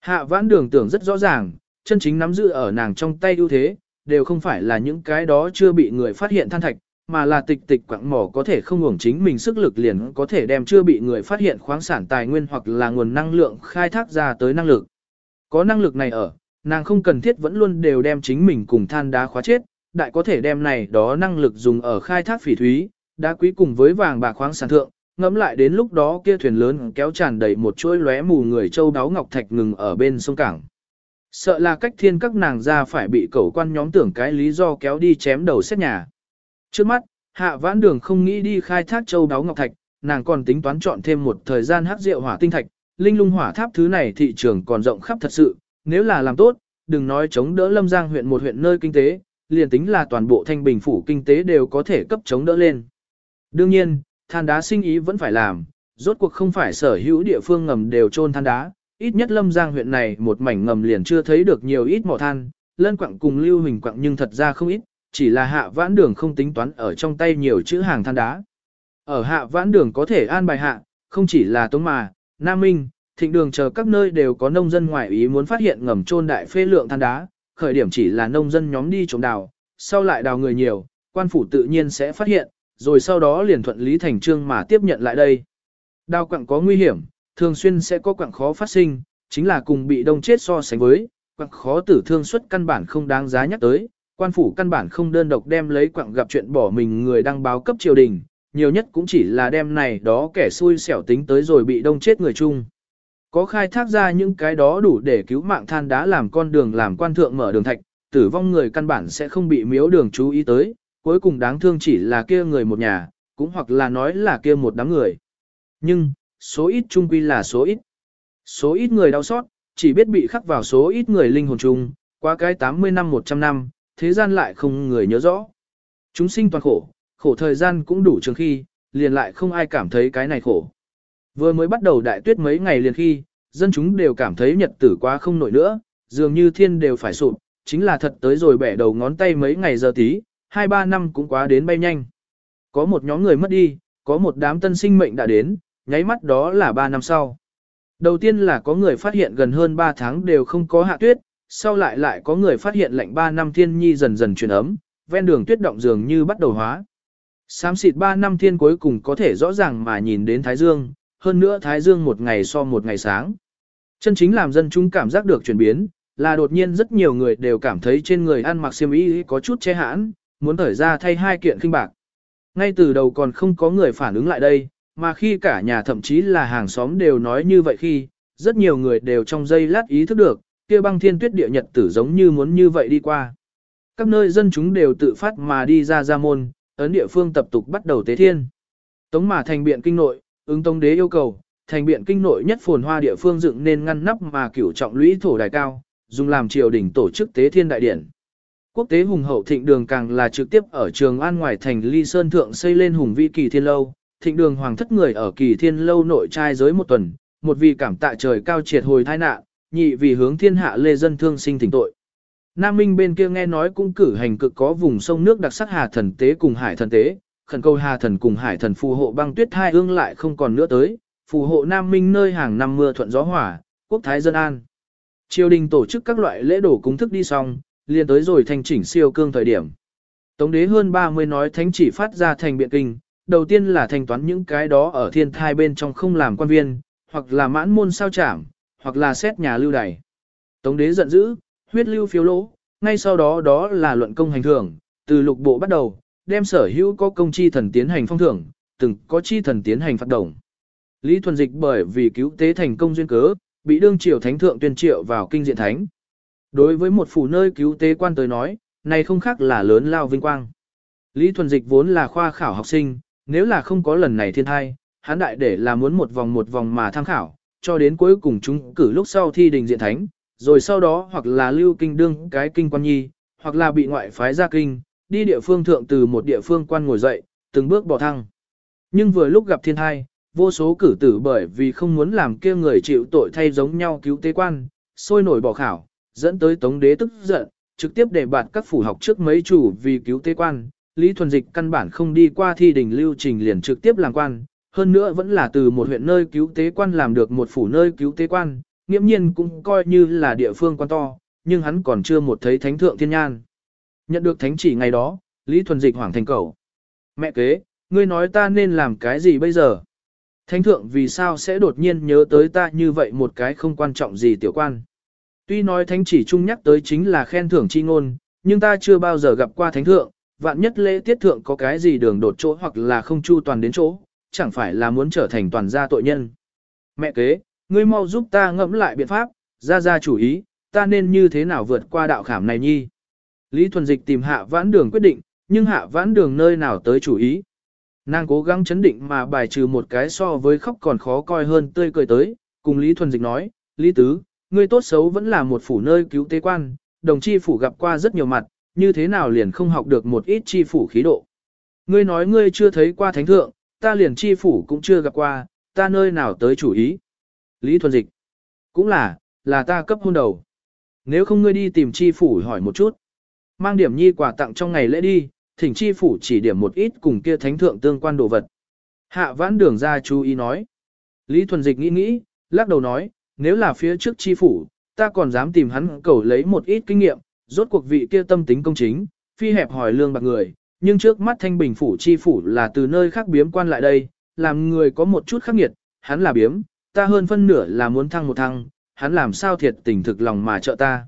Hạ vãn đường tưởng rất rõ ràng, chân chính nắm giữ ở nàng trong tay ưu thế, đều không phải là những cái đó chưa bị người phát hiện than thạch, mà là tịch tịch quặng mỏ có thể không hưởng chính mình sức lực liền có thể đem chưa bị người phát hiện khoáng sản tài nguyên hoặc là nguồn năng lượng khai thác ra tới năng lực. Có năng lực này ở, nàng không cần thiết vẫn luôn đều đem chính mình cùng than đá khóa chết, đại có thể đem này đó năng lực dùng ở khai thác phỉ thúy, đá quý cùng với vàng bạc khoáng sản thượng, ngẫm lại đến lúc đó kia thuyền lớn kéo tràn đầy một chuỗi lóe mù người châu đáo ngọc thạch ngừng ở bên sông cảng. Sợ là cách thiên các nàng ra phải bị cẩu quan nhóm tưởng cái lý do kéo đi chém đầu xét nhà. Trước mắt, hạ vãn đường không nghĩ đi khai thác châu đáo ngọc thạch, nàng còn tính toán chọn thêm một thời gian hắc rượu hỏa tinh thạch, linh lung hỏa tháp thứ này thị trường còn rộng khắp thật sự, nếu là làm tốt, đừng nói chống đỡ lâm giang huyện một huyện nơi kinh tế, liền tính là toàn bộ thanh bình phủ kinh tế đều có thể cấp chống đỡ lên. Đương nhiên, than đá sinh ý vẫn phải làm, rốt cuộc không phải sở hữu địa phương ngầm đều trôn than đá, ít nhất lâm giang huyện này một mảnh ngầm liền chưa thấy được nhiều ít mỏ than, lân quặng cùng lưu hình quặng nhưng thật ra không ít, chỉ là hạ vãn đường không tính toán ở trong tay nhiều chữ hàng than đá. Ở hạ vãn đường có thể an bài hạ, không chỉ là Tống Mà, Nam Minh, thịnh đường chờ các nơi đều có nông dân ngoại ý muốn phát hiện ngầm trôn đại phê lượng than đá, khởi điểm chỉ là nông dân nhóm đi trồng đào, sau lại đào người nhiều, quan phủ tự nhiên sẽ phát hiện, rồi sau đó liền thuận lý thành trương mà tiếp nhận lại đây. Đao quặng có nguy hiểm, thường xuyên sẽ có quặng khó phát sinh, chính là cùng bị đông chết so sánh với, quặng khó tử thương suất căn bản không đáng giá nhắc tới, quan phủ căn bản không đơn độc đem lấy quặng gặp chuyện bỏ mình người đăng báo cấp triều đình, nhiều nhất cũng chỉ là đem này đó kẻ xui xẻo tính tới rồi bị đông chết người chung. Có khai thác ra những cái đó đủ để cứu mạng than đá làm con đường làm quan thượng mở đường thạch, tử vong người căn bản sẽ không bị miếu đường chú ý tới, cuối cùng đáng thương chỉ là kia người một nhà, cũng hoặc là nói là kia một đám người. Nhưng, số ít chung quy là số ít. Số ít người đau xót, chỉ biết bị khắc vào số ít người linh hồn chung, qua cái 80 năm 100 năm, thế gian lại không người nhớ rõ. Chúng sinh toàn khổ, khổ thời gian cũng đủ trường khi, liền lại không ai cảm thấy cái này khổ. Vừa mới bắt đầu đại tuyết mấy ngày liền khi, dân chúng đều cảm thấy nhật tử quá không nổi nữa, dường như thiên đều phải sụp, chính là thật tới rồi bẻ đầu ngón tay mấy ngày giờ tí, hai ba năm cũng quá đến bay nhanh. Có một nhóm người mất đi, có một đám tân sinh mệnh đã đến, nháy mắt đó là ba năm sau. Đầu tiên là có người phát hiện gần hơn 3 tháng đều không có hạ tuyết, sau lại lại có người phát hiện lạnh 3 năm thiên nhi dần dần chuyển ấm, ven đường tuyết động dường như bắt đầu hóa. Sám xịt 3 năm thiên cuối cùng có thể rõ ràng mà nhìn đến Thái Dương, hơn nữa Thái Dương một ngày so một ngày sáng. Chân chính làm dân chúng cảm giác được chuyển biến, là đột nhiên rất nhiều người đều cảm thấy trên người ăn mặc xiêm y có chút che hãn, muốn thở ra thay hai kiện kinh bạc. Ngay từ đầu còn không có người phản ứng lại đây, mà khi cả nhà thậm chí là hàng xóm đều nói như vậy khi, rất nhiều người đều trong giây lát ý thức được, kia băng thiên tuyết địa nhật tử giống như muốn như vậy đi qua. Các nơi dân chúng đều tự phát mà đi ra ra môn, ấn địa phương tập tục bắt đầu tế thiên. Tống mà thành biện kinh nội, ứng tông đế yêu cầu, thành biện kinh nội nhất phồn hoa địa phương dựng nên ngăn nắp mà cửu trọng lũy thổ đài cao, dùng làm triều đình tổ chức tế thiên đại điển. Quốc tế hùng hậu thịnh đường càng là trực tiếp ở trường an ngoài thành ly sơn thượng xây lên hùng vĩ kỳ thiên lâu, thịnh đường hoàng thất người ở kỳ thiên lâu nội trai giới một tuần, một vì cảm tạ trời cao triệt hồi tai nạn, nhị vì hướng thiên hạ lê dân thương sinh thỉnh tội. Nam Minh bên kia nghe nói cũng cử hành cực có vùng sông nước đặc sắc Hà Thần Tế cùng Hải Thần Tế, khẩn cầu Hà Thần cùng Hải Thần phù hộ băng tuyết hai ương lại không còn nữa tới, phù hộ Nam Minh nơi hàng năm mưa thuận gió hỏa, quốc thái dân an. Triều đình tổ chức các loại lễ đổ cúng thức đi xong, liền tới rồi thành chỉnh siêu cương thời điểm. Tống đế hơn 30 nói thánh chỉ phát ra thành biện kinh, đầu tiên là thanh toán những cái đó ở thiên thai bên trong không làm quan viên, hoặc là mãn môn sao trảm, hoặc là xét nhà lưu đày. Tống đế giận dữ, huyết lưu phiếu lỗ, ngay sau đó đó là luận công hành thưởng, từ lục bộ bắt đầu, đem sở hữu có công chi thần tiến hành phong thưởng, từng có chi thần tiến hành phát động. Lý Thuần Dịch bởi vì cứu tế thành công duyên cớ, bị đương triều thánh thượng tuyên triệu vào kinh diện thánh. Đối với một phủ nơi cứu tế quan tới nói, này không khác là lớn lao vinh quang. Lý Thuần Dịch vốn là khoa khảo học sinh, nếu là không có lần này thiên thai, hắn đại để là muốn một vòng một vòng mà tham khảo, cho đến cuối cùng chúng cử lúc sau thi đình diện thánh, rồi sau đó hoặc là lưu kinh đương cái kinh quan nhi, hoặc là bị ngoại phái ra kinh, đi địa phương thượng từ một địa phương quan ngồi dậy, từng bước bỏ thăng. Nhưng vừa lúc gặp thiên thai, vô số cử tử bởi vì không muốn làm kia người chịu tội thay giống nhau cứu tế quan, sôi nổi bỏ khảo, dẫn tới tống đế tức giận, trực tiếp để bạt các phủ học trước mấy chủ vì cứu tế quan, Lý Thuần Dịch căn bản không đi qua thi đình lưu trình liền trực tiếp làm quan, hơn nữa vẫn là từ một huyện nơi cứu tế quan làm được một phủ nơi cứu tế quan, nghiễm nhiên cũng coi như là địa phương quan to, nhưng hắn còn chưa một thấy thánh thượng thiên nhan. Nhận được thánh chỉ ngày đó, Lý Thuần Dịch hoảng thành cầu. Mẹ kế, ngươi nói ta nên làm cái gì bây giờ? Thánh thượng vì sao sẽ đột nhiên nhớ tới ta như vậy một cái không quan trọng gì tiểu quan? Tuy nói thánh chỉ chung nhắc tới chính là khen thưởng chi ngôn, nhưng ta chưa bao giờ gặp qua thánh thượng, vạn nhất lễ tiết thượng có cái gì đường đột chỗ hoặc là không chu toàn đến chỗ, chẳng phải là muốn trở thành toàn gia tội nhân. Mẹ kế, ngươi mau giúp ta ngẫm lại biện pháp, ra ra chủ ý, ta nên như thế nào vượt qua đạo khảm này nhi. Lý Thuần Dịch tìm hạ vãn đường quyết định, nhưng hạ vãn đường nơi nào tới chủ ý. Nàng cố gắng chấn định mà bài trừ một cái so với khóc còn khó coi hơn tươi cười tới, cùng Lý Thuần Dịch nói, Lý Tứ, ngươi tốt xấu vẫn là một phủ nơi cứu tế quan, đồng chi phủ gặp qua rất nhiều mặt, như thế nào liền không học được một ít chi phủ khí độ. Ngươi nói ngươi chưa thấy qua thánh thượng, ta liền chi phủ cũng chưa gặp qua, ta nơi nào tới chủ ý. Lý Thuần Dịch. Cũng là, là ta cấp hôn đầu. Nếu không ngươi đi tìm chi phủ hỏi một chút. Mang điểm nhi quà tặng trong ngày lễ đi, thỉnh chi phủ chỉ điểm một ít cùng kia thánh thượng tương quan đồ vật. Hạ vãn đường ra chú ý nói. Lý Thuần Dịch nghĩ nghĩ, lắc đầu nói, nếu là phía trước chi phủ, ta còn dám tìm hắn cầu lấy một ít kinh nghiệm, rốt cuộc vị kia tâm tính công chính, phi hẹp hỏi lương bạc người, nhưng trước mắt thanh bình phủ chi phủ là từ nơi khác biếm quan lại đây, làm người có một chút khắc nghiệt, hắn là biếm, ta hơn phân nửa là muốn thăng một thăng, hắn làm sao thiệt tình thực lòng mà trợ ta.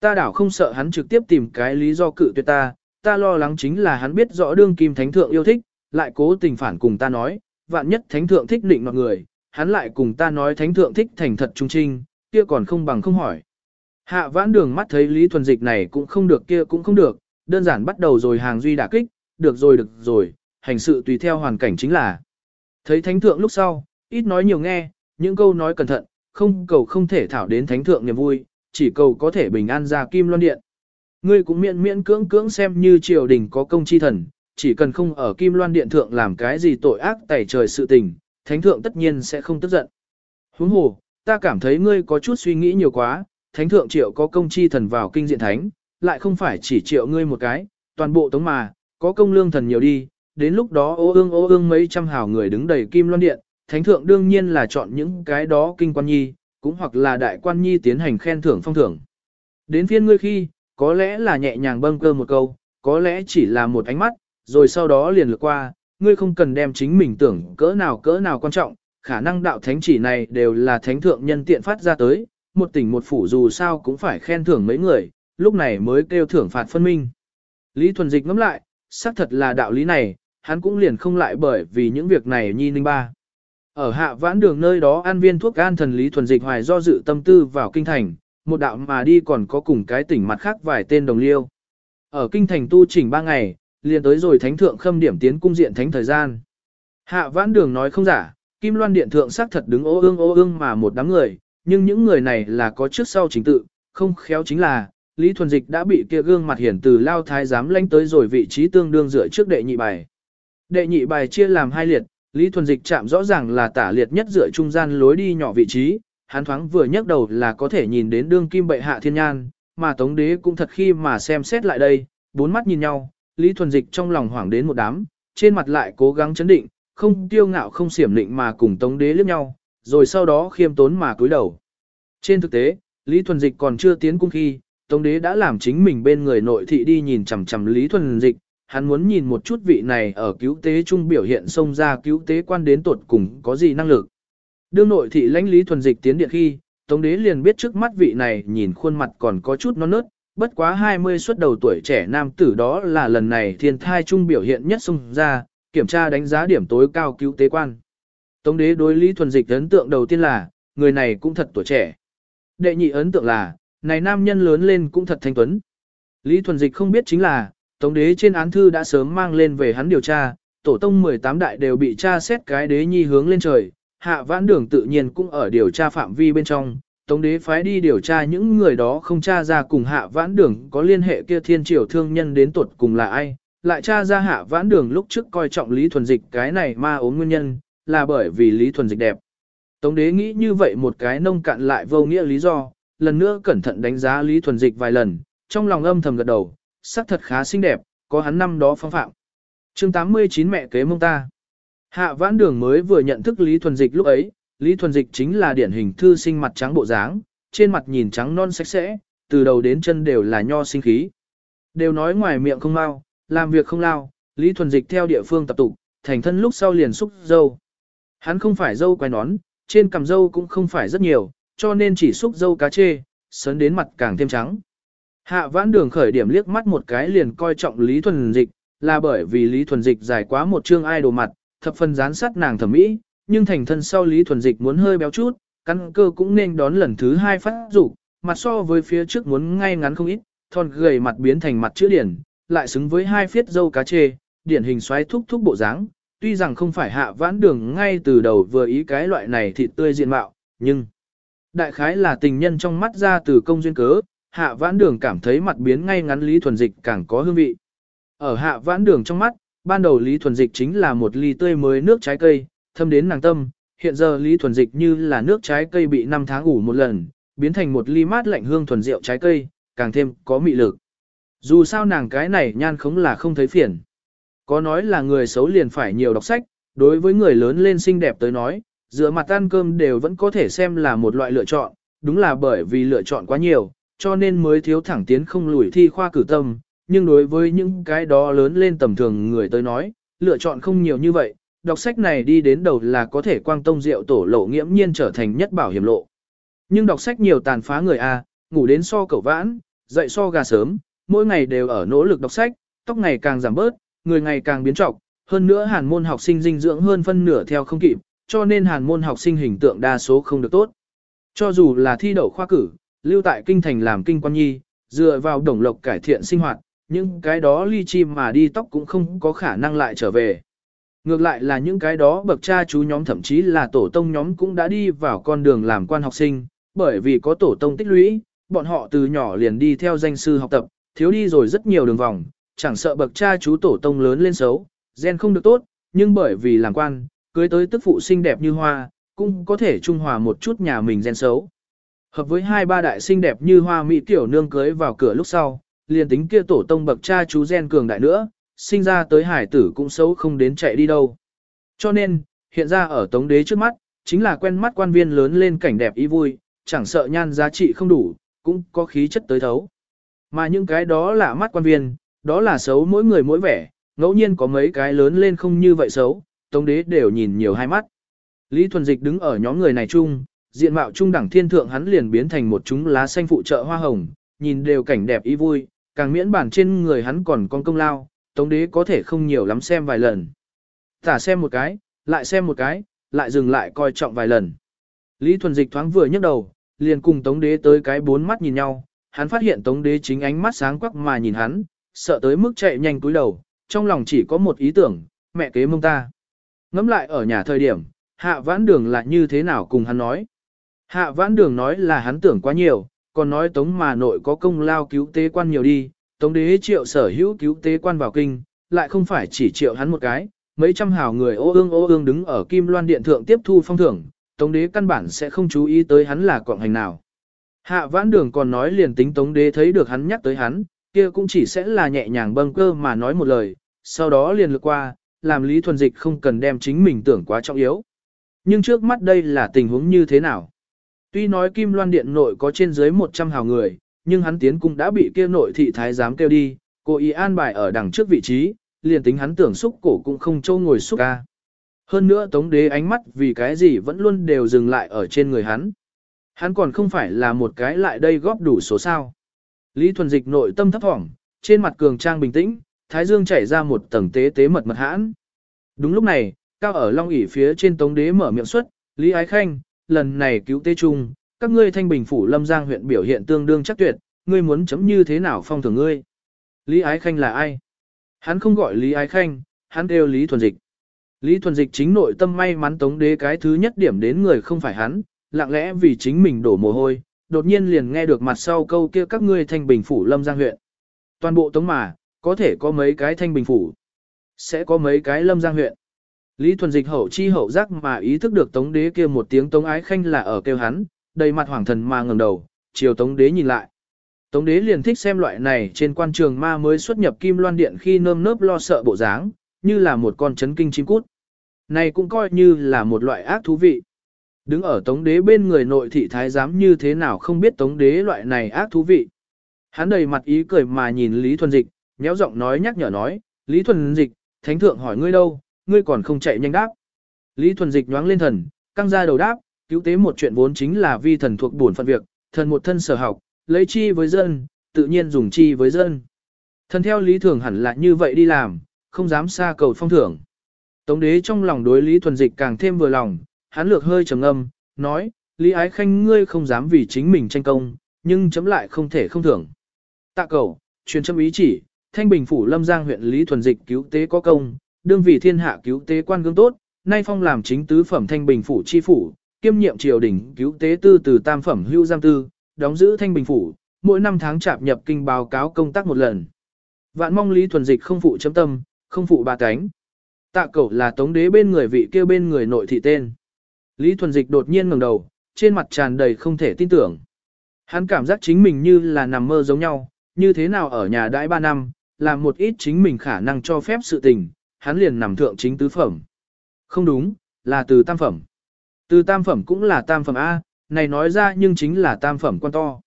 Ta đảo không sợ hắn trực tiếp tìm cái lý do cự tuyệt ta, ta lo lắng chính là hắn biết rõ đương kim thánh thượng yêu thích, lại cố tình phản cùng ta nói, vạn nhất thánh thượng thích định mọi người, hắn lại cùng ta nói thánh thượng thích thành thật trung trinh, kia còn không bằng không hỏi. Hạ vãn đường mắt thấy Lý Thuần Dịch này cũng không được kia cũng không được, đơn giản bắt đầu rồi hàng duy đả kích, được rồi được rồi, hành sự tùy theo hoàn cảnh chính là. Thấy thánh thượng lúc sau, ít nói nhiều nghe, những câu nói cẩn thận, không cầu không thể thảo đến thánh thượng niềm vui, chỉ cầu có thể bình an ra kim loan điện. Ngươi cũng miễn miễn cưỡng cưỡng xem như triều đình có công chi thần, chỉ cần không ở kim loan điện thượng làm cái gì tội ác tẩy trời sự tình, thánh thượng tất nhiên sẽ không tức giận. Huống hồ, ta cảm thấy ngươi có chút suy nghĩ nhiều quá, thánh thượng triệu có công chi thần vào kinh diện thánh, lại không phải chỉ triệu ngươi một cái, toàn bộ tống mà, có công lương thần nhiều đi, đến lúc đó ô ương ô ương mấy trăm hào người đứng đầy kim loan điện, thánh thượng đương nhiên là chọn những cái đó kinh quan nhi, cũng hoặc là đại quan nhi tiến hành khen thưởng phong thưởng. Đến phiên ngươi khi, có lẽ là nhẹ nhàng bâng cơ một câu, có lẽ chỉ là một ánh mắt, rồi sau đó liền lượt qua, ngươi không cần đem chính mình tưởng cỡ nào cỡ nào quan trọng, khả năng đạo thánh chỉ này đều là thánh thượng nhân tiện phát ra tới, một tỉnh một phủ dù sao cũng phải khen thưởng mấy người, lúc này mới kêu thưởng phạt phân minh. Lý Thuần Dịch ngẫm lại, xác thật là đạo lý này, hắn cũng liền không lại bởi vì những việc này nhi ninh ba. Ở hạ vãn đường nơi đó ăn viên thuốc an thần Lý Thuần Dịch hoài do dự tâm tư vào kinh thành, một đạo mà đi còn có cùng cái tỉnh mặt khác vài tên đồng liêu. Ở kinh thành tu chỉnh ba ngày, liền tới rồi thánh thượng khâm điểm tiến cung diện thánh thời gian. Hạ vãn đường nói không giả, Kim Loan Điện thượng xác thật đứng ô ương ô ương mà một đám người, nhưng những người này là có trước sau chính tự, không khéo chính là, Lý Thuần Dịch đã bị kia gương mặt hiển từ lao thái giám lanh tới rồi vị trí tương đương dựa trước đệ nhị bài. Đệ nhị bài chia làm hai liệt, Lý Thuần Dịch chạm rõ ràng là tả liệt nhất dựa trung gian lối đi nhỏ vị trí, hắn thoáng vừa nhấc đầu là có thể nhìn đến đương kim bệ hạ thiên nhan, mà Tống Đế cũng thật khi mà xem xét lại đây, bốn mắt nhìn nhau, Lý Thuần Dịch trong lòng hoảng đến một đám, trên mặt lại cố gắng chấn định, không tiêu ngạo không xiểm định mà cùng Tống Đế liếc nhau, rồi sau đó khiêm tốn mà cúi đầu. Trên thực tế, Lý Thuần Dịch còn chưa tiến cung khi, Tống Đế đã làm chính mình bên người nội thị đi nhìn chằm chằm Lý Thuần Dịch, hắn muốn nhìn một chút vị này ở cứu tế trung biểu hiện xông ra cứu tế quan đến tuột cùng có gì năng lực. Đương nội thị lãnh Lý Thuần Dịch tiến điện khi, Tống Đế liền biết trước mắt vị này nhìn khuôn mặt còn có chút non nớt, bất quá 20 xuất đầu tuổi trẻ nam tử đó là lần này thiên thai trung biểu hiện nhất sung ra, kiểm tra đánh giá điểm tối cao cứu tế quan. Tống Đế đối Lý Thuần Dịch ấn tượng đầu tiên là, người này cũng thật tuổi trẻ. Đệ nhị ấn tượng là, này nam nhân lớn lên cũng thật thanh tuấn. Lý Thuần Dịch không biết chính là, Tống đế trên án thư đã sớm mang lên về hắn điều tra, tổ tông 18 đại đều bị tra xét cái đế nhi hướng lên trời, hạ vãn đường tự nhiên cũng ở điều tra phạm vi bên trong. Tống đế phái đi điều tra những người đó không tra ra cùng hạ vãn đường có liên hệ kia thiên triều thương nhân đến tuột cùng là ai, lại tra ra hạ vãn đường lúc trước coi trọng Lý Thuần Dịch cái này ma ốm nguyên nhân, là bởi vì Lý Thuần Dịch đẹp. Tống đế nghĩ như vậy một cái nông cạn lại vô nghĩa lý do, lần nữa cẩn thận đánh giá Lý Thuần Dịch vài lần, trong lòng âm thầm gật đầu, sắc thật khá xinh đẹp, có hắn năm đó phong phạm. chương 89 mẹ kế mông ta. Hạ vãn đường mới vừa nhận thức Lý Thuần Dịch lúc ấy, Lý Thuần Dịch chính là điển hình thư sinh mặt trắng bộ dáng, trên mặt nhìn trắng non sạch sẽ, từ đầu đến chân đều là nho sinh khí. Đều nói ngoài miệng không mau, làm việc không lao, Lý Thuần Dịch theo địa phương tập tụ, thành thân lúc sau liền xúc dâu. Hắn không phải dâu quay nón, trên cằm dâu cũng không phải rất nhiều, cho nên chỉ xúc dâu cá chê, sớn đến mặt càng thêm trắng. Hạ vãn đường khởi điểm liếc mắt một cái liền coi trọng Lý Thuần Dịch, là bởi vì Lý Thuần Dịch dài quá một chương ai đồ mặt, thập phần dán sát nàng thẩm mỹ, nhưng thành thân sau Lý Thuần Dịch muốn hơi béo chút, căn cơ cũng nên đón lần thứ hai phát dục mặt so với phía trước muốn ngay ngắn không ít, thon gầy mặt biến thành mặt chữ điển, lại xứng với hai phiết dâu cá chê, điển hình xoáy thúc thúc bộ dáng. Tuy rằng không phải hạ vãn đường ngay từ đầu vừa ý cái loại này thịt tươi diện mạo, nhưng đại khái là tình nhân trong mắt ra từ công duyên cớ, hạ vãn đường cảm thấy mặt biến ngay ngắn Lý Thuần Dịch càng có hương vị. Ở hạ vãn đường trong mắt, ban đầu Lý Thuần Dịch chính là một ly tươi mới nước trái cây, thâm đến nàng tâm, hiện giờ Lý Thuần Dịch như là nước trái cây bị 5 tháng ủ một lần, biến thành một ly mát lạnh hương thuần rượu trái cây, càng thêm có mị lực. Dù sao nàng cái này nhan khống là không thấy phiền. Có nói là người xấu liền phải nhiều đọc sách, đối với người lớn lên xinh đẹp tới nói, dựa mặt ăn cơm đều vẫn có thể xem là một loại lựa chọn, đúng là bởi vì lựa chọn quá nhiều, cho nên mới thiếu thẳng tiến không lùi thi khoa cử tâm, nhưng đối với những cái đó lớn lên tầm thường người tới nói, lựa chọn không nhiều như vậy, đọc sách này đi đến đầu là có thể quang tông rượu tổ lộ nghiễm nhiên trở thành nhất bảo hiểm lộ. Nhưng đọc sách nhiều tàn phá người A, ngủ đến so cẩu vãn, dậy so gà sớm, mỗi ngày đều ở nỗ lực đọc sách, tóc ngày càng giảm bớt, người ngày càng biến trọng, hơn nữa hàn môn học sinh dinh dưỡng hơn phân nửa theo không kịp, cho nên hàn môn học sinh hình tượng đa số không được tốt. Cho dù là thi đậu khoa cử, lưu tại kinh thành làm kinh quan nhi, dựa vào đồng lộc cải thiện sinh hoạt, những cái đó ly chim mà đi tóc cũng không có khả năng lại trở về. Ngược lại là những cái đó bậc cha chú nhóm thậm chí là tổ tông nhóm cũng đã đi vào con đường làm quan học sinh, bởi vì có tổ tông tích lũy, bọn họ từ nhỏ liền đi theo danh sư học tập, thiếu đi rồi rất nhiều đường vòng, chẳng sợ bậc cha chú tổ tông lớn lên xấu, gen không được tốt, nhưng bởi vì làm quan, cưới tới tức phụ xinh đẹp như hoa, cũng có thể trung hòa một chút nhà mình gen xấu. Hợp với hai ba đại xinh đẹp như hoa mỹ tiểu nương cưới vào cửa lúc sau, liền tính kia tổ tông bậc cha chú gen cường đại nữa, sinh ra tới hải tử cũng xấu không đến chạy đi đâu. Cho nên, hiện ra ở tống đế trước mắt, chính là quen mắt quan viên lớn lên cảnh đẹp ý vui, chẳng sợ nhan giá trị không đủ, cũng có khí chất tới thấu. Mà những cái đó là mắt quan viên, đó là xấu mỗi người mỗi vẻ, ngẫu nhiên có mấy cái lớn lên không như vậy xấu, tống đế đều nhìn nhiều hai mắt. Lý Thuần Dịch đứng ở nhóm người này chung, diện mạo trung đẳng thiên thượng hắn liền biến thành một chúng lá xanh phụ trợ hoa hồng, nhìn đều cảnh đẹp ý vui, càng miễn bản trên người hắn còn con công lao, tống đế có thể không nhiều lắm xem vài lần. Tả xem một cái, lại xem một cái, lại dừng lại coi trọng vài lần. Lý Thuần Dịch thoáng vừa nhấc đầu, liền cùng tống đế tới cái bốn mắt nhìn nhau, hắn phát hiện tống đế chính ánh mắt sáng quắc mà nhìn hắn, sợ tới mức chạy nhanh cúi đầu, trong lòng chỉ có một ý tưởng, mẹ kế mông ta. Ngắm lại ở nhà thời điểm, hạ vãn đường là như thế nào cùng hắn nói. Hạ vãn đường nói là hắn tưởng quá nhiều, còn nói tống mà nội có công lao cứu tế quan nhiều đi, tống đế triệu sở hữu cứu tế quan vào kinh, lại không phải chỉ triệu hắn một cái, mấy trăm hào người ô ương ô ương đứng ở kim loan điện thượng tiếp thu phong thưởng, tống đế căn bản sẽ không chú ý tới hắn là quạng hành nào. Hạ vãn đường còn nói liền tính tống đế thấy được hắn nhắc tới hắn, kia cũng chỉ sẽ là nhẹ nhàng bâng cơ mà nói một lời, sau đó liền lược qua, làm Lý Thuần Dịch không cần đem chính mình tưởng quá trọng yếu. Nhưng trước mắt đây là tình huống như thế nào? Tuy nói Kim Loan Điện nội có trên dưới 100 hào người, nhưng hắn tiến cung đã bị kia nội thị thái giám kêu đi, cô ý an bài ở đằng trước vị trí, liền tính hắn tưởng xúc cổ cũng không châu ngồi xúc ca. Hơn nữa Tống Đế ánh mắt vì cái gì vẫn luôn đều dừng lại ở trên người hắn. Hắn còn không phải là một cái lại đây góp đủ số sao. Lý Thuần Dịch nội tâm thấp thỏm, trên mặt cường trang bình tĩnh, thái dương chảy ra một tầng tế tế mật mật hãn. Đúng lúc này, cao ở long ỉ phía trên Tống Đế mở miệng xuất, Lý Ái Khanh, lần này cứu tế trung, các ngươi thanh bình phủ lâm giang huyện biểu hiện tương đương chắc tuyệt, ngươi muốn chấm như thế nào phong thưởng ngươi. Lý Ái Khanh là ai? Hắn không gọi Lý Ái Khanh, hắn kêu Lý Thuần Dịch. Lý Thuần Dịch chính nội tâm may mắn tống đế cái thứ nhất điểm đến người không phải hắn, lặng lẽ vì chính mình đổ mồ hôi, đột nhiên liền nghe được mặt sau câu kia các ngươi thanh bình phủ lâm giang huyện. Toàn bộ tống mà, có thể có mấy cái thanh bình phủ, sẽ có mấy cái lâm giang huyện. Lý Thuần Dịch hậu chi hậu giác mà ý thức được Tống Đế kia một tiếng Tống Ái Khanh là ở kêu hắn, đầy mặt hoàng thần mà ngẩng đầu, chiều Tống Đế nhìn lại. Tống Đế liền thích xem loại này trên quan trường ma mới xuất nhập Kim Loan Điện khi nơm nớp lo sợ bộ dáng, như là một con chấn kinh chim cút. Này cũng coi như là một loại ác thú vị. Đứng ở Tống Đế bên người nội thị thái giám như thế nào không biết Tống Đế loại này ác thú vị. Hắn đầy mặt ý cười mà nhìn Lý Thuần Dịch, nhéo giọng nói nhắc nhở nói, Lý Thuần Dịch, Thánh Thượng hỏi ngươi đâu, ngươi còn không chạy nhanh đáp. Lý Thuần Dịch nhoáng lên thần, căng ra đầu đáp, cứu tế một chuyện vốn chính là vi thần thuộc bổn phận việc, thần một thân sở học, lấy chi với dân, tự nhiên dùng chi với dân. Thần theo lý thường hẳn là như vậy đi làm, không dám xa cầu phong thưởng. Tống đế trong lòng đối Lý Thuần Dịch càng thêm vừa lòng, hắn lược hơi trầm âm, nói, Lý Ái Khanh ngươi không dám vì chính mình tranh công, nhưng chấm lại không thể không thưởng. Tạ cầu, truyền chấm ý chỉ, Thanh Bình Phủ Lâm Giang huyện Lý Thuần Dịch cứu tế có công, đương vị thiên hạ cứu tế quan gương tốt, nay phong làm chính tứ phẩm thanh bình phủ chi phủ, kiêm nhiệm triều đình cứu tế tư từ tam phẩm hưu giang tư, đóng giữ thanh bình phủ, mỗi năm tháng chạp nhập kinh báo cáo công tác một lần. Vạn mong Lý Thuần Dịch không phụ chấm tâm, không phụ ba cánh. Tạ cẩu là tống đế bên người vị kêu bên người nội thị tên. Lý Thuần Dịch đột nhiên ngẩng đầu, trên mặt tràn đầy không thể tin tưởng. Hắn cảm giác chính mình như là nằm mơ giống nhau, như thế nào ở nhà đãi ba năm, làm một ít chính mình khả năng cho phép sự tình, hắn liền nằm thượng chính tứ phẩm. Không đúng, là từ tam phẩm. Từ tam phẩm cũng là tam phẩm A, này nói ra nhưng chính là tam phẩm quan to.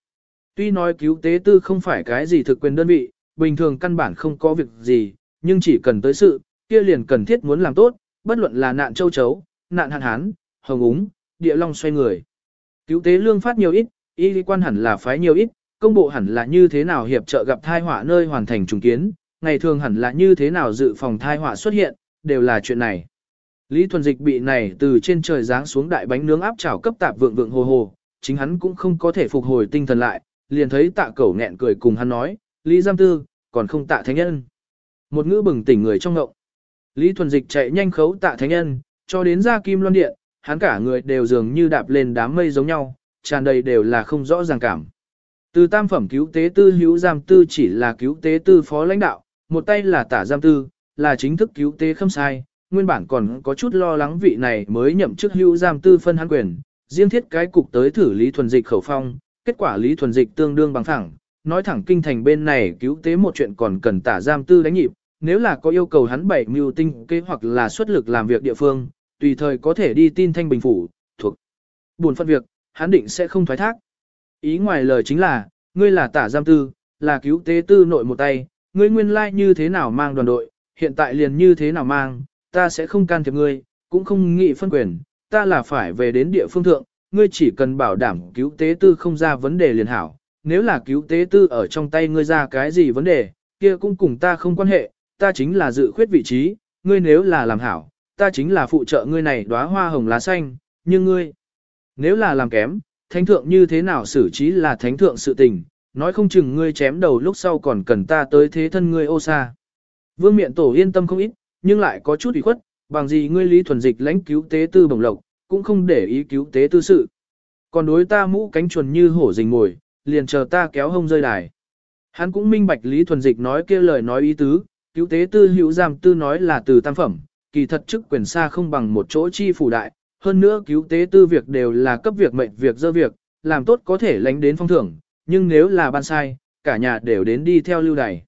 Tuy nói cứu tế tư không phải cái gì thực quyền đơn vị, bình thường căn bản không có việc gì, nhưng chỉ cần tới sự, kia liền cần thiết muốn làm tốt, bất luận là nạn châu chấu, nạn hạn hán, hồng úng, địa long xoay người. Cứu tế lương phát nhiều ít, y quan hẳn là phái nhiều ít, công bộ hẳn là như thế nào hiệp trợ gặp thai họa nơi hoàn thành trùng kiến, ngày thường hẳn là như thế nào dự phòng thai họa xuất hiện, đều là chuyện này. Lý Thuần Dịch bị này từ trên trời giáng xuống đại bánh nướng áp chảo cấp tạp vượng vượng hồ hồ, chính hắn cũng không có thể phục hồi tinh thần lại, liền thấy tạ cẩu nghẹn cười cùng hắn nói, Lý Giam Tư, còn không tạ thánh nhân. Một ngữ bừng tỉnh người trong ngộng. Lý Thuần Dịch chạy nhanh khấu tạ thánh nhân, cho đến ra kim loan điện, hắn cả người đều dường như đạp lên đám mây giống nhau, tràn đầy đều là không rõ ràng cảm. Từ tam phẩm cứu tế tư hữu giam tư chỉ là cứu tế tư phó lãnh đạo, một tay là tả giam tư, là chính thức cứu tế không sai, nguyên bản còn có chút lo lắng vị này mới nhậm chức hữu giam tư phân hắn quyền, riêng thiết cái cục tới thử Lý Thuần Dịch khẩu phong, kết quả Lý Thuần Dịch tương đương bằng thẳng, nói thẳng kinh thành bên này cứu tế một chuyện còn cần tả giam tư đánh nhịp, nếu là có yêu cầu hắn bảy mưu tinh kế hoặc là xuất lực làm việc địa phương, tùy thời có thể đi tin thanh bình phủ, thuộc buồn phận việc, hắn định sẽ không thoái thác. Ý ngoài lời chính là, ngươi là tả giam tư, là cứu tế tư nội một tay, ngươi nguyên lai like như thế nào mang đoàn đội, hiện tại liền như thế nào mang, ta sẽ không can thiệp ngươi, cũng không nghị phân quyền, ta là phải về đến địa phương thượng, ngươi chỉ cần bảo đảm cứu tế tư không ra vấn đề liền hảo, nếu là cứu tế tư ở trong tay ngươi ra cái gì vấn đề, kia cũng cùng ta không quan hệ, ta chính là dự khuyết vị trí, ngươi nếu là làm hảo, ta chính là phụ trợ ngươi này đóa hoa hồng lá xanh, nhưng ngươi, nếu là làm kém, thánh thượng như thế nào xử trí là thánh thượng sự tình, nói không chừng ngươi chém đầu lúc sau còn cần ta tới thế thân ngươi ô xa. Vương miện tổ yên tâm không ít, nhưng lại có chút ủy khuất, bằng gì ngươi lý thuần dịch lãnh cứu tế tư bổng lộc, cũng không để ý cứu tế tư sự. Còn đối ta mũ cánh chuồn như hổ rình ngồi, liền chờ ta kéo hông rơi đài. Hắn cũng minh bạch lý thuần dịch nói kia lời nói ý tứ, cứu tế tư hữu giam tư nói là từ tam phẩm, kỳ thật chức quyền xa không bằng một chỗ chi phủ đại, hơn nữa cứu tế tư việc đều là cấp việc mệnh việc dơ việc, làm tốt có thể lánh đến phong thưởng, nhưng nếu là ban sai, cả nhà đều đến đi theo lưu đày.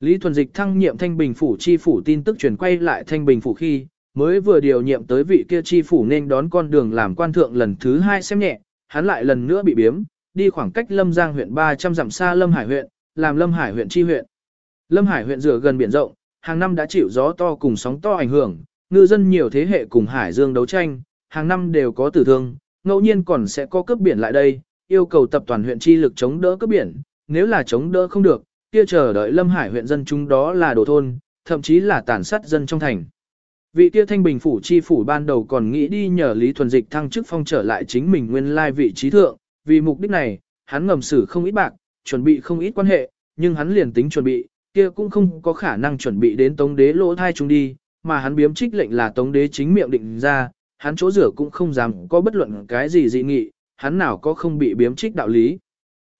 Lý Thuần Dịch thăng nhiệm Thanh Bình phủ chi phủ tin tức truyền quay lại Thanh Bình phủ khi, mới vừa điều nhiệm tới vị kia chi phủ nên đón con đường làm quan thượng lần thứ hai xem nhẹ, hắn lại lần nữa bị biếm, đi khoảng cách Lâm Giang huyện 300 dặm xa Lâm Hải huyện, làm Lâm Hải huyện chi huyện. Lâm Hải huyện rửa gần biển rộng, hàng năm đã chịu gió to cùng sóng to ảnh hưởng, ngư dân nhiều thế hệ cùng hải dương đấu tranh, hàng năm đều có tử thương, ngẫu nhiên còn sẽ có cướp biển lại đây, yêu cầu tập toàn huyện chi lực chống đỡ cướp biển, nếu là chống đỡ không được, kia chờ đợi Lâm Hải huyện dân chúng đó là đồ thôn, thậm chí là tàn sát dân trong thành. Vị kia thanh bình phủ chi phủ ban đầu còn nghĩ đi nhờ Lý Thuần Dịch thăng chức phong trở lại chính mình nguyên lai vị trí thượng, vì mục đích này, hắn ngầm xử không ít bạc, chuẩn bị không ít quan hệ, nhưng hắn liền tính chuẩn bị, kia cũng không có khả năng chuẩn bị đến tống đế lỗ thai chúng đi, mà hắn biếm trích lệnh là tống đế chính miệng định ra, hắn chỗ rửa cũng không dám có bất luận cái gì dị nghị, hắn nào có không bị biếm trích đạo lý.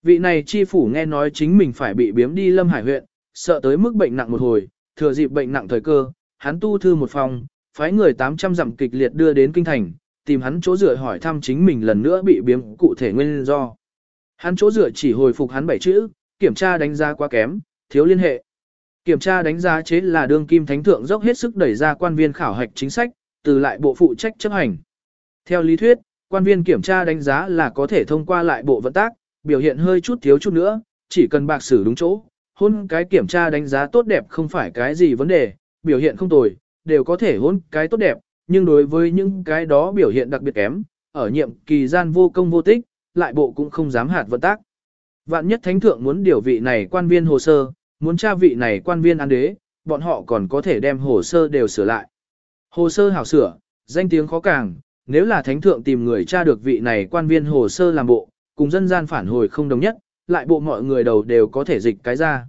Vị này chi phủ nghe nói chính mình phải bị biếm đi Lâm Hải huyện, sợ tới mức bệnh nặng một hồi, thừa dịp bệnh nặng thời cơ, hắn tu thư một phòng, phái người 800 dặm kịch liệt đưa đến kinh thành, tìm hắn chỗ rửa hỏi thăm chính mình lần nữa bị biếm cụ thể nguyên do. Hắn chỗ rửa chỉ hồi phục hắn bảy chữ, kiểm tra đánh giá quá kém, thiếu liên hệ. Kiểm tra đánh giá chế là đương kim thánh thượng dốc hết sức đẩy ra quan viên khảo hạch chính sách, từ lại bộ phụ trách chấp hành. Theo lý thuyết, quan viên kiểm tra đánh giá là có thể thông qua lại bộ vận tác, biểu hiện hơi chút thiếu chút nữa, chỉ cần bạc xử đúng chỗ. Hôn cái kiểm tra đánh giá tốt đẹp không phải cái gì vấn đề, biểu hiện không tồi, đều có thể hôn cái tốt đẹp, nhưng đối với những cái đó biểu hiện đặc biệt kém, ở nhiệm kỳ gian vô công vô tích, lại bộ cũng không dám hạt vận tác. Vạn nhất thánh thượng muốn điều vị này quan viên hồ sơ, muốn tra vị này quan viên an đế, bọn họ còn có thể đem hồ sơ đều sửa lại. Hồ sơ hảo sửa, danh tiếng khó càng, nếu là thánh thượng tìm người tra được vị này quan viên hồ sơ làm bộ, cùng dân gian phản hồi không đồng nhất, lại bộ mọi người đầu đều có thể dịch cái ra.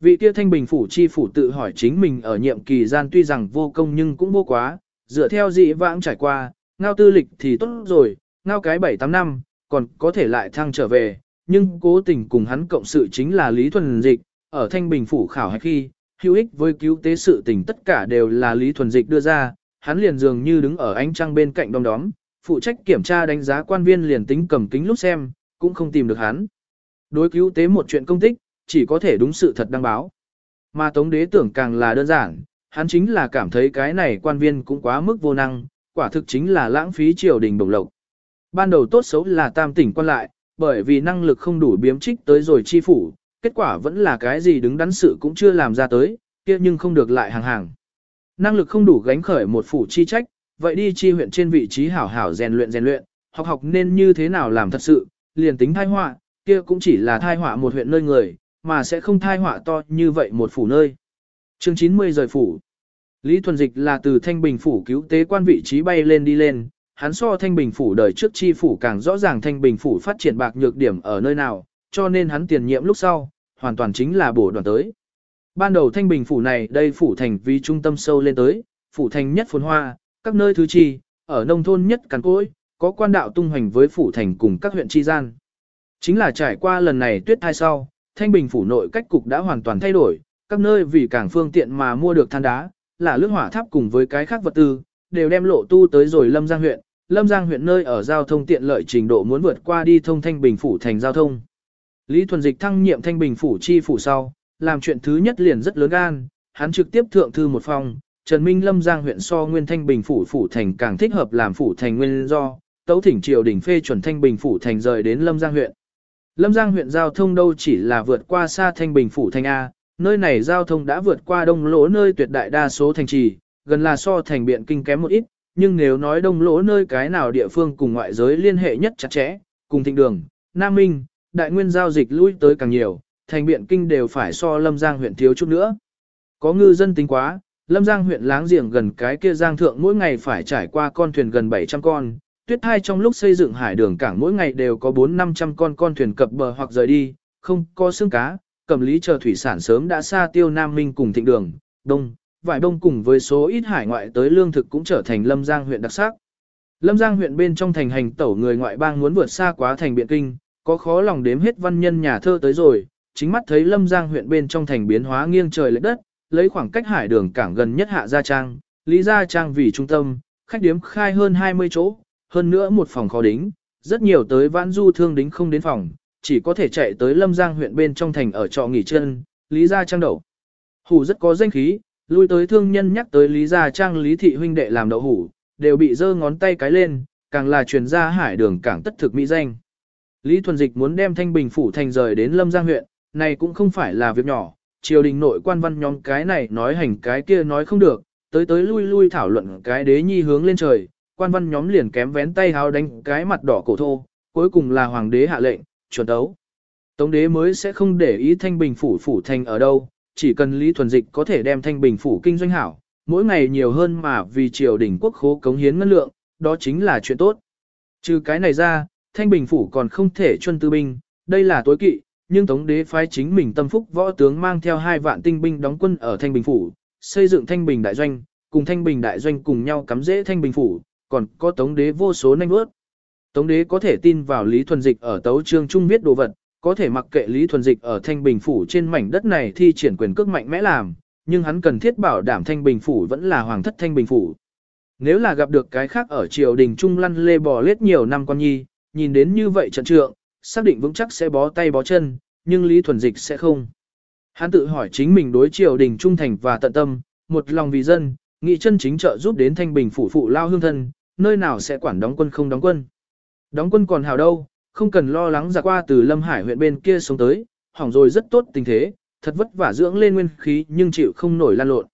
Vị kia thanh bình phủ chi phủ tự hỏi chính mình ở nhiệm kỳ gian tuy rằng vô công nhưng cũng vô quá, dựa theo dị vãng trải qua, ngao tư lịch thì tốt rồi, ngao cái 7-8 năm, còn có thể lại thăng trở về, nhưng cố tình cùng hắn cộng sự chính là Lý Thuần Dịch, ở thanh bình phủ khảo hay khi, hữu ích với cứu tế sự tình tất cả đều là Lý Thuần Dịch đưa ra, hắn liền dường như đứng ở ánh trăng bên cạnh đom đóm, phụ trách kiểm tra đánh giá quan viên liền tính cầm kính lúc xem, cũng không tìm được hắn. Đối cứu tế một chuyện công tích, chỉ có thể đúng sự thật đăng báo. Mà Tống đế tưởng càng là đơn giản, hắn chính là cảm thấy cái này quan viên cũng quá mức vô năng, quả thực chính là lãng phí triều đình đồng lộc. Ban đầu tốt xấu là tam tỉnh quan lại, bởi vì năng lực không đủ biếm trích tới rồi chi phủ, kết quả vẫn là cái gì đứng đắn sự cũng chưa làm ra tới, kia nhưng không được lại hàng hàng. Năng lực không đủ gánh khởi một phủ chi trách, vậy đi chi huyện trên vị trí hảo hảo rèn luyện rèn luyện, học học nên như thế nào làm thật sự, liền tính thai họa, kia cũng chỉ là thai họa một huyện nơi người, mà sẽ không thai họa to như vậy một phủ nơi. Chương 90 rời phủ. Lý Thuần Dịch là từ Thanh Bình phủ cứu tế quan vị trí bay lên đi lên, hắn so thanh bình phủ đời trước chi phủ càng rõ ràng thanh bình phủ phát triển bạc nhược điểm ở nơi nào, cho nên hắn tiền nhiệm lúc sau, hoàn toàn chính là bổ đoàn tới. Ban đầu thanh bình phủ này đây phủ thành vì trung tâm sâu lên tới, phủ thành nhất phồn hoa, các nơi thứ chi, ở nông thôn nhất cắn cối có quan đạo tung hoành với phủ thành cùng các huyện chi gian. Chính là trải qua lần này tuyết thai sau, thanh bình phủ nội cách cục đã hoàn toàn thay đổi, các nơi vì càng phương tiện mà mua được than đá, là lưỡng hỏa tháp cùng với cái khác vật tư, đều đem lộ tu tới rồi Lâm Giang huyện. Lâm Giang huyện nơi ở giao thông tiện lợi trình độ muốn vượt qua đi thông thanh bình phủ thành giao thông. Lý Thuần Dịch thăng nhiệm thanh bình phủ chi phủ sau, làm chuyện thứ nhất liền rất lớn gan, hắn trực tiếp thượng thư một phòng, Trần Minh Lâm Giang huyện so nguyên thanh bình phủ phủ thành càng thích hợp làm phủ thành nguyên do, tấu thỉnh triều đình phê chuẩn thanh bình phủ thành rời đến Lâm Giang huyện. Lâm Giang huyện giao thông đâu chỉ là vượt qua xa thanh bình phủ thành A, nơi này giao thông đã vượt qua đông lỗ nơi tuyệt đại đa số thành trì, gần là so thành biện kinh kém một ít, nhưng nếu nói đông lỗ nơi cái nào địa phương cùng ngoại giới liên hệ nhất chặt chẽ, cùng thịnh đường, Nam Minh, đại nguyên giao dịch lui tới càng nhiều, thành biện kinh đều phải so Lâm Giang huyện thiếu chút nữa. Có ngư dân tính quá, Lâm Giang huyện láng giềng gần cái kia Giang thượng mỗi ngày phải trải qua con thuyền gần 700 con, tuyết thai trong lúc xây dựng hải đường cảng mỗi ngày đều có 4-500 con con thuyền cập bờ hoặc rời đi, không có xương cá, cầm lý chờ thủy sản sớm đã xa tiêu Nam Minh cùng thịnh đường, đông, vải đông cùng với số ít hải ngoại tới lương thực cũng trở thành Lâm Giang huyện đặc sắc. Lâm Giang huyện bên trong thành hành tẩu người ngoại bang muốn vượt xa quá thành biện kinh, có khó lòng đếm hết văn nhân nhà thơ tới rồi, chính mắt thấy Lâm Giang huyện bên trong thành biến hóa nghiêng trời lệch đất, lấy khoảng cách hải đường cảng gần nhất hạ gia trang, lý gia trang vì trung tâm, khách điếm khai hơn 20 chỗ, hơn nữa một phòng khó đính, rất nhiều tới vãn du thương đính không đến phòng, chỉ có thể chạy tới Lâm Giang huyện bên trong thành ở trọ nghỉ chân, lý gia trang đậu. Hủ rất có danh khí, lui tới thương nhân nhắc tới lý gia trang lý thị huynh đệ làm đậu hủ, đều bị giơ ngón tay cái lên, càng là truyền ra hải đường cảng tất thực mỹ danh. Lý Thuần Dịch muốn đem Thanh Bình phủ thành rời đến Lâm Giang huyện, này cũng không phải là việc nhỏ, triều đình nội quan văn nhóm cái này nói hành cái kia nói không được, tới tới lui lui thảo luận cái đế nhi hướng lên trời, quan văn nhóm liền kém vén tay háo đánh cái mặt đỏ cổ thô, cuối cùng là hoàng đế hạ lệnh, chuẩn đấu. Tống đế mới sẽ không để ý thanh bình phủ phủ thành ở đâu, chỉ cần Lý Thuần Dịch có thể đem thanh bình phủ kinh doanh hảo, mỗi ngày nhiều hơn mà vì triều đình quốc khố cống hiến ngân lượng, đó chính là chuyện tốt. Trừ cái này ra, thanh bình phủ còn không thể chuân tư binh, đây là tối kỵ, nhưng Tống đế phái chính mình tâm phúc võ tướng mang theo hai vạn tinh binh đóng quân ở Thanh Bình Phủ, xây dựng Thanh Bình Đại Doanh, cùng Thanh Bình Đại Doanh cùng nhau cắm rễ Thanh Bình Phủ, còn có Tống đế vô số nanh bước. Tống đế có thể tin vào Lý Thuần Dịch ở tấu trương trung viết đồ vật, có thể mặc kệ Lý Thuần Dịch ở Thanh Bình Phủ trên mảnh đất này thi triển quyền cước mạnh mẽ làm, nhưng hắn cần thiết bảo đảm Thanh Bình Phủ vẫn là hoàng thất Thanh Bình Phủ. Nếu là gặp được cái khác ở triều đình trung lăn lê bò lết nhiều năm con nhi, nhìn đến như vậy trận trượng, xác định vững chắc sẽ bó tay bó chân, nhưng Lý Thuần Dịch sẽ không. Hắn tự hỏi chính mình đối triều đình trung thành và tận tâm, một lòng vì dân, nghị chân chính trợ giúp đến thanh bình phủ phụ lao hương thân, nơi nào sẽ quản đóng quân không đóng quân. Đóng quân còn hào đâu, không cần lo lắng ra qua từ Lâm Hải huyện bên kia sống tới, hỏng rồi rất tốt tình thế, thật vất vả dưỡng lên nguyên khí nhưng chịu không nổi lan lộn.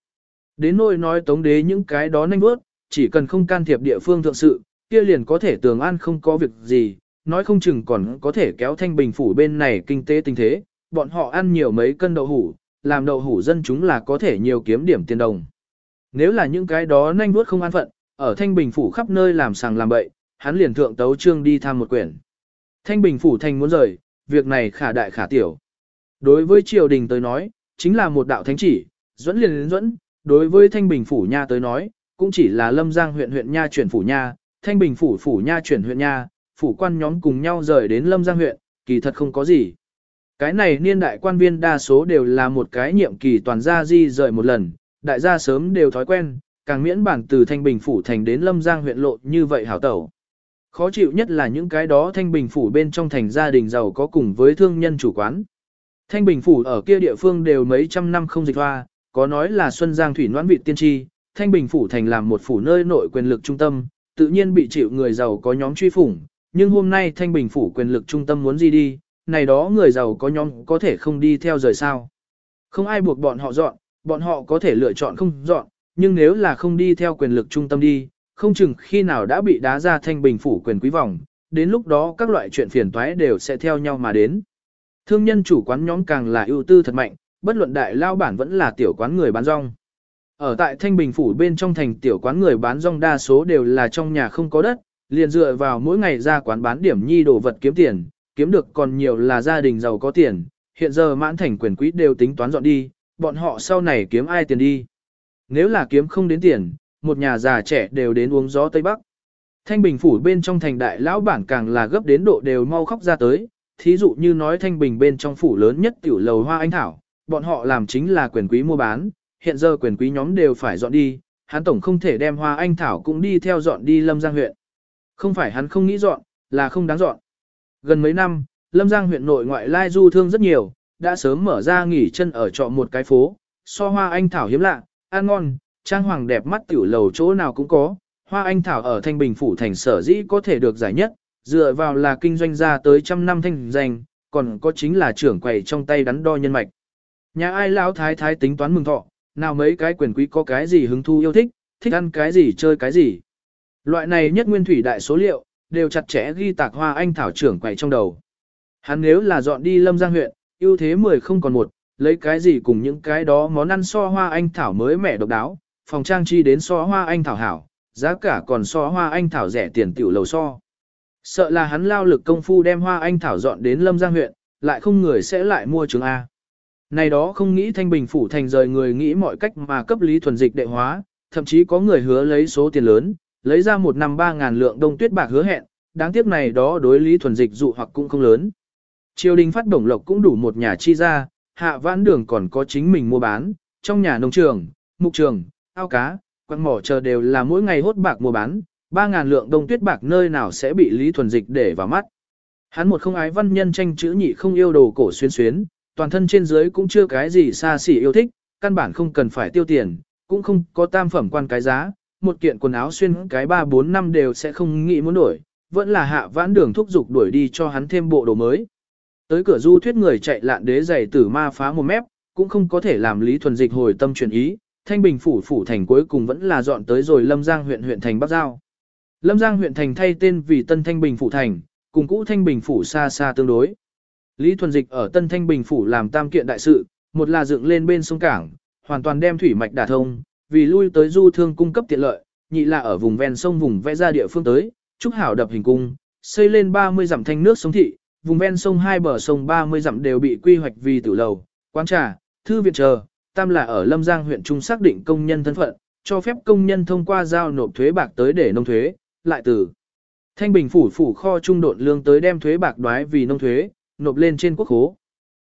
Đến nỗi nói tống đế những cái đó nhanh bước, chỉ cần không can thiệp địa phương thượng sự, kia liền có thể tường an không có việc gì, nói không chừng còn có thể kéo thanh bình phủ bên này kinh tế tình thế, bọn họ ăn nhiều mấy cân đậu hủ, làm đậu hủ dân chúng là có thể nhiều kiếm điểm tiền đồng. Nếu là những cái đó nhanh vuốt không an phận, ở thanh bình phủ khắp nơi làm sàng làm bậy, hắn liền thượng tấu trương đi tham một quyển. Thanh bình phủ thành muốn rời, việc này khả đại khả tiểu. Đối với triều đình tới nói, chính là một đạo thánh chỉ, dẫn liền đến dẫn, đối với thanh bình phủ nha tới nói, cũng chỉ là lâm giang huyện huyện nha chuyển phủ nha, thanh bình phủ phủ nha chuyển huyện nha, phủ quan nhóm cùng nhau rời đến Lâm Giang huyện, kỳ thật không có gì. Cái này niên đại quan viên đa số đều là một cái nhiệm kỳ toàn gia di rời một lần, đại gia sớm đều thói quen, càng miễn bản từ Thanh Bình Phủ thành đến Lâm Giang huyện lộ như vậy hảo tẩu. Khó chịu nhất là những cái đó Thanh Bình Phủ bên trong thành gia đình giàu có cùng với thương nhân chủ quán. Thanh Bình Phủ ở kia địa phương đều mấy trăm năm không dịch hoa, có nói là Xuân Giang Thủy Noãn vị tiên tri, Thanh Bình Phủ thành làm một phủ nơi nội quyền lực trung tâm, tự nhiên bị chịu người giàu có nhóm truy phủng, nhưng hôm nay Thanh Bình phủ quyền lực trung tâm muốn gì đi, này đó người giàu có nhóm có thể không đi theo rời sao. Không ai buộc bọn họ dọn, bọn họ có thể lựa chọn không dọn, nhưng nếu là không đi theo quyền lực trung tâm đi, không chừng khi nào đã bị đá ra Thanh Bình phủ quyền quý vòng, đến lúc đó các loại chuyện phiền toái đều sẽ theo nhau mà đến. Thương nhân chủ quán nhóm càng là ưu tư thật mạnh, bất luận đại lao bản vẫn là tiểu quán người bán rong. Ở tại Thanh Bình phủ bên trong thành tiểu quán người bán rong đa số đều là trong nhà không có đất, liền dựa vào mỗi ngày ra quán bán điểm nhi đồ vật kiếm tiền, kiếm được còn nhiều là gia đình giàu có tiền, hiện giờ mãn thành quyền quý đều tính toán dọn đi, bọn họ sau này kiếm ai tiền đi. Nếu là kiếm không đến tiền, một nhà già trẻ đều đến uống gió Tây Bắc. Thanh Bình phủ bên trong thành đại lão bản càng là gấp đến độ đều mau khóc ra tới, thí dụ như nói Thanh Bình bên trong phủ lớn nhất tiểu lầu hoa anh thảo, bọn họ làm chính là quyền quý mua bán, hiện giờ quyền quý nhóm đều phải dọn đi, hắn tổng không thể đem hoa anh thảo cũng đi theo dọn đi Lâm Giang huyện. Không phải hắn không nghĩ dọn, là không đáng dọn. Gần mấy năm, Lâm Giang huyện nội ngoại lai du thương rất nhiều, đã sớm mở ra nghỉ chân ở trọ một cái phố, so hoa anh thảo hiếm lạ, ăn ngon, trang hoàng đẹp mắt tiểu lầu chỗ nào cũng có. Hoa anh thảo ở Thanh Bình phủ thành sở dĩ có thể được giải nhất, dựa vào là kinh doanh ra tới trăm năm thanh danh, còn có chính là trưởng quầy trong tay đắn đo nhân mạch. Nhà ai lão thái thái tính toán mừng thọ, nào mấy cái quyền quý có cái gì hứng thu yêu thích, thích ăn cái gì chơi cái gì. Loại này nhất nguyên thủy đại số liệu, đều chặt chẽ ghi tạc hoa anh thảo trưởng quầy trong đầu. Hắn nếu là dọn đi lâm giang huyện, ưu thế 10 không còn một, lấy cái gì cùng những cái đó món ăn so hoa anh thảo mới mẻ độc đáo, phòng trang chi đến so hoa anh thảo hảo, giá cả còn so hoa anh thảo rẻ tiền tiểu lầu so. Sợ là hắn lao lực công phu đem hoa anh thảo dọn đến lâm giang huyện, lại không người sẽ lại mua trứng A. Này đó không nghĩ thanh bình phủ thành rời người nghĩ mọi cách mà cấp lý thuần dịch đệ hóa, thậm chí có người hứa lấy số tiền lớn, lấy ra một năm ba ngàn lượng đông tuyết bạc hứa hẹn, đáng tiếc này đó đối lý thuần dịch dụ hoặc cũng không lớn. Triều đình phát đồng lộc cũng đủ một nhà chi ra, hạ vãn đường còn có chính mình mua bán, trong nhà nông trường, mục trường, ao cá, quặng mỏ chờ đều là mỗi ngày hốt bạc mua bán, ba ngàn lượng đông tuyết bạc nơi nào sẽ bị lý thuần dịch để vào mắt. Hắn một không ái văn nhân tranh chữ nhị không yêu đồ cổ xuyên xuyến, toàn thân trên dưới cũng chưa cái gì xa xỉ yêu thích, căn bản không cần phải tiêu tiền, cũng không có tam phẩm quan cái giá, một kiện quần áo xuyên cái 3-4 năm đều sẽ không nghĩ muốn đổi, vẫn là hạ vãn đường thúc giục đuổi đi cho hắn thêm bộ đồ mới. Tới cửa du thuyết người chạy lạn đế giày tử ma phá một mép, cũng không có thể làm Lý Thuần Dịch hồi tâm chuyển ý, Thanh Bình phủ phủ thành cuối cùng vẫn là dọn tới rồi Lâm Giang huyện huyện thành Bắc Giao. Lâm Giang huyện thành thay tên vì Tân Thanh Bình phủ thành, cùng cũ Thanh Bình phủ xa xa tương đối. Lý Thuần Dịch ở Tân Thanh Bình phủ làm tam kiện đại sự, một là dựng lên bên sông cảng, hoàn toàn đem thủy mạch đả thông, vì lui tới du thương cung cấp tiện lợi, nhị là ở vùng ven sông vùng vẽ ra địa phương tới, trúc hảo đập hình cung, xây lên 30 dặm thanh nước sông thị, vùng ven sông hai bờ sông 30 dặm đều bị quy hoạch vì tử lầu, quán trà, thư viện chờ, tam là ở Lâm Giang huyện trung xác định công nhân thân phận, cho phép công nhân thông qua giao nộp thuế bạc tới để nông thuế, lại từ Thanh Bình phủ phủ kho trung độn lương tới đem thuế bạc đoái vì nông thuế, nộp lên trên quốc khố.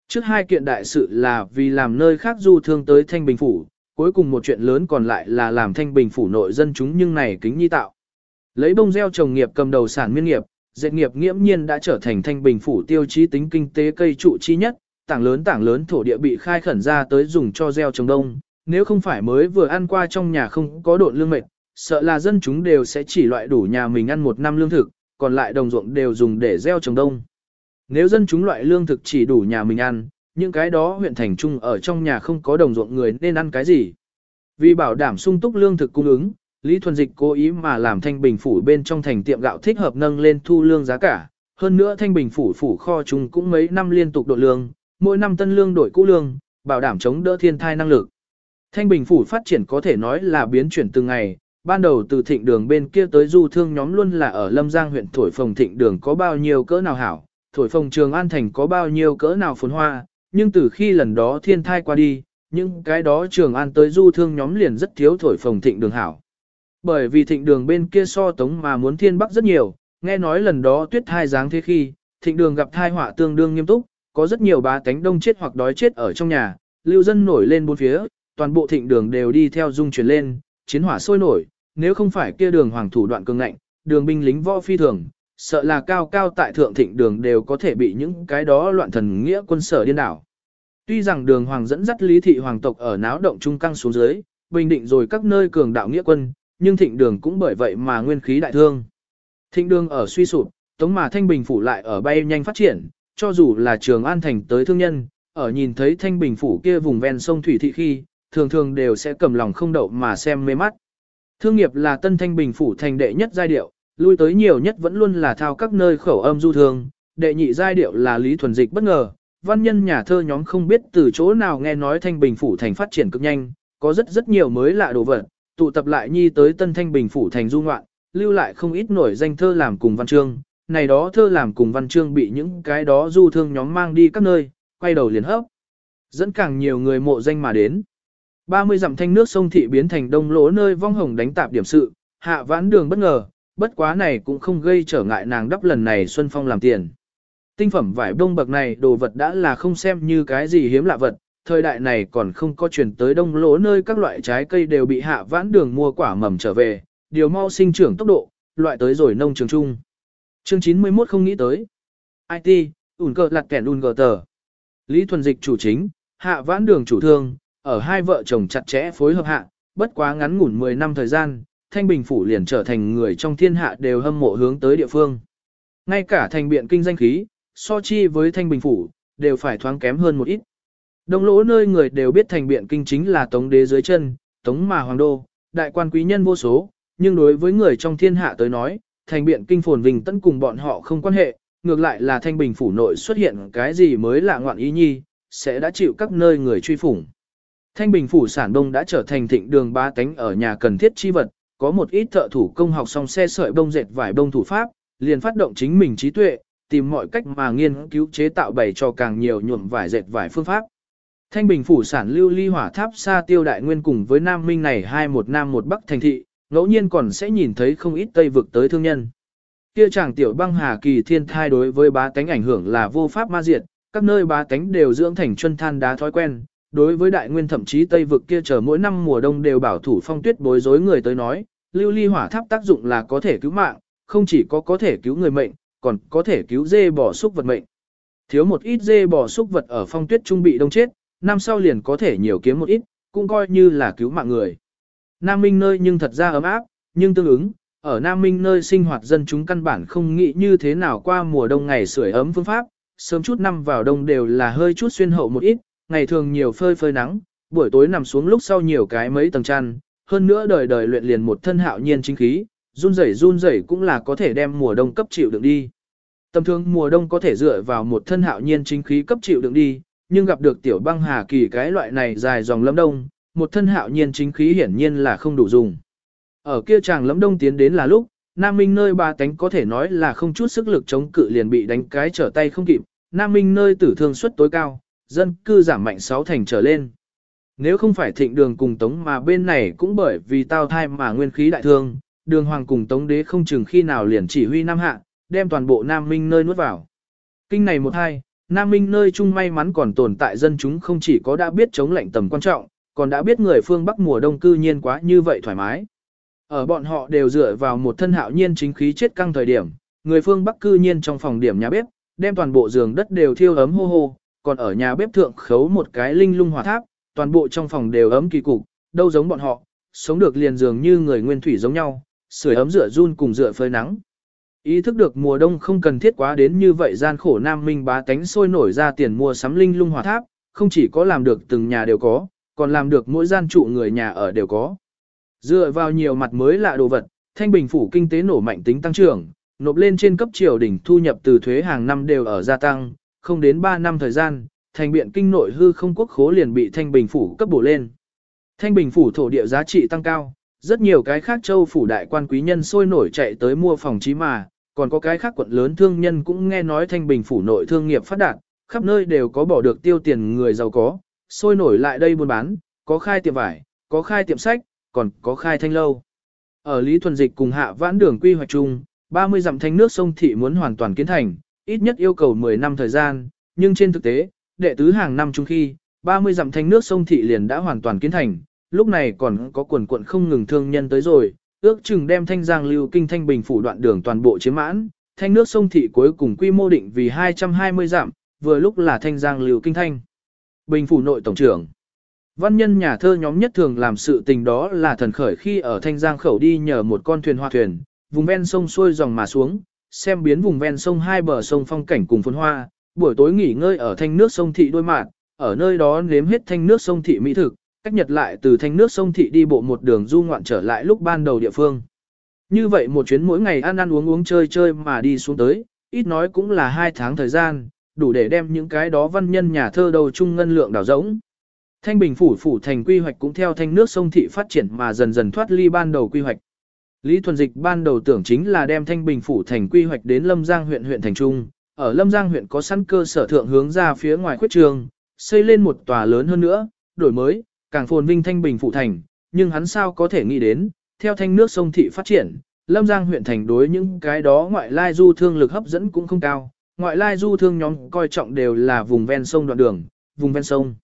Trước hai kiện đại sự là vì làm nơi khác du thương tới Thanh Bình phủ, cuối cùng một chuyện lớn còn lại là làm Thanh Bình phủ nội dân chúng nhưng này kính nhi tạo. Lấy bông gieo trồng nghiệp cầm đầu sản miên nghiệp, dệt nghiệp nghiễm nhiên đã trở thành Thanh Bình phủ tiêu chí tính kinh tế cây trụ chi nhất, tảng lớn tảng lớn thổ địa bị khai khẩn ra tới dùng cho gieo trồng đông, nếu không phải mới vừa ăn qua trong nhà không có độn lương mệt, sợ là dân chúng đều sẽ chỉ loại đủ nhà mình ăn một năm lương thực, còn lại đồng ruộng đều dùng để gieo trồng đông. Nếu dân chúng loại lương thực chỉ đủ nhà mình ăn, những cái đó huyện thành trung ở trong nhà không có đồng ruộng người nên ăn cái gì. Vì bảo đảm sung túc lương thực cung ứng, Lý Thuần Dịch cố ý mà làm thanh bình phủ bên trong thành tiệm gạo thích hợp nâng lên thu lương giá cả. Hơn nữa thanh bình phủ phủ kho chúng cũng mấy năm liên tục đổi lương, mỗi năm tân lương đổi cũ lương, bảo đảm chống đỡ thiên thai năng lực. Thanh bình phủ phát triển có thể nói là biến chuyển từng ngày, ban đầu từ thịnh đường bên kia tới du thương nhóm luôn là ở Lâm Giang huyện Thổi Phồng thịnh đường có bao nhiêu cỡ nào hảo, Thổi Phồng Trường An Thành có bao nhiêu cỡ nào phồn hoa, nhưng từ khi lần đó thiên thai qua đi, những cái đó Trường An tới du thương nhóm liền rất thiếu Thổi Phồng thịnh đường hảo. Bởi vì thịnh đường bên kia so tống mà muốn thiên bắc rất nhiều, nghe nói lần đó tuyết thai dáng thế khi, thịnh đường gặp thai họa tương đương nghiêm túc, có rất nhiều bá tánh đông chết hoặc đói chết ở trong nhà, lưu dân nổi lên bốn phía, toàn bộ thịnh đường đều đi theo dung chuyển lên, chiến hỏa sôi nổi, nếu không phải kia đường hoàng thủ đoạn cường ngạnh, đường binh lính võ phi thường, sợ là cao cao tại thượng thịnh đường đều có thể bị những cái đó loạn thần nghĩa quân sở điên đảo. Tuy rằng đường hoàng dẫn dắt lý thị hoàng tộc ở náo động trung căng xuống dưới, bình định rồi các nơi cường đạo nghĩa quân, nhưng thịnh đường cũng bởi vậy mà nguyên khí đại thương. Thịnh đường ở suy sụp, tống mà thanh bình phủ lại ở bay nhanh phát triển, cho dù là trường an thành tới thương nhân, ở nhìn thấy thanh bình phủ kia vùng ven sông thủy thị khi, thường thường đều sẽ cầm lòng không đậu mà xem mê mắt. Thương nghiệp là tân thanh bình phủ thành đệ nhất giai điệu, lui tới nhiều nhất vẫn luôn là thao các nơi khẩu âm du thương, đệ nhị giai điệu là lý thuần dịch bất ngờ. Văn nhân nhà thơ nhóm không biết từ chỗ nào nghe nói thanh bình phủ thành phát triển cực nhanh, có rất rất nhiều mới lạ đồ vật, tụ tập lại nhi tới tân thanh bình phủ thành du ngoạn, lưu lại không ít nổi danh thơ làm cùng văn chương, này đó thơ làm cùng văn chương bị những cái đó du thương nhóm mang đi các nơi, quay đầu liền hấp. Dẫn càng nhiều người mộ danh mà đến. 30 dặm thanh nước sông thị biến thành đông lỗ nơi vong hồng đánh tạp điểm sự, hạ vãn đường bất ngờ, bất quá này cũng không gây trở ngại nàng đắp lần này Xuân Phong làm tiền. Tinh phẩm vải đông bậc này đồ vật đã là không xem như cái gì hiếm lạ vật, thời đại này còn không có chuyển tới đông lỗ nơi các loại trái cây đều bị hạ vãn đường mua quả mầm trở về, điều mau sinh trưởng tốc độ, loại tới rồi nông trường trung. Chương 91 không nghĩ tới. IT, ủn cờ lặt kẻn ủn cờ tờ. Lý Thuần Dịch chủ chính, hạ vãn đường chủ thương, ở hai vợ chồng chặt chẽ phối hợp hạ, bất quá ngắn ngủn 10 năm thời gian, Thanh Bình Phủ liền trở thành người trong thiên hạ đều hâm mộ hướng tới địa phương. Ngay cả thành biện kinh danh khí, so chi với Thanh Bình Phủ, đều phải thoáng kém hơn một ít. Đông lỗ nơi người đều biết thành biện kinh chính là tống đế dưới chân, tống mà hoàng đô, đại quan quý nhân vô số, nhưng đối với người trong thiên hạ tới nói, thành biện kinh phồn vinh tận cùng bọn họ không quan hệ, ngược lại là thanh bình phủ nội xuất hiện cái gì mới lạ ngoạn ý nhi, sẽ đã chịu các nơi người truy phủng. Thanh bình phủ sản đông đã trở thành thịnh đường ba tánh ở nhà cần thiết chi vật, có một ít thợ thủ công học xong xe sợi bông dệt vải bông thủ pháp, liền phát động chính mình trí tuệ, tìm mọi cách mà nghiên cứu chế tạo bày cho càng nhiều nhuộm vải dệt vải phương pháp. Thanh Bình phủ sản lưu ly hỏa tháp xa tiêu đại nguyên cùng với Nam Minh này hai một nam một bắc thành thị, ngẫu nhiên còn sẽ nhìn thấy không ít tây vực tới thương nhân. Kia chàng tiểu băng hà kỳ thiên thai đối với bá tánh ảnh hưởng là vô pháp ma diệt, các nơi bá tánh đều dưỡng thành chân than đá thói quen, đối với đại nguyên thậm chí tây vực kia chờ mỗi năm mùa đông đều bảo thủ phong tuyết bối rối người tới nói, lưu ly hỏa tháp tác dụng là có thể cứu mạng, không chỉ có có thể cứu người mệnh, còn có thể cứu dê bò súc vật mệnh. Thiếu một ít dê bò súc vật ở phong tuyết trung bị đông chết, năm sau liền có thể nhiều kiếm một ít, cũng coi như là cứu mạng người. Nam Minh nơi nhưng thật ra ấm áp, nhưng tương ứng, ở Nam Minh nơi sinh hoạt dân chúng căn bản không nghĩ như thế nào qua mùa đông ngày sưởi ấm phương pháp, sớm chút năm vào đông đều là hơi chút xuyên hậu một ít, ngày thường nhiều phơi phơi nắng, buổi tối nằm xuống lúc sau nhiều cái mấy tầng chăn, hơn nữa đời đời luyện liền một thân hạo nhiên chính khí, run rẩy run rẩy cũng là có thể đem mùa đông cấp chịu đựng đi. Tầm thường mùa đông có thể dựa vào một thân hạo nhiên chính khí cấp chịu đựng đi, nhưng gặp được tiểu băng hà kỳ cái loại này dài dòng lâm đông, một thân hạo nhiên chính khí hiển nhiên là không đủ dùng. Ở kia chàng lâm đông tiến đến là lúc, Nam Minh nơi ba tánh có thể nói là không chút sức lực chống cự liền bị đánh cái trở tay không kịp, Nam Minh nơi tử thương suất tối cao, dân cư giảm mạnh 6 thành trở lên. Nếu không phải thịnh đường cùng tống mà bên này cũng bởi vì tao thai mà nguyên khí đại thương, đường hoàng cùng tống đế không chừng khi nào liền chỉ huy Nam Hạ, đem toàn bộ Nam Minh nơi nuốt vào. Kinh này một hai, Nam Minh nơi chung may mắn còn tồn tại dân chúng không chỉ có đã biết chống lạnh tầm quan trọng, còn đã biết người phương Bắc mùa đông cư nhiên quá như vậy thoải mái. Ở bọn họ đều dựa vào một thân hạo nhiên chính khí chết căng thời điểm, người phương Bắc cư nhiên trong phòng điểm nhà bếp, đem toàn bộ giường đất đều thiêu ấm hô hô, còn ở nhà bếp thượng khấu một cái linh lung hỏa tháp, toàn bộ trong phòng đều ấm kỳ cục, đâu giống bọn họ, sống được liền dường như người nguyên thủy giống nhau, sưởi ấm rửa run cùng rửa phơi nắng. Ý thức được mùa đông không cần thiết quá đến như vậy gian khổ nam minh bá tánh sôi nổi ra tiền mua sắm linh lung hỏa tháp, không chỉ có làm được từng nhà đều có, còn làm được mỗi gian trụ người nhà ở đều có. Dựa vào nhiều mặt mới lạ đồ vật, thanh bình phủ kinh tế nổ mạnh tính tăng trưởng, nộp lên trên cấp triều đỉnh thu nhập từ thuế hàng năm đều ở gia tăng, không đến 3 năm thời gian, thành biện kinh nội hư không quốc khố liền bị thanh bình phủ cấp bổ lên. Thanh bình phủ thổ địa giá trị tăng cao, rất nhiều cái khác châu phủ đại quan quý nhân sôi nổi chạy tới mua phòng trí mà, còn có cái khác quận lớn thương nhân cũng nghe nói thanh bình phủ nội thương nghiệp phát đạt, khắp nơi đều có bỏ được tiêu tiền người giàu có, sôi nổi lại đây buôn bán, có khai tiệm vải, có khai tiệm sách, còn có khai thanh lâu. Ở Lý Thuần Dịch cùng hạ vãn đường quy hoạch chung, 30 dặm thanh nước sông thị muốn hoàn toàn kiến thành, ít nhất yêu cầu 10 năm thời gian, nhưng trên thực tế, đệ tứ hàng năm chung khi, 30 dặm thanh nước sông thị liền đã hoàn toàn kiến thành, lúc này còn có quần quận không ngừng thương nhân tới rồi, ước chừng đem thanh giang lưu kinh thanh bình phủ đoạn đường toàn bộ chiếm mãn, thanh nước sông thị cuối cùng quy mô định vì 220 dặm, vừa lúc là thanh giang lưu kinh thanh. Bình phủ nội tổng trưởng. Văn nhân nhà thơ nhóm nhất thường làm sự tình đó là thần khởi khi ở thanh giang khẩu đi nhờ một con thuyền hoa thuyền, vùng ven sông xuôi dòng mà xuống, xem biến vùng ven sông hai bờ sông phong cảnh cùng phồn hoa, buổi tối nghỉ ngơi ở thanh nước sông thị đôi mạn, ở nơi đó nếm hết thanh nước sông thị mỹ thực, cách nhật lại từ thanh nước sông thị đi bộ một đường du ngoạn trở lại lúc ban đầu địa phương. Như vậy một chuyến mỗi ngày ăn ăn uống uống chơi chơi mà đi xuống tới, ít nói cũng là hai tháng thời gian, đủ để đem những cái đó văn nhân nhà thơ đầu trung ngân lượng đảo rỗng. Thanh Bình phủ phủ thành quy hoạch cũng theo thanh nước sông thị phát triển mà dần dần thoát ly ban đầu quy hoạch. Lý Thuần Dịch ban đầu tưởng chính là đem Thanh Bình phủ thành quy hoạch đến Lâm Giang huyện huyện thành trung, ở Lâm Giang huyện có sẵn cơ sở thượng hướng ra phía ngoài khuyết trường, xây lên một tòa lớn hơn nữa, đổi mới, càng phồn vinh Thanh Bình phủ thành, nhưng hắn sao có thể nghĩ đến, theo thanh nước sông thị phát triển, Lâm Giang huyện thành đối những cái đó ngoại lai du thương lực hấp dẫn cũng không cao, ngoại lai du thương nhóm coi trọng đều là vùng ven sông đoạn đường, vùng ven sông.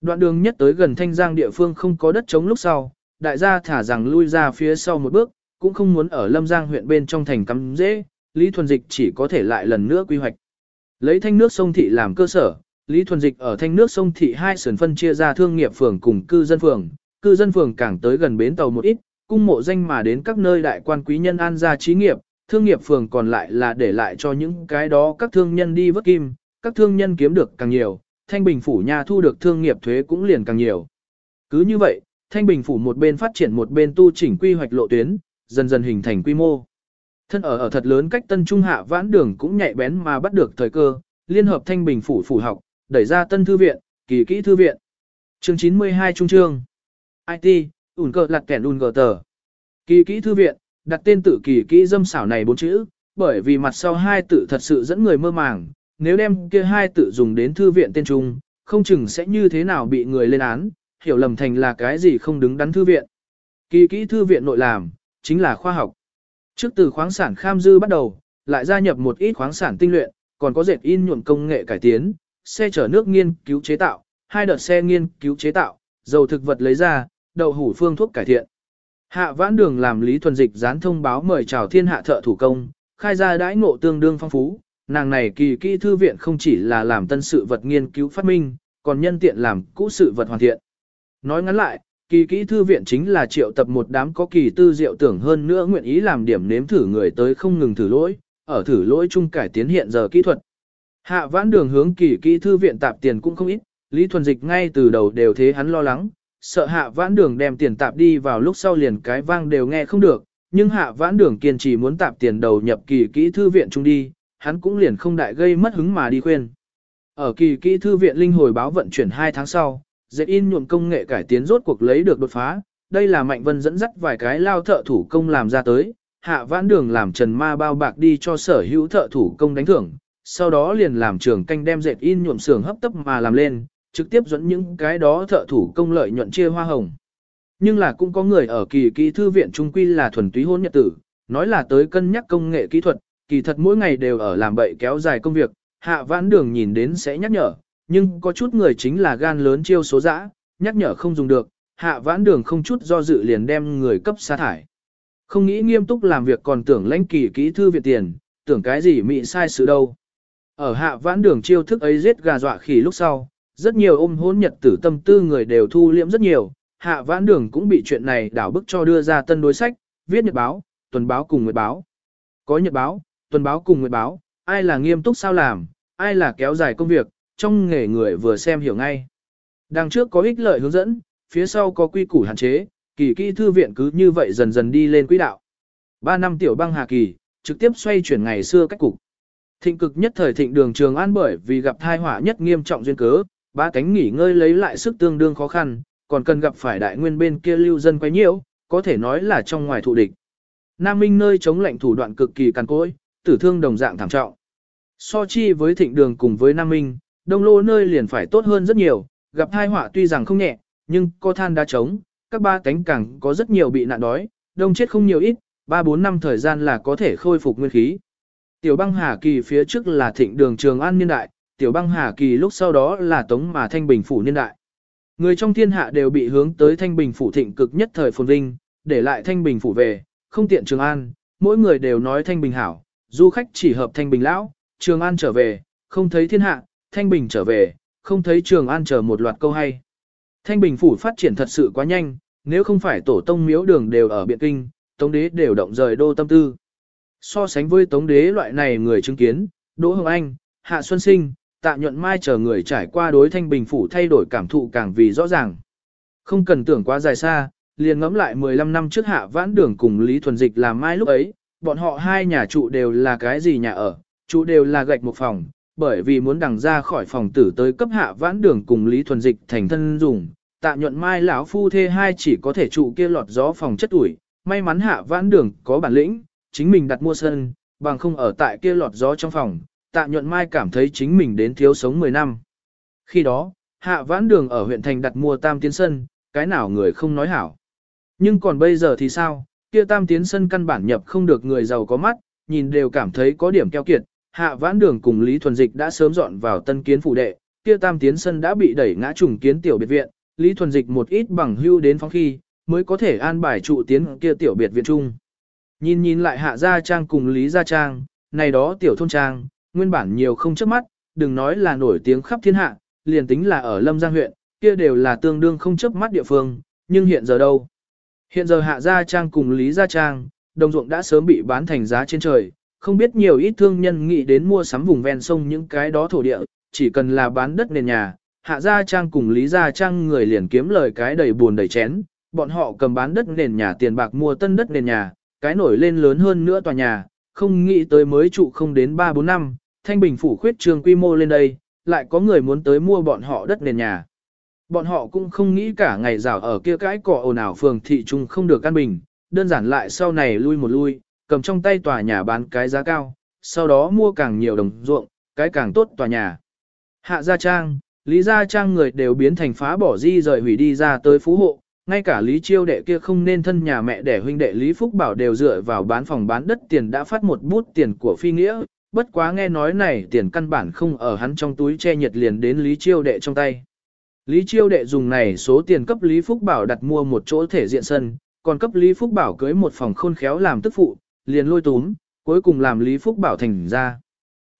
Đoạn đường nhất tới gần Thanh Giang địa phương không có đất trống lúc sau, đại gia thả rằng lui ra phía sau một bước, cũng không muốn ở Lâm Giang huyện bên trong thành cắm dễ, Lý Thuần Dịch chỉ có thể lại lần nữa quy hoạch. Lấy thanh nước sông thị làm cơ sở, Lý Thuần Dịch ở thanh nước sông thị hai sườn phân chia ra thương nghiệp phường cùng cư dân phường, cư dân phường càng tới gần bến tàu một ít, cung mộ danh mà đến các nơi đại quan quý nhân an gia trí nghiệp, thương nghiệp phường còn lại là để lại cho những cái đó các thương nhân đi vớt kim, các thương nhân kiếm được càng nhiều, Thanh Bình Phủ nhà thu được thương nghiệp thuế cũng liền càng nhiều. Cứ như vậy, Thanh Bình Phủ một bên phát triển một bên tu chỉnh quy hoạch lộ tuyến, dần dần hình thành quy mô. Thân ở ở thật lớn cách tân trung hạ vãn đường cũng nhạy bén mà bắt được thời cơ, liên hợp Thanh Bình Phủ phủ học, đẩy ra tân thư viện, kỳ kỹ thư viện. Chương 92 Trung chương IT, ủn cờ lặt kẻn ủn gờ tờ. Kỳ kỹ thư viện, đặt tên tự kỳ kỹ dâm xảo này bốn chữ, bởi vì mặt sau hai tự thật sự dẫn người mơ màng, nếu đem kia hai tự dùng đến thư viện tên trung, không chừng sẽ như thế nào bị người lên án, hiểu lầm thành là cái gì không đứng đắn thư viện. Kỳ kỹ thư viện nội làm, chính là khoa học. Trước từ khoáng sản kham dư bắt đầu, lại gia nhập một ít khoáng sản tinh luyện, còn có dệt in nhuộm công nghệ cải tiến, xe chở nước nghiên cứu chế tạo, hai đợt xe nghiên cứu chế tạo, dầu thực vật lấy ra, đậu hủ phương thuốc cải thiện. Hạ vãn đường làm lý thuần dịch dán thông báo mời chào thiên hạ thợ thủ công, khai ra đãi ngộ tương đương phong phú, nàng này kỳ kỹ thư viện không chỉ là làm tân sự vật nghiên cứu phát minh, còn nhân tiện làm cũ sự vật hoàn thiện. Nói ngắn lại, kỳ kỹ thư viện chính là triệu tập một đám có kỳ tư diệu tưởng hơn nữa nguyện ý làm điểm nếm thử người tới không ngừng thử lỗi, ở thử lỗi chung cải tiến hiện giờ kỹ thuật. Hạ vãn đường hướng kỳ kỹ thư viện tạp tiền cũng không ít, Lý Thuần Dịch ngay từ đầu đều thế hắn lo lắng, sợ hạ vãn đường đem tiền tạp đi vào lúc sau liền cái vang đều nghe không được, nhưng hạ vãn đường kiên trì muốn tạp tiền đầu nhập kỳ kỹ thư viện chung đi, hắn cũng liền không đại gây mất hứng mà đi khuyên. Ở kỳ kỹ thư viện linh hồi báo vận chuyển 2 tháng sau, dệt in nhuộm công nghệ cải tiến rốt cuộc lấy được đột phá, đây là Mạnh Vân dẫn dắt vài cái lao thợ thủ công làm ra tới, hạ vãn đường làm trần ma bao bạc đi cho sở hữu thợ thủ công đánh thưởng, sau đó liền làm trường canh đem dệt in nhuộm xưởng hấp tấp mà làm lên, trực tiếp dẫn những cái đó thợ thủ công lợi nhuận chia hoa hồng. Nhưng là cũng có người ở kỳ kỹ thư viện trung quy là thuần túy hôn nhật tử, nói là tới cân nhắc công nghệ kỹ thuật, kỳ thật mỗi ngày đều ở làm bậy kéo dài công việc, hạ vãn đường nhìn đến sẽ nhắc nhở, nhưng có chút người chính là gan lớn chiêu số dã, nhắc nhở không dùng được, hạ vãn đường không chút do dự liền đem người cấp sa thải. Không nghĩ nghiêm túc làm việc còn tưởng lãnh kỳ kỹ thư viện tiền, tưởng cái gì mị sai sự đâu. Ở hạ vãn đường chiêu thức ấy giết gà dọa khỉ lúc sau, rất nhiều ôm hôn nhật tử tâm tư người đều thu liễm rất nhiều, hạ vãn đường cũng bị chuyện này đảo bức cho đưa ra tân đối sách, viết nhật báo, tuần báo cùng nguyệt báo. Có nhật báo, tuần báo cùng nguyệt báo, ai là nghiêm túc sao làm, ai là kéo dài công việc, trong nghề người vừa xem hiểu ngay. Đằng trước có ích lợi hướng dẫn, phía sau có quy củ hạn chế, kỳ kỹ thư viện cứ như vậy dần dần đi lên quỹ đạo. Ba năm tiểu băng hà kỳ, trực tiếp xoay chuyển ngày xưa cách cục. Thịnh cực nhất thời thịnh đường trường an bởi vì gặp thai họa nhất nghiêm trọng duyên cớ, ba cánh nghỉ ngơi lấy lại sức tương đương khó khăn, còn cần gặp phải đại nguyên bên kia lưu dân quấy nhiễu, có thể nói là trong ngoài thụ địch. Nam Minh nơi chống lệnh thủ đoạn cực kỳ càn cỗi, tử thương đồng dạng thảm trọng. So chi với thịnh đường cùng với Nam Minh, đông lô nơi liền phải tốt hơn rất nhiều, gặp hai họa tuy rằng không nhẹ, nhưng có than đá trống, các ba cánh càng có rất nhiều bị nạn đói, đông chết không nhiều ít, 3-4 năm thời gian là có thể khôi phục nguyên khí. Tiểu băng Hà Kỳ phía trước là thịnh đường trường an niên đại, tiểu băng Hà Kỳ lúc sau đó là tống mà thanh bình phủ niên đại. Người trong thiên hạ đều bị hướng tới thanh bình phủ thịnh cực nhất thời phồn vinh, để lại thanh bình phủ về, không tiện trường an, mỗi người đều nói thanh bình hảo, du khách chỉ hợp thanh bình lão, trường an trở về, không thấy thiên hạ, thanh bình trở về, không thấy trường an chờ một loạt câu hay. Thanh bình phủ phát triển thật sự quá nhanh, nếu không phải tổ tông miếu đường đều ở biện kinh, tống đế đều động rời đô tâm tư. So sánh với tống đế loại này người chứng kiến, Đỗ Hồng Anh, Hạ Xuân Sinh, Tạ Nhuận Mai chờ người trải qua đối thanh bình phủ thay đổi cảm thụ càng vì rõ ràng. Không cần tưởng quá dài xa, liền ngẫm lại 15 năm trước Hạ Vãn Đường cùng Lý Thuần Dịch làm mai lúc ấy, bọn họ hai nhà trụ đều là cái gì nhà ở, trụ đều là gạch một phòng, bởi vì muốn đằng ra khỏi phòng tử tới cấp Hạ Vãn Đường cùng Lý Thuần Dịch thành thân dùng, Tạ Nhuận Mai lão phu thê hai chỉ có thể trụ kia lọt gió phòng chất ủi, may mắn hạ vãn đường có bản lĩnh, chính mình đặt mua sân, bằng không ở tại kia lọt gió trong phòng, tạ nhuận mai cảm thấy chính mình đến thiếu sống 10 năm. Khi đó, hạ vãn đường ở huyện thành đặt mua tam tiến sân, cái nào người không nói hảo. Nhưng còn bây giờ thì sao, kia tam tiến sân căn bản nhập không được người giàu có mắt, nhìn đều cảm thấy có điểm keo kiệt, hạ vãn đường cùng Lý Thuần Dịch đã sớm dọn vào tân kiến phủ đệ, kia tam tiến sân đã bị đẩy ngã trùng kiến tiểu biệt viện, Lý Thuần Dịch một ít bằng hưu đến phóng khi, mới có thể an bài trụ tiến kia tiểu biệt viện trung. Nhìn nhìn lại hạ gia trang cùng Lý gia trang, này đó tiểu thôn trang, nguyên bản nhiều không trước mắt, đừng nói là nổi tiếng khắp thiên hạ, liền tính là ở Lâm Giang huyện, kia đều là tương đương không chấp mắt địa phương, nhưng hiện giờ đâu? Hiện giờ hạ gia trang cùng Lý gia trang, đồng ruộng đã sớm bị bán thành giá trên trời, không biết nhiều ít thương nhân nghĩ đến mua sắm vùng ven sông những cái đó thổ địa, chỉ cần là bán đất nền nhà, hạ gia trang cùng Lý gia trang người liền kiếm lời cái đầy buồn đầy chén, bọn họ cầm bán đất nền nhà tiền bạc mua tân đất nền nhà, cái nổi lên lớn hơn nữa tòa nhà, không nghĩ tới mới trụ không đến 3-4 năm, thanh bình phủ khuyết trường quy mô lên đây, lại có người muốn tới mua bọn họ đất nền nhà. Bọn họ cũng không nghĩ cả ngày rào ở kia cái cỏ ồn ào phường thị trung không được căn bình, đơn giản lại sau này lui một lui, cầm trong tay tòa nhà bán cái giá cao, sau đó mua càng nhiều đồng ruộng, cái càng tốt tòa nhà. Hạ Gia Trang, Lý Gia Trang người đều biến thành phá bỏ di rời hủy đi ra tới phú hộ, ngay cả Lý Chiêu đệ kia không nên thân nhà mẹ để huynh đệ Lý Phúc Bảo đều dựa vào bán phòng bán đất tiền đã phát một bút tiền của phi nghĩa, bất quá nghe nói này tiền căn bản không ở hắn trong túi che nhiệt liền đến Lý Chiêu đệ trong tay. Lý Chiêu đệ dùng này số tiền cấp Lý Phúc Bảo đặt mua một chỗ thể diện sân, còn cấp Lý Phúc Bảo cưới một phòng khôn khéo làm tức phụ, liền lôi túm, cuối cùng làm Lý Phúc Bảo thành ra.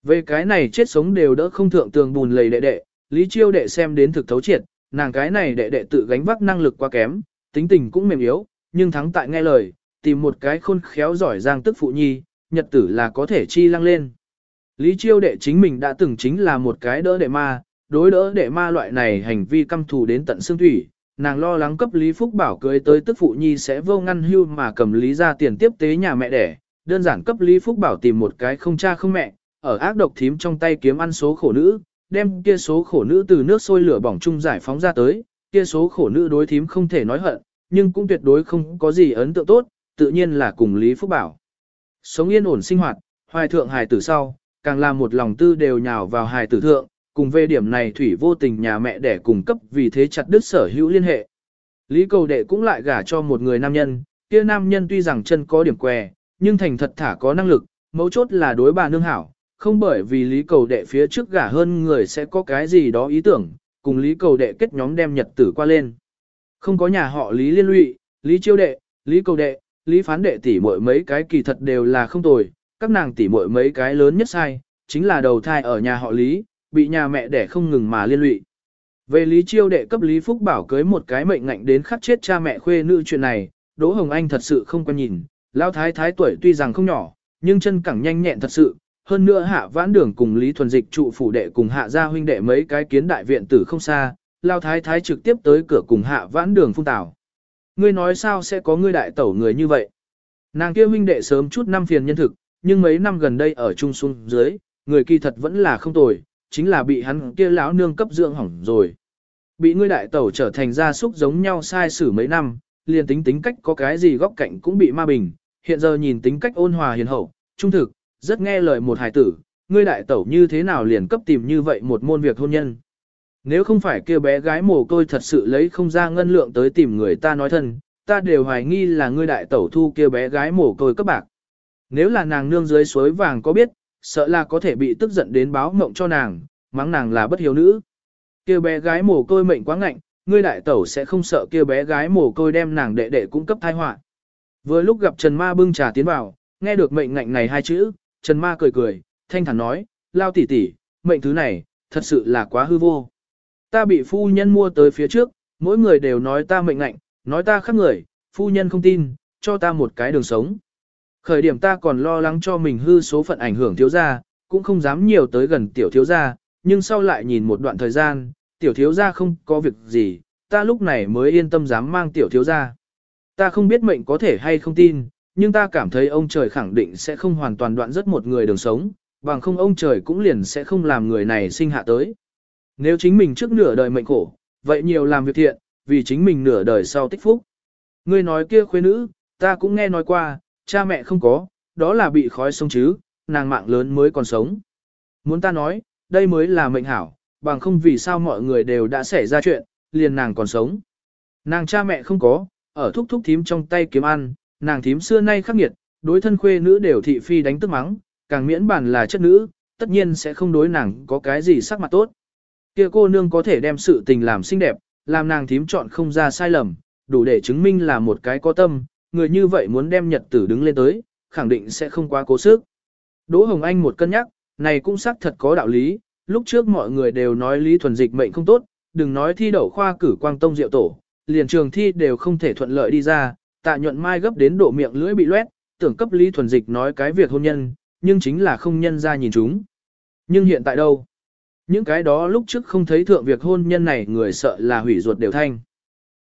Về cái này chết sống đều đỡ không thượng tường bùn lầy đệ đệ, Lý Chiêu đệ xem đến thực thấu triệt, nàng cái này đệ đệ tự gánh vác năng lực quá kém, tính tình cũng mềm yếu, nhưng thắng tại nghe lời, tìm một cái khôn khéo giỏi giang tức phụ nhi, nhật tử là có thể chi lăng lên. Lý Chiêu đệ chính mình đã từng chính là một cái đỡ đệ ma, đối đỡ đệ ma loại này hành vi căm thù đến tận xương thủy, nàng lo lắng cấp Lý Phúc Bảo cưới tới tức phụ nhi sẽ vô ngăn hưu mà cầm Lý ra tiền tiếp tế nhà mẹ đẻ, đơn giản cấp Lý Phúc Bảo tìm một cái không cha không mẹ, ở ác độc thím trong tay kiếm ăn số khổ nữ, đem kia số khổ nữ từ nước sôi lửa bỏng chung giải phóng ra tới, kia số khổ nữ đối thím không thể nói hận, nhưng cũng tuyệt đối không có gì ấn tượng tốt, tự nhiên là cùng Lý Phúc Bảo. Sống yên ổn sinh hoạt, hoài thượng hài tử sau, càng làm một lòng tư đều nhào vào hài tử thượng, cùng về điểm này thủy vô tình nhà mẹ để cung cấp vì thế chặt đứt sở hữu liên hệ. Lý cầu đệ cũng lại gả cho một người nam nhân, kia nam nhân tuy rằng chân có điểm què, nhưng thành thật thả có năng lực, mấu chốt là đối bà nương hảo, không bởi vì lý cầu đệ phía trước gả hơn người sẽ có cái gì đó ý tưởng, cùng lý cầu đệ kết nhóm đem nhật tử qua lên. Không có nhà họ lý liên lụy, lý chiêu đệ, lý cầu đệ, lý phán đệ tỷ muội mấy cái kỳ thật đều là không tồi, các nàng tỷ muội mấy cái lớn nhất sai, chính là đầu thai ở nhà họ lý, bị nhà mẹ đẻ không ngừng mà liên lụy. Về Lý Chiêu đệ cấp Lý Phúc Bảo cưới một cái mệnh ngạnh đến khắc chết cha mẹ khuê nữ chuyện này, Đỗ Hồng Anh thật sự không quan nhìn, Lão thái thái tuổi tuy rằng không nhỏ, nhưng chân cẳng nhanh nhẹn thật sự, hơn nữa hạ vãn đường cùng Lý Thuần Dịch trụ phủ đệ cùng hạ gia huynh đệ mấy cái kiến đại viện tử không xa, Lão thái thái trực tiếp tới cửa cùng hạ vãn đường phung tảo. Ngươi nói sao sẽ có ngươi đại tẩu người như vậy? Nàng kia huynh đệ sớm chút năm phiền nhân thực, nhưng mấy năm gần đây ở trung xuống dưới, người kỳ thật vẫn là không tồi, chính là bị hắn kia lão nương cấp dưỡng hỏng rồi. Bị ngươi đại tẩu trở thành gia súc giống nhau sai xử mấy năm, liền tính tính cách có cái gì góc cạnh cũng bị ma bình, hiện giờ nhìn tính cách ôn hòa hiền hậu, trung thực, rất nghe lời một hài tử, ngươi đại tẩu như thế nào liền cấp tìm như vậy một môn việc hôn nhân. Nếu không phải kia bé gái mồ côi thật sự lấy không ra ngân lượng tới tìm người ta nói thân, ta đều hoài nghi là ngươi đại tẩu thu kia bé gái mồ côi cấp bạc. Nếu là nàng nương dưới suối vàng có biết, sợ là có thể bị tức giận đến báo mộng cho nàng, mắng nàng là bất hiếu nữ. Kêu bé gái mồ côi mệnh quá ngạnh, ngươi đại tẩu sẽ không sợ kêu bé gái mồ côi đem nàng đệ đệ cung cấp thai họa. Vừa lúc gặp Trần Ma bưng trà tiến vào, nghe được mệnh ngạnh này hai chữ, Trần Ma cười cười, thanh thản nói, lao tỉ tỉ, mệnh thứ này, thật sự là quá hư vô. Ta bị phu nhân mua tới phía trước, mỗi người đều nói ta mệnh ngạnh, nói ta khác người, phu nhân không tin, cho ta một cái đường sống. Khởi điểm ta còn lo lắng cho mình hư số phận ảnh hưởng thiếu gia, cũng không dám nhiều tới gần tiểu thiếu gia, nhưng sau lại nhìn một đoạn thời gian, tiểu thiếu gia không có việc gì, ta lúc này mới yên tâm dám mang tiểu thiếu gia. Ta không biết mệnh có thể hay không tin, nhưng ta cảm thấy ông trời khẳng định sẽ không hoàn toàn đoạn rất một người đường sống, bằng không ông trời cũng liền sẽ không làm người này sinh hạ tới. Nếu chính mình trước nửa đời mệnh khổ, vậy nhiều làm việc thiện, vì chính mình nửa đời sau tích phúc. Ngươi nói kia khuê nữ, ta cũng nghe nói qua, cha mẹ không có, đó là bị khói sông chứ, nàng mạng lớn mới còn sống. Muốn ta nói, đây mới là mệnh hảo, bằng không vì sao mọi người đều đã xảy ra chuyện, liền nàng còn sống. Nàng cha mẹ không có, ở thúc thúc thím trong tay kiếm ăn, nàng thím xưa nay khắc nghiệt, đối thân khuê nữ đều thị phi đánh tức mắng, càng miễn bản là chất nữ, tất nhiên sẽ không đối nàng có cái gì sắc mặt tốt. Kia cô nương có thể đem sự tình làm xinh đẹp, làm nàng thím chọn không ra sai lầm, đủ để chứng minh là một cái có tâm, người như vậy muốn đem nhật tử đứng lên tới, khẳng định sẽ không quá cố sức. Đỗ Hồng Anh một cân nhắc, này cũng xác thật có đạo lý, lúc trước mọi người đều nói Lý Thuần Dịch mệnh không tốt, đừng nói thi đậu khoa cử quang tông diệu tổ, liền trường thi đều không thể thuận lợi đi ra, tạ nhuận mai gấp đến độ miệng lưỡi bị loét, tưởng cấp Lý Thuần Dịch nói cái việc hôn nhân, nhưng chính là không nhân ra nhìn chúng. Nhưng hiện tại đâu? Những cái đó lúc trước không thấy thượng việc hôn nhân này người sợ là hủy ruột đều thanh.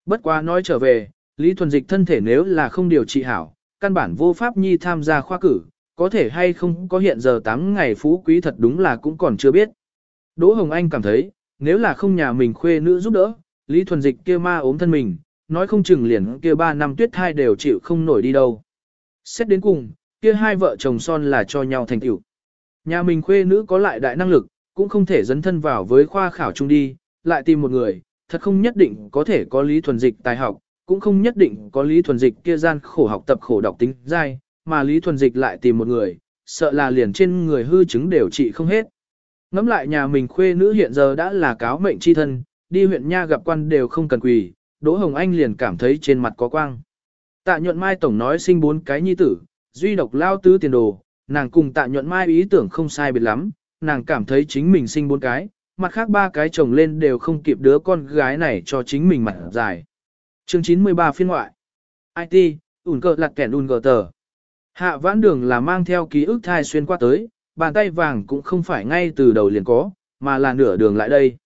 Bất quá nói trở về, Lý Thuần Dịch thân thể nếu là không điều trị hảo, căn bản vô pháp nhi tham gia khoa cử, có thể hay không có hiện giờ 8 ngày phú quý thật đúng là cũng còn chưa biết. Đỗ Hồng Anh cảm thấy, nếu là không nhà mình khuê nữ giúp đỡ, Lý Thuần Dịch kia ma ốm thân mình, nói không chừng liền kia 3 năm tuyết thai đều chịu không nổi đi đâu. Xét đến cùng, kia hai vợ chồng son là cho nhau thành tựu. Nhà mình khuê nữ có lại đại năng lực, cũng không thể dấn thân vào với khoa khảo chung đi, lại tìm một người, thật không nhất định có thể có Lý Thuần Dịch tài học, cũng không nhất định có Lý Thuần Dịch kia gian khổ học tập khổ đọc tính dai, mà Lý Thuần Dịch lại tìm một người, sợ là liền trên người hư chứng đều trị không hết. Ngắm lại nhà mình khuê nữ hiện giờ đã là cáo mệnh chi thân, đi huyện nha gặp quan đều không cần quỳ, Đỗ Hồng Anh liền cảm thấy trên mặt có quang. Tạ nhuận mai tổng nói sinh bốn cái nhi tử, duy độc lao tứ tiền đồ, nàng cùng tạ nhuận mai ý tưởng không sai biệt lắm, nàng cảm thấy chính mình sinh bốn cái, mặt khác ba cái chồng lên đều không kịp đứa con gái này cho chính mình mặt dài. Chương 93 phiên ngoại IT, ủn cờ lặt kẻn ủn cờ tờ. Hạ vãn đường là mang theo ký ức thai xuyên qua tới, bàn tay vàng cũng không phải ngay từ đầu liền có, mà là nửa đường lại đây.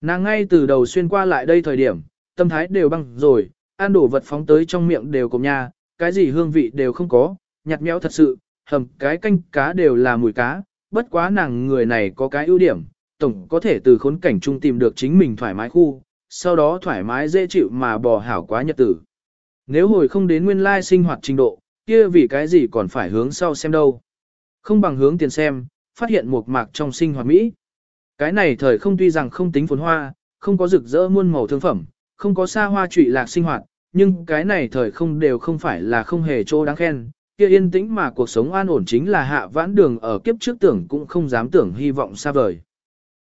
Nàng ngay từ đầu xuyên qua lại đây thời điểm, tâm thái đều băng rồi, ăn đổ vật phóng tới trong miệng đều cùng nha, cái gì hương vị đều không có, nhạt méo thật sự, hầm cái canh cá đều là mùi cá, bất quá nàng người này có cái ưu điểm, tổng có thể từ khốn cảnh chung tìm được chính mình thoải mái khu, sau đó thoải mái dễ chịu mà bò hảo quá nhật tử. Nếu hồi không đến nguyên lai sinh hoạt trình độ, kia vì cái gì còn phải hướng sau xem đâu. Không bằng hướng tiền xem, phát hiện một mạc trong sinh hoạt Mỹ. Cái này thời không tuy rằng không tính phồn hoa, không có rực rỡ muôn màu thương phẩm, không có xa hoa trụy lạc sinh hoạt, nhưng cái này thời không đều không phải là không hề chỗ đáng khen. Kia yên tĩnh mà cuộc sống an ổn chính là hạ vãn đường ở kiếp trước tưởng cũng không dám tưởng hy vọng xa vời.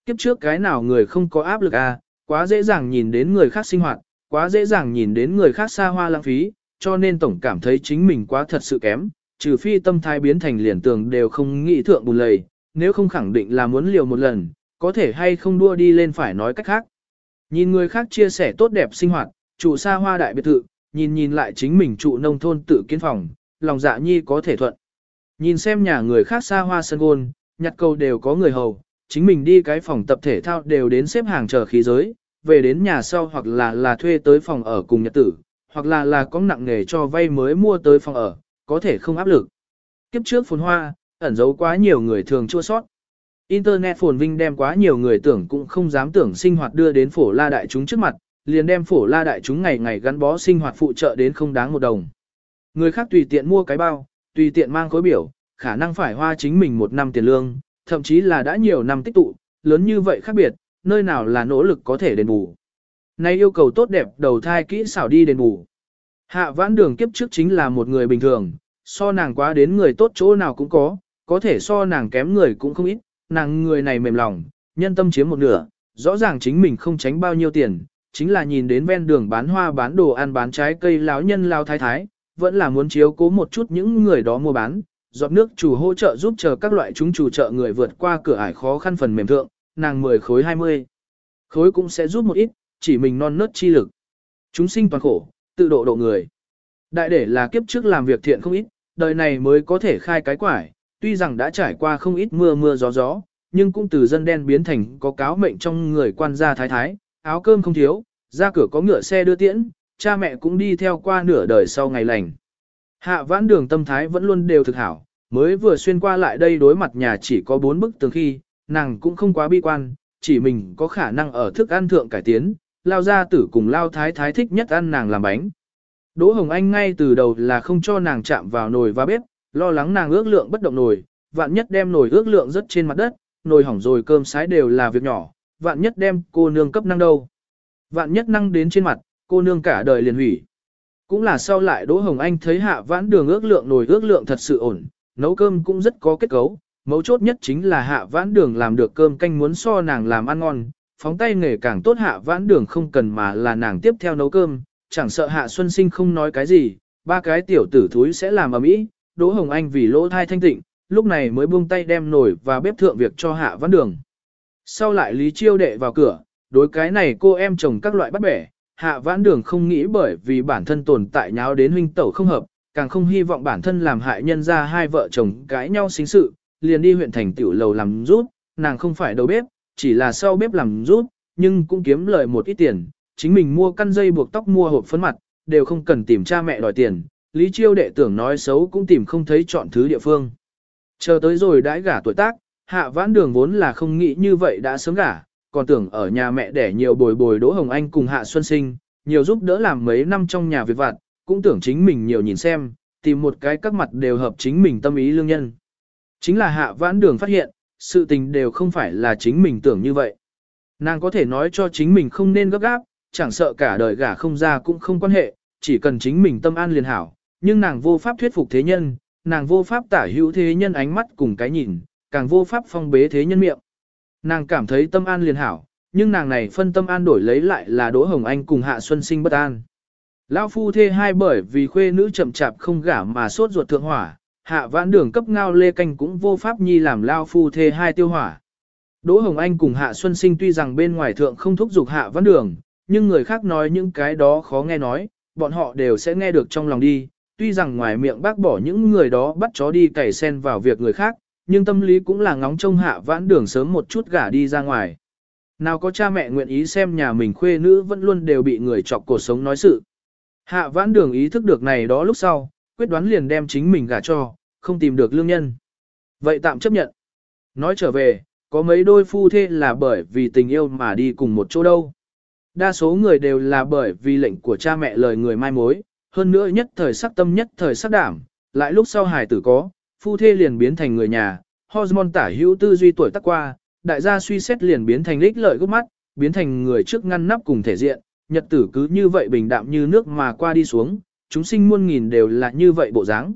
Kiếp trước cái nào người không có áp lực à, quá dễ dàng nhìn đến người khác sinh hoạt, quá dễ dàng nhìn đến người khác xa hoa lãng phí, cho nên tổng cảm thấy chính mình quá thật sự kém, trừ phi tâm thái biến thành liền tường đều không nghĩ thượng bùn lầy, nếu không khẳng định là muốn liều một lần, có thể hay không đua đi lên phải nói cách khác. Nhìn người khác chia sẻ tốt đẹp sinh hoạt, trụ xa hoa đại biệt thự, nhìn nhìn lại chính mình trụ nông thôn tự kiến phòng, lòng dạ nhi có thể thuận. Nhìn xem nhà người khác xa hoa sân gôn, nhặt cầu đều có người hầu, chính mình đi cái phòng tập thể thao đều đến xếp hàng chờ khí giới, về đến nhà sau hoặc là là thuê tới phòng ở cùng nhật tử, hoặc là là có nặng nghề cho vay mới mua tới phòng ở, có thể không áp lực. Kiếp trước phồn hoa, ẩn giấu quá nhiều người thường chua sót. Internet phồn vinh đem quá nhiều người tưởng cũng không dám tưởng sinh hoạt đưa đến phổ la đại chúng trước mặt, liền đem phổ la đại chúng ngày ngày gắn bó sinh hoạt phụ trợ đến không đáng một đồng. Người khác tùy tiện mua cái bao, tùy tiện mang khối biểu, khả năng phải hoa chính mình một năm tiền lương, thậm chí là đã nhiều năm tích tụ, lớn như vậy khác biệt, nơi nào là nỗ lực có thể đền bù. Nay yêu cầu tốt đẹp đầu thai kỹ xảo đi đền bù. Hạ vãn đường kiếp trước chính là một người bình thường, so nàng quá đến người tốt chỗ nào cũng có, có thể so nàng kém người cũng không ít, nàng người này mềm lòng, nhân tâm chiếm một nửa, rõ ràng chính mình không tránh bao nhiêu tiền, chính là nhìn đến ven đường bán hoa bán đồ ăn bán trái cây láo nhân lao thái thái, vẫn là muốn chiếu cố một chút những người đó mua bán, giọt nước chủ hỗ trợ giúp chờ các loại chúng chủ trợ người vượt qua cửa ải khó khăn phần mềm thượng, nàng 10 khối 20. Khối cũng sẽ giúp một ít, chỉ mình non nớt chi lực. Chúng sinh toàn khổ, tự độ độ người. Đại để là kiếp trước làm việc thiện không ít, đời này mới có thể khai cái quải, tuy rằng đã trải qua không ít mưa mưa gió gió, nhưng cũng từ dân đen biến thành có cáo mệnh trong người quan gia thái thái, áo cơm không thiếu, ra cửa có ngựa xe đưa tiễn, cha mẹ cũng đi theo qua nửa đời sau ngày lành. Hạ vãn đường tâm thái vẫn luôn đều thực hảo, mới vừa xuyên qua lại đây đối mặt nhà chỉ có bốn bức tường khi, nàng cũng không quá bi quan, chỉ mình có khả năng ở thức ăn thượng cải tiến, lao ra tử cùng lao thái thái thích nhất ăn nàng làm bánh. Đỗ Hồng Anh ngay từ đầu là không cho nàng chạm vào nồi và bếp, lo lắng nàng ước lượng bất động nồi, vạn nhất đem nồi ước lượng rất trên mặt đất, nồi hỏng rồi cơm sái đều là việc nhỏ, vạn nhất đem cô nương cấp năng đâu. Vạn nhất năng đến trên mặt, cô nương cả đời liền hủy. Cũng là sau lại Đỗ Hồng Anh thấy hạ vãn đường ước lượng nồi ước lượng thật sự ổn, nấu cơm cũng rất có kết cấu, mấu chốt nhất chính là hạ vãn đường làm được cơm canh muốn so nàng làm ăn ngon, phóng tay nghề càng tốt hạ vãn đường không cần mà là nàng tiếp theo nấu cơm, chẳng sợ hạ xuân sinh không nói cái gì, ba cái tiểu tử thúi sẽ làm ở mỹ Đỗ Hồng Anh vì lỗ thai thanh tịnh, lúc này mới buông tay đem nổi và bếp thượng việc cho hạ vãn đường. Sau lại Lý Chiêu đệ vào cửa, đối cái này cô em chồng các loại bắt bẻ, hạ vãn đường không nghĩ bởi vì bản thân tồn tại nháo đến huynh tẩu không hợp, càng không hy vọng bản thân làm hại nhân ra hai vợ chồng cãi nhau xính sự, liền đi huyện thành tiểu lầu làm rút, nàng không phải đầu bếp, chỉ là sau bếp làm rút, nhưng cũng kiếm lời một ít tiền, chính mình mua căn dây buộc tóc mua hộp phấn mặt, đều không cần tìm cha mẹ đòi tiền, Lý Chiêu đệ tưởng nói xấu cũng tìm không thấy chọn thứ địa phương. Chờ tới rồi đãi gả tuổi tác, hạ vãn đường vốn là không nghĩ như vậy đã sớm gả, còn tưởng ở nhà mẹ đẻ nhiều bồi bồi Đỗ Hồng Anh cùng Hạ Xuân Sinh, nhiều giúp đỡ làm mấy năm trong nhà việc vặt, cũng tưởng chính mình nhiều nhìn xem, tìm một cái các mặt đều hợp chính mình tâm ý lương nhân. Chính là Hạ Vãn Đường phát hiện, sự tình đều không phải là chính mình tưởng như vậy. Nàng có thể nói cho chính mình không nên gấp gáp, chẳng sợ cả đời gả không ra cũng không quan hệ, chỉ cần chính mình tâm an liền hảo, nhưng nàng vô pháp thuyết phục thế nhân, nàng vô pháp tả hữu thế nhân ánh mắt cùng cái nhìn, càng vô pháp phong bế thế nhân miệng. Nàng cảm thấy tâm an liền hảo, nhưng nàng này phân tâm an đổi lấy lại là Đỗ Hồng Anh cùng Hạ Xuân Sinh bất an. Lão phu thê hai bởi vì khuê nữ chậm chạp không gả mà sốt ruột thượng hỏa, hạ vãn đường cấp ngao lê canh cũng vô pháp nhi làm lao phu thê hai tiêu hỏa. Đỗ Hồng Anh cùng Hạ Xuân Sinh tuy rằng bên ngoài thượng không thúc giục hạ vãn đường, nhưng người khác nói những cái đó khó nghe nói, bọn họ đều sẽ nghe được trong lòng đi. Tuy rằng ngoài miệng bác bỏ những người đó bắt chó đi cày sen vào việc người khác, nhưng tâm lý cũng là ngóng trông hạ vãn đường sớm một chút gả đi ra ngoài. Nào có cha mẹ nguyện ý xem nhà mình khuê nữ vẫn luôn đều bị người chọc cuộc sống nói sự. Hạ vãn đường ý thức được này đó lúc sau, quyết đoán liền đem chính mình gả cho, không tìm được lương nhân. Vậy tạm chấp nhận. Nói trở về, có mấy đôi phu thê là bởi vì tình yêu mà đi cùng một chỗ đâu. Đa số người đều là bởi vì lệnh của cha mẹ lời người mai mối, hơn nữa nhất thời sắc tâm nhất thời sắc đảm, lại lúc sau hài tử có, phu thê liền biến thành người nhà, hormone tả hữu tư duy tuổi tác qua, đại gia suy xét liền biến thành lích lợi gốc mắt, biến thành người trước ngăn nắp cùng thể diện, nhật tử cứ như vậy bình đạm như nước mà qua đi xuống, chúng sinh muôn nghìn đều là như vậy bộ dáng.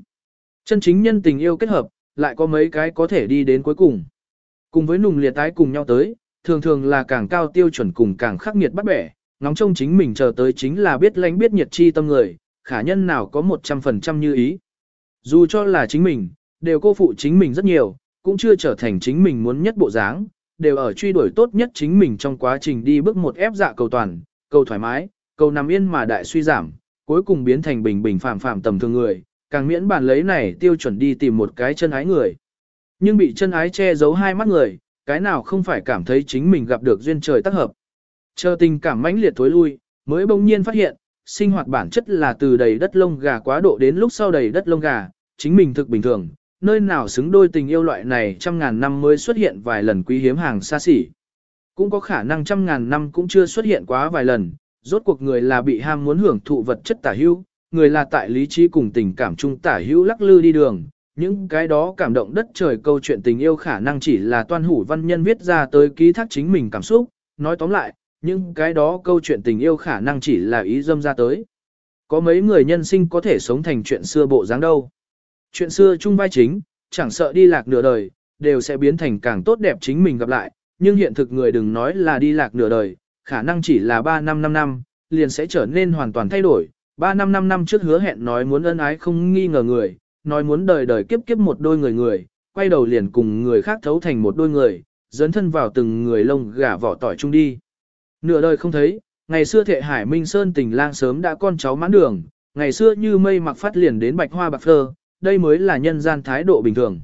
Chân chính nhân tình yêu kết hợp, lại có mấy cái có thể đi đến cuối cùng. Cùng với nùng liệt tái cùng nhau tới, thường thường là càng cao tiêu chuẩn cùng càng khắc nghiệt bắt bẻ, ngóng trông chính mình chờ tới chính là biết lánh biết nhiệt chi tâm người, khả nhân nào có 100% như ý. Dù cho là chính mình, đều cô phụ chính mình rất nhiều, cũng chưa trở thành chính mình muốn nhất bộ dáng, đều ở truy đuổi tốt nhất chính mình trong quá trình đi bước một ép dạ cầu toàn, cầu thoải mái, cầu nằm yên mà đại suy giảm, cuối cùng biến thành bình bình phàm phàm tầm thường người, càng miễn bàn lấy này tiêu chuẩn đi tìm một cái chân ái người. Nhưng bị chân ái che giấu hai mắt người, cái nào không phải cảm thấy chính mình gặp được duyên trời tác hợp. Chờ tình cảm mãnh liệt thối lui, mới bỗng nhiên phát hiện, sinh hoạt bản chất là từ đầy đất lông gà quá độ đến lúc sau đầy đất lông gà, chính mình thực bình thường, nơi nào xứng đôi tình yêu loại này trăm ngàn năm mới xuất hiện vài lần quý hiếm hàng xa xỉ. Cũng có khả năng trăm ngàn năm cũng chưa xuất hiện quá vài lần, rốt cuộc người là bị ham muốn hưởng thụ vật chất tả hữu, người là tại lý trí cùng tình cảm chung tả hữu lắc lư đi đường. Những cái đó cảm động đất trời câu chuyện tình yêu khả năng chỉ là toan hủ văn nhân viết ra tới ký thác chính mình cảm xúc, nói tóm lại, những cái đó câu chuyện tình yêu khả năng chỉ là ý dâm ra tới. Có mấy người nhân sinh có thể sống thành chuyện xưa bộ dáng đâu. Chuyện xưa chung vai chính, chẳng sợ đi lạc nửa đời, đều sẽ biến thành càng tốt đẹp chính mình gặp lại, nhưng hiện thực người đừng nói là đi lạc nửa đời, khả năng chỉ là 3 năm 5 năm, liền sẽ trở nên hoàn toàn thay đổi. 3 năm 5 năm trước hứa hẹn nói muốn ân ái không nghi ngờ người, nói muốn đời đời kiếp kiếp một đôi người người, quay đầu liền cùng người khác thấu thành một đôi người, dấn thân vào từng người lông gà vỏ tỏi chung đi. Nửa đời không thấy, ngày xưa thệ hải minh sơn tình lang sớm đã con cháu mãn đường, ngày xưa như mây mặc phát liền đến bạch hoa bạc phơ, đây mới là nhân gian thái độ bình thường.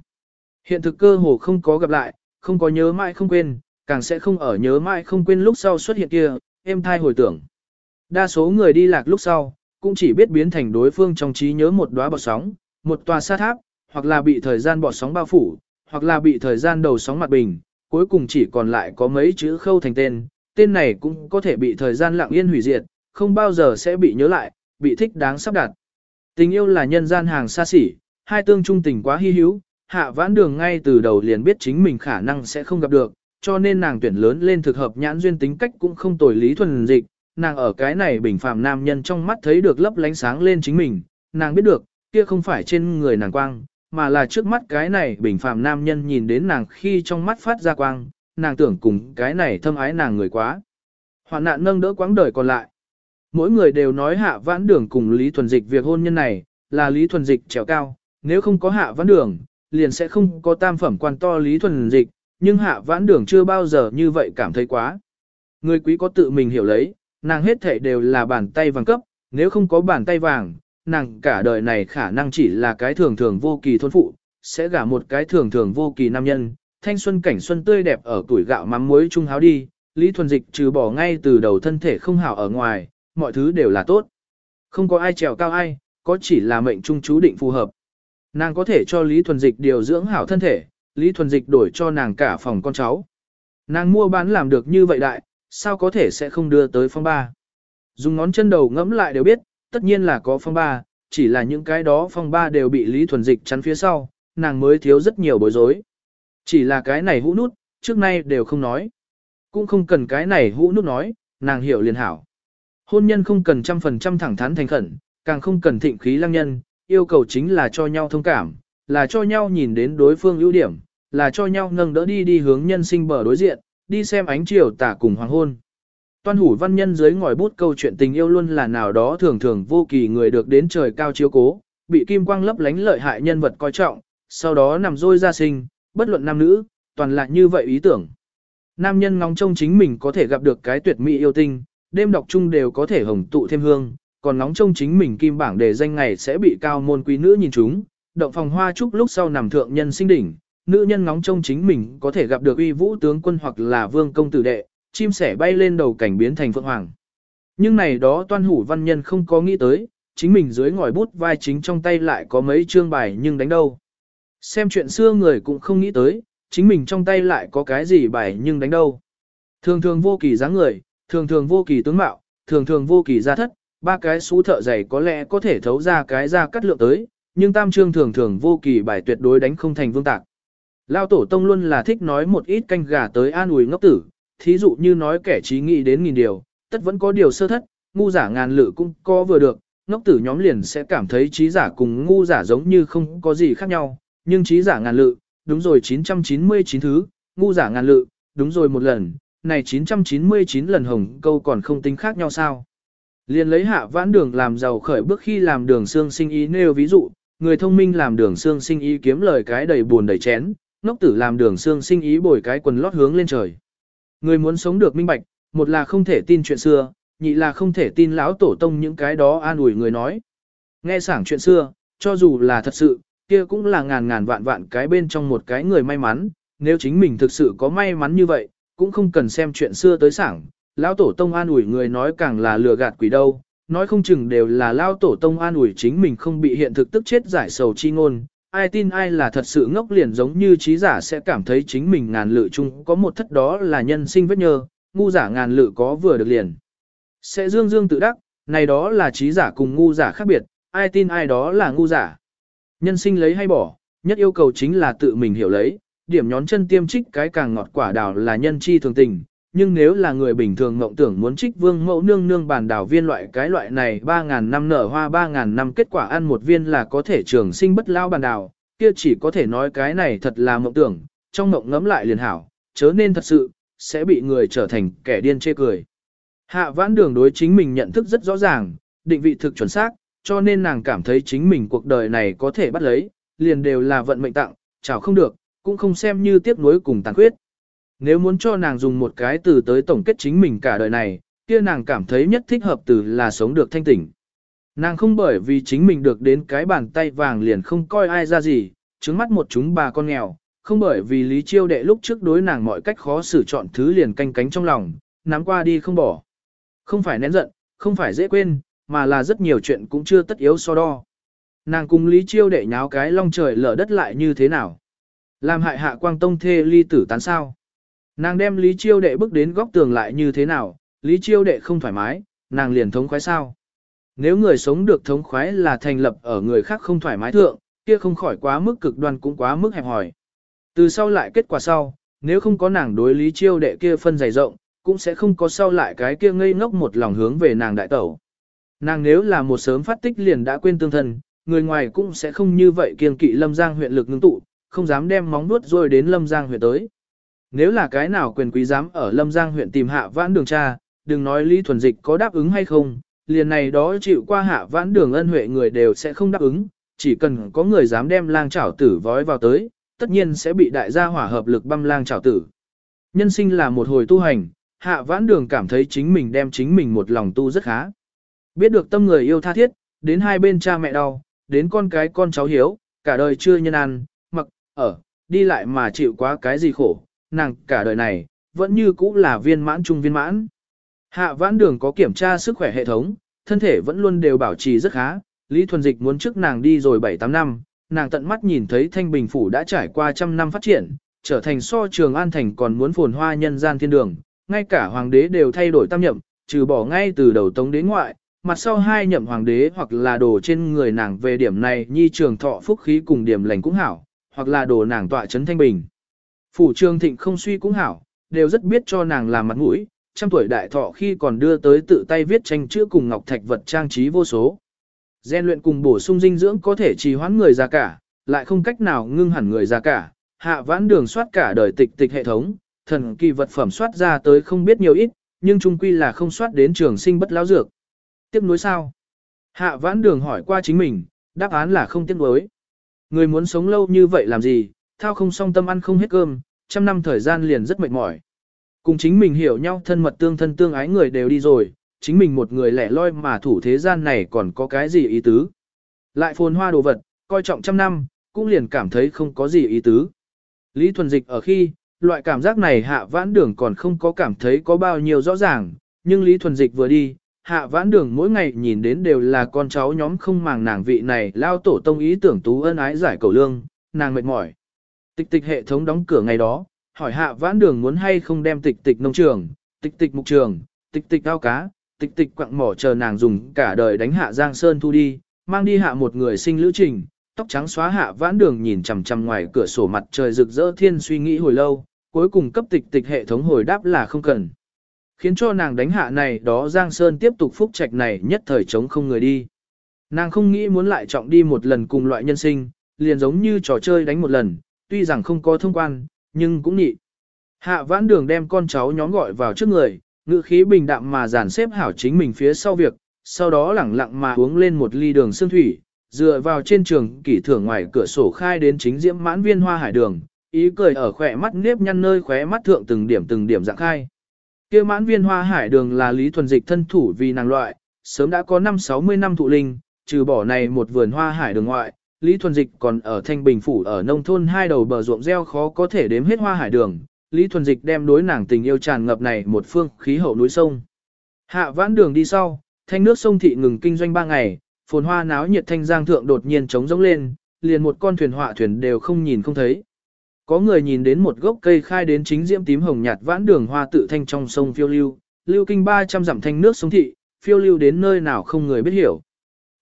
Hiện thực cơ hồ không có gặp lại, không có nhớ mãi không quên, càng sẽ không ở nhớ mãi không quên lúc sau xuất hiện kia, em thai hồi tưởng. Đa số người đi lạc lúc sau, cũng chỉ biết biến thành đối phương trong trí nhớ một đóa bọt sóng, một tòa sa tháp, hoặc là bị thời gian bọt sóng bao phủ, hoặc là bị thời gian đầu sóng mặt bình, cuối cùng chỉ còn lại có mấy chữ khâu thành tên, tên này cũng có thể bị thời gian lặng yên hủy diệt, không bao giờ sẽ bị nhớ lại, bị thích đáng sắp đặt. Tình yêu là nhân gian hàng xa xỉ, hai tương trung tình quá hy hữu, hạ vãn đường ngay từ đầu liền biết chính mình khả năng sẽ không gặp được, cho nên nàng tuyển lớn lên thực hợp nhãn duyên tính cách cũng không tồi lý thuần dịch, nàng ở cái này bình phàm nam nhân trong mắt thấy được lấp lánh sáng lên chính mình, nàng biết được, kia không phải trên người nàng quang, mà là trước mắt cái này bình phàm nam nhân nhìn đến nàng khi trong mắt phát ra quang, nàng tưởng cùng cái này thâm ái nàng người quá. Hoạn nạn nâng đỡ quãng đời còn lại. Mỗi người đều nói hạ vãn đường cùng Lý Thuần Dịch việc hôn nhân này, là Lý Thuần Dịch trèo cao, nếu không có hạ vãn đường, liền sẽ không có tam phẩm quan to Lý Thuần Dịch, nhưng hạ vãn đường chưa bao giờ như vậy cảm thấy quá. Người quý có tự mình hiểu lấy, nàng hết thể đều là bàn tay vàng cấp, nếu không có bàn tay vàng, nàng cả đời này khả năng chỉ là cái thường thường vô kỳ thôn phụ, sẽ gả một cái thường thường vô kỳ nam nhân, thanh xuân cảnh xuân tươi đẹp ở tuổi gạo mắm muối trung háo đi, Lý Thuần Dịch trừ bỏ ngay từ đầu thân thể không hảo ở ngoài, mọi thứ đều là tốt. Không có ai trèo cao ai, có chỉ là mệnh trung chú định phù hợp. Nàng có thể cho Lý Thuần Dịch điều dưỡng hảo thân thể, Lý Thuần Dịch đổi cho nàng cả phòng con cháu. Nàng mua bán làm được như vậy đại, sao có thể sẽ không đưa tới phong ba. Dùng ngón chân đầu ngẫm lại đều biết, tất nhiên là có phong ba, chỉ là những cái đó phong ba đều bị Lý Thuần Dịch chắn phía sau, nàng mới thiếu rất nhiều bối rối. Chỉ là cái này hũ nút, trước nay đều không nói. Cũng không cần cái này hũ nút nói, nàng hiểu liền hảo. Hôn nhân không cần trăm phần trăm thẳng thắn thành khẩn, càng không cần thịnh khí lăng nhân, yêu cầu chính là cho nhau thông cảm, là cho nhau nhìn đến đối phương ưu điểm, là cho nhau nâng đỡ đi đi hướng nhân sinh bờ đối diện, đi xem ánh chiều tả cùng hoàng hôn. Toan hủ văn nhân dưới ngòi bút câu chuyện tình yêu luôn là nào đó thường thường vô kỳ người được đến trời cao chiếu cố, bị kim quang lấp lánh lợi hại nhân vật coi trọng, sau đó nằm rôi ra sinh, bất luận nam nữ, toàn là như vậy ý tưởng. Nam nhân ngóng trông chính mình có thể gặp được cái tuyệt mỹ yêu tinh, đêm đọc chung đều có thể hồng tụ thêm hương, còn nóng trông chính mình kim bảng đề danh ngày sẽ bị cao môn quý nữ nhìn chúng, động phòng hoa trúc lúc sau nằm thượng nhân sinh đỉnh, nữ nhân nóng trông chính mình có thể gặp được uy vũ tướng quân hoặc là vương công tử đệ, chim sẻ bay lên đầu cảnh biến thành phượng hoàng. Nhưng này đó toan hủ văn nhân không có nghĩ tới, chính mình dưới ngòi bút vai chính trong tay lại có mấy chương bài nhưng đánh đâu. Xem chuyện xưa người cũng không nghĩ tới, chính mình trong tay lại có cái gì bài nhưng đánh đâu. Thường thường vô kỳ dáng người, thường thường vô kỳ tướng mạo, thường thường vô kỳ gia thất, ba cái xú thợ giày có lẽ có thể thấu ra cái ra cắt lượng tới, nhưng tam trương thường thường vô kỳ bài tuyệt đối đánh không thành vương tạc. Lao tổ tông luôn là thích nói một ít canh gà tới an ủi ngốc tử, thí dụ như nói kẻ trí nghĩ đến nghìn điều, tất vẫn có điều sơ thất, ngu giả ngàn lự cũng có vừa được, ngốc tử nhóm liền sẽ cảm thấy trí giả cùng ngu giả giống như không có gì khác nhau, nhưng trí giả ngàn lự, đúng rồi 999 thứ, ngu giả ngàn lự, đúng rồi một lần, này 999 lần hồng câu còn không tính khác nhau sao. Liền lấy hạ vãn đường làm giàu khởi bước khi làm đường xương sinh ý nêu ví dụ, người thông minh làm đường xương sinh ý kiếm lời cái đầy buồn đầy chén, ngốc tử làm đường xương sinh ý bồi cái quần lót hướng lên trời. Người muốn sống được minh bạch, một là không thể tin chuyện xưa, nhị là không thể tin lão tổ tông những cái đó an ủi người nói. Nghe sảng chuyện xưa, cho dù là thật sự, kia cũng là ngàn ngàn vạn vạn cái bên trong một cái người may mắn, nếu chính mình thực sự có may mắn như vậy, cũng không cần xem chuyện xưa tới sảng, lão tổ tông an ủi người nói càng là lừa gạt quỷ đâu, nói không chừng đều là lão tổ tông an ủi chính mình không bị hiện thực tức chết giải sầu chi ngôn, ai tin ai là thật sự ngốc liền giống như trí giả sẽ cảm thấy chính mình ngàn lự chung có một thất đó là nhân sinh vết nhơ, ngu giả ngàn lự có vừa được liền. Sẽ dương dương tự đắc, này đó là trí giả cùng ngu giả khác biệt, ai tin ai đó là ngu giả. Nhân sinh lấy hay bỏ, nhất yêu cầu chính là tự mình hiểu lấy, điểm nhón chân tiêm trích cái càng ngọt quả đào là nhân chi thường tình, nhưng nếu là người bình thường mộng tưởng muốn trích vương mẫu nương nương bàn đào viên loại cái loại này 3.000 năm nở hoa 3.000 năm kết quả ăn một viên là có thể trường sinh bất lao bàn đào, kia chỉ có thể nói cái này thật là mộng tưởng, trong mộng ngấm lại liền hảo, chớ nên thật sự, sẽ bị người trở thành kẻ điên chê cười. Hạ vãn đường đối chính mình nhận thức rất rõ ràng, định vị thực chuẩn xác, cho nên nàng cảm thấy chính mình cuộc đời này có thể bắt lấy, liền đều là vận mệnh tặng, chào không được, cũng không xem như tiếc nuối cùng tàn khuyết. Nếu muốn cho nàng dùng một cái từ tới tổng kết chính mình cả đời này, kia nàng cảm thấy nhất thích hợp từ là sống được thanh tỉnh. Nàng không bởi vì chính mình được đến cái bàn tay vàng liền không coi ai ra gì, trứng mắt một chúng bà con nghèo, không bởi vì Lý Chiêu đệ lúc trước đối nàng mọi cách khó xử chọn thứ liền canh cánh trong lòng, nắm qua đi không bỏ. Không phải nén giận, không phải dễ quên, mà là rất nhiều chuyện cũng chưa tất yếu so đo. Nàng cùng Lý Chiêu đệ nháo cái long trời lở đất lại như thế nào? Làm hại hạ quang tông thê ly tử tán sao? Nàng đem Lý Chiêu đệ bước đến góc tường lại như thế nào, Lý Chiêu đệ không thoải mái, nàng liền thống khoái sao. Nếu người sống được thống khoái là thành lập ở người khác không thoải mái thượng, kia không khỏi quá mức cực đoan cũng quá mức hẹp hòi. Từ sau lại kết quả sau, nếu không có nàng đối lý chiêu đệ kia phân dày rộng, cũng sẽ không có sau lại cái kia ngây ngốc một lòng hướng về nàng đại tẩu. Nàng nếu là một sớm phát tích liền đã quên tương thân, người ngoài cũng sẽ không như vậy kiên kỵ Lâm Giang huyện lực ngưng tụ, không dám đem móng nuốt rồi đến Lâm Giang huyện tới. Nếu là cái nào quyền quý dám ở Lâm Giang huyện tìm hạ vãn đường cha, đừng nói Lý Thuần Dịch có đáp ứng hay không, liền này đó chịu qua hạ vãn đường ân huệ người đều sẽ không đáp ứng, chỉ cần có người dám đem lang chảo tử vói vào tới, tất nhiên sẽ bị đại gia hỏa hợp lực băm lang chảo tử. Nhân sinh là một hồi tu hành, hạ vãn đường cảm thấy chính mình đem chính mình một lòng tu rất khá. Biết được tâm người yêu tha thiết, đến hai bên cha mẹ đau, đến con cái con cháu hiếu, cả đời chưa nhân ăn, mặc, ở, đi lại mà chịu quá cái gì khổ, nàng cả đời này, vẫn như cũ là viên mãn trung viên mãn. Hạ vãn đường có kiểm tra sức khỏe hệ thống, thân thể vẫn luôn đều bảo trì rất khá, Lý Thuần Dịch muốn trước nàng đi rồi 7-8 năm, nàng tận mắt nhìn thấy Thanh Bình Phủ đã trải qua trăm năm phát triển, trở thành so trường An Thành còn muốn phồn hoa nhân gian thiên đường, ngay cả hoàng đế đều thay đổi tam nhậm, trừ bỏ ngay từ đầu tống đến ngoại, mặt sau hai nhậm hoàng đế hoặc là đồ trên người nàng về điểm này nhi trường thọ phúc khí cùng điểm lành cũng hảo, hoặc là đồ nàng tọa trấn thanh bình. Phủ trường thịnh không suy cũng hảo, đều rất biết cho nàng làm mặt mũi, trăm tuổi đại thọ khi còn đưa tới tự tay viết tranh chữ cùng ngọc thạch vật trang trí vô số. Gen luyện cùng bổ sung dinh dưỡng có thể trì hoãn người già cả, lại không cách nào ngưng hẳn người già cả. Hạ vãn đường soát cả đời tịch tịch hệ thống, thần kỳ vật phẩm soát ra tới không biết nhiều ít, nhưng chung quy là không soát đến trường sinh bất lão dược. Tiếp nối sao? Hạ vãn đường hỏi qua chính mình, đáp án là không tiếp nối. Người muốn sống lâu như vậy làm gì, thao không song tâm ăn không hết cơm, trăm năm thời gian liền rất mệt mỏi. Cùng chính mình hiểu nhau thân mật tương thân tương ái người đều đi rồi, chính mình một người lẻ loi mà thủ thế gian này còn có cái gì ý tứ. Lại phồn hoa đồ vật, coi trọng trăm năm, cũng liền cảm thấy không có gì ý tứ. Lý Thuần Dịch ở khi, loại cảm giác này hạ vãn đường còn không có cảm thấy có bao nhiêu rõ ràng, nhưng Lý Thuần Dịch vừa đi, hạ vãn đường mỗi ngày nhìn đến đều là con cháu nhóm không màng nàng vị này lao tổ tông ý tưởng tú ân ái giải cầu lương, nàng mệt mỏi. Tịch tịch hệ thống đóng cửa ngày đó, hỏi hạ vãn đường muốn hay không đem tịch tịch nông trường, tịch tịch mục trường, tịch tịch ao cá, tịch tịch quặng mỏ chờ nàng dùng cả đời đánh hạ Giang Sơn thu đi, mang đi hạ một người sinh lữ trình, tóc trắng xóa hạ vãn đường nhìn chằm chằm ngoài cửa sổ mặt trời rực rỡ thiên suy nghĩ hồi lâu, cuối cùng cấp tịch tịch hệ thống hồi đáp là không cần. Khiến cho nàng đánh hạ này đó Giang Sơn tiếp tục phúc trạch này nhất thời chống không người đi. Nàng không nghĩ muốn lại trọng đi một lần cùng loại nhân sinh, liền giống như trò chơi đánh một lần, tuy rằng không có thông quan, nhưng cũng nhị. Hạ vãn đường đem con cháu nhóm gọi vào trước người, ngữ khí bình đạm mà dàn xếp hảo chính mình phía sau việc, sau đó lẳng lặng mà uống lên một ly đường sương thủy, dựa vào trên trường kỷ thưởng ngoài cửa sổ khai đến chính diễm mãn viên hoa hải đường, ý cười ở khỏe mắt nếp nhăn nơi khóe mắt thượng từng điểm từng điểm dạng khai. kia mãn viên hoa hải đường là lý thuần dịch thân thủ vì nàng loại, sớm đã có năm 60 năm thụ linh, trừ bỏ này một vườn hoa hải đường ngoại, Lý Thuần Dịch còn ở Thanh Bình Phủ ở nông thôn hai đầu bờ ruộng gieo khó có thể đếm hết hoa hải đường, Lý Thuần Dịch đem đối nàng tình yêu tràn ngập này một phương khí hậu núi sông. Hạ vãn đường đi sau, thanh nước sông thị ngừng kinh doanh ba ngày, phồn hoa náo nhiệt thanh giang thượng đột nhiên trống rỗng lên, liền một con thuyền họa thuyền đều không nhìn không thấy. Có người nhìn đến một gốc cây khai đến chính diễm tím hồng nhạt vãn đường hoa tự thanh trong sông phiêu lưu, lưu kinh 300 dặm thanh nước sông thị, phiêu lưu đến nơi nào không người biết hiểu.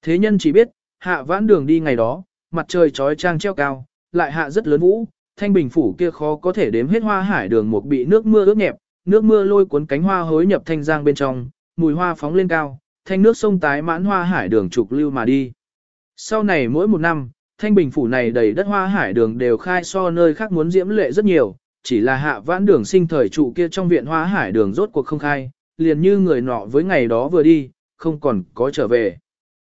Thế nhân chỉ biết, hạ vãn đường đi ngày đó, mặt trời trói trang treo cao, lại hạ rất lớn vũ, thanh bình phủ kia khó có thể đếm hết hoa hải đường một bị nước mưa ướt nhẹp, nước mưa lôi cuốn cánh hoa hối nhập thanh giang bên trong, mùi hoa phóng lên cao, thanh nước sông tái mãn hoa hải đường trục lưu mà đi. Sau này mỗi một năm, thanh bình phủ này đầy đất hoa hải đường đều khai so nơi khác muốn diễm lệ rất nhiều, chỉ là hạ vãn đường sinh thời trụ kia trong viện hoa hải đường rốt cuộc không khai, liền như người nọ với ngày đó vừa đi, không còn có trở về.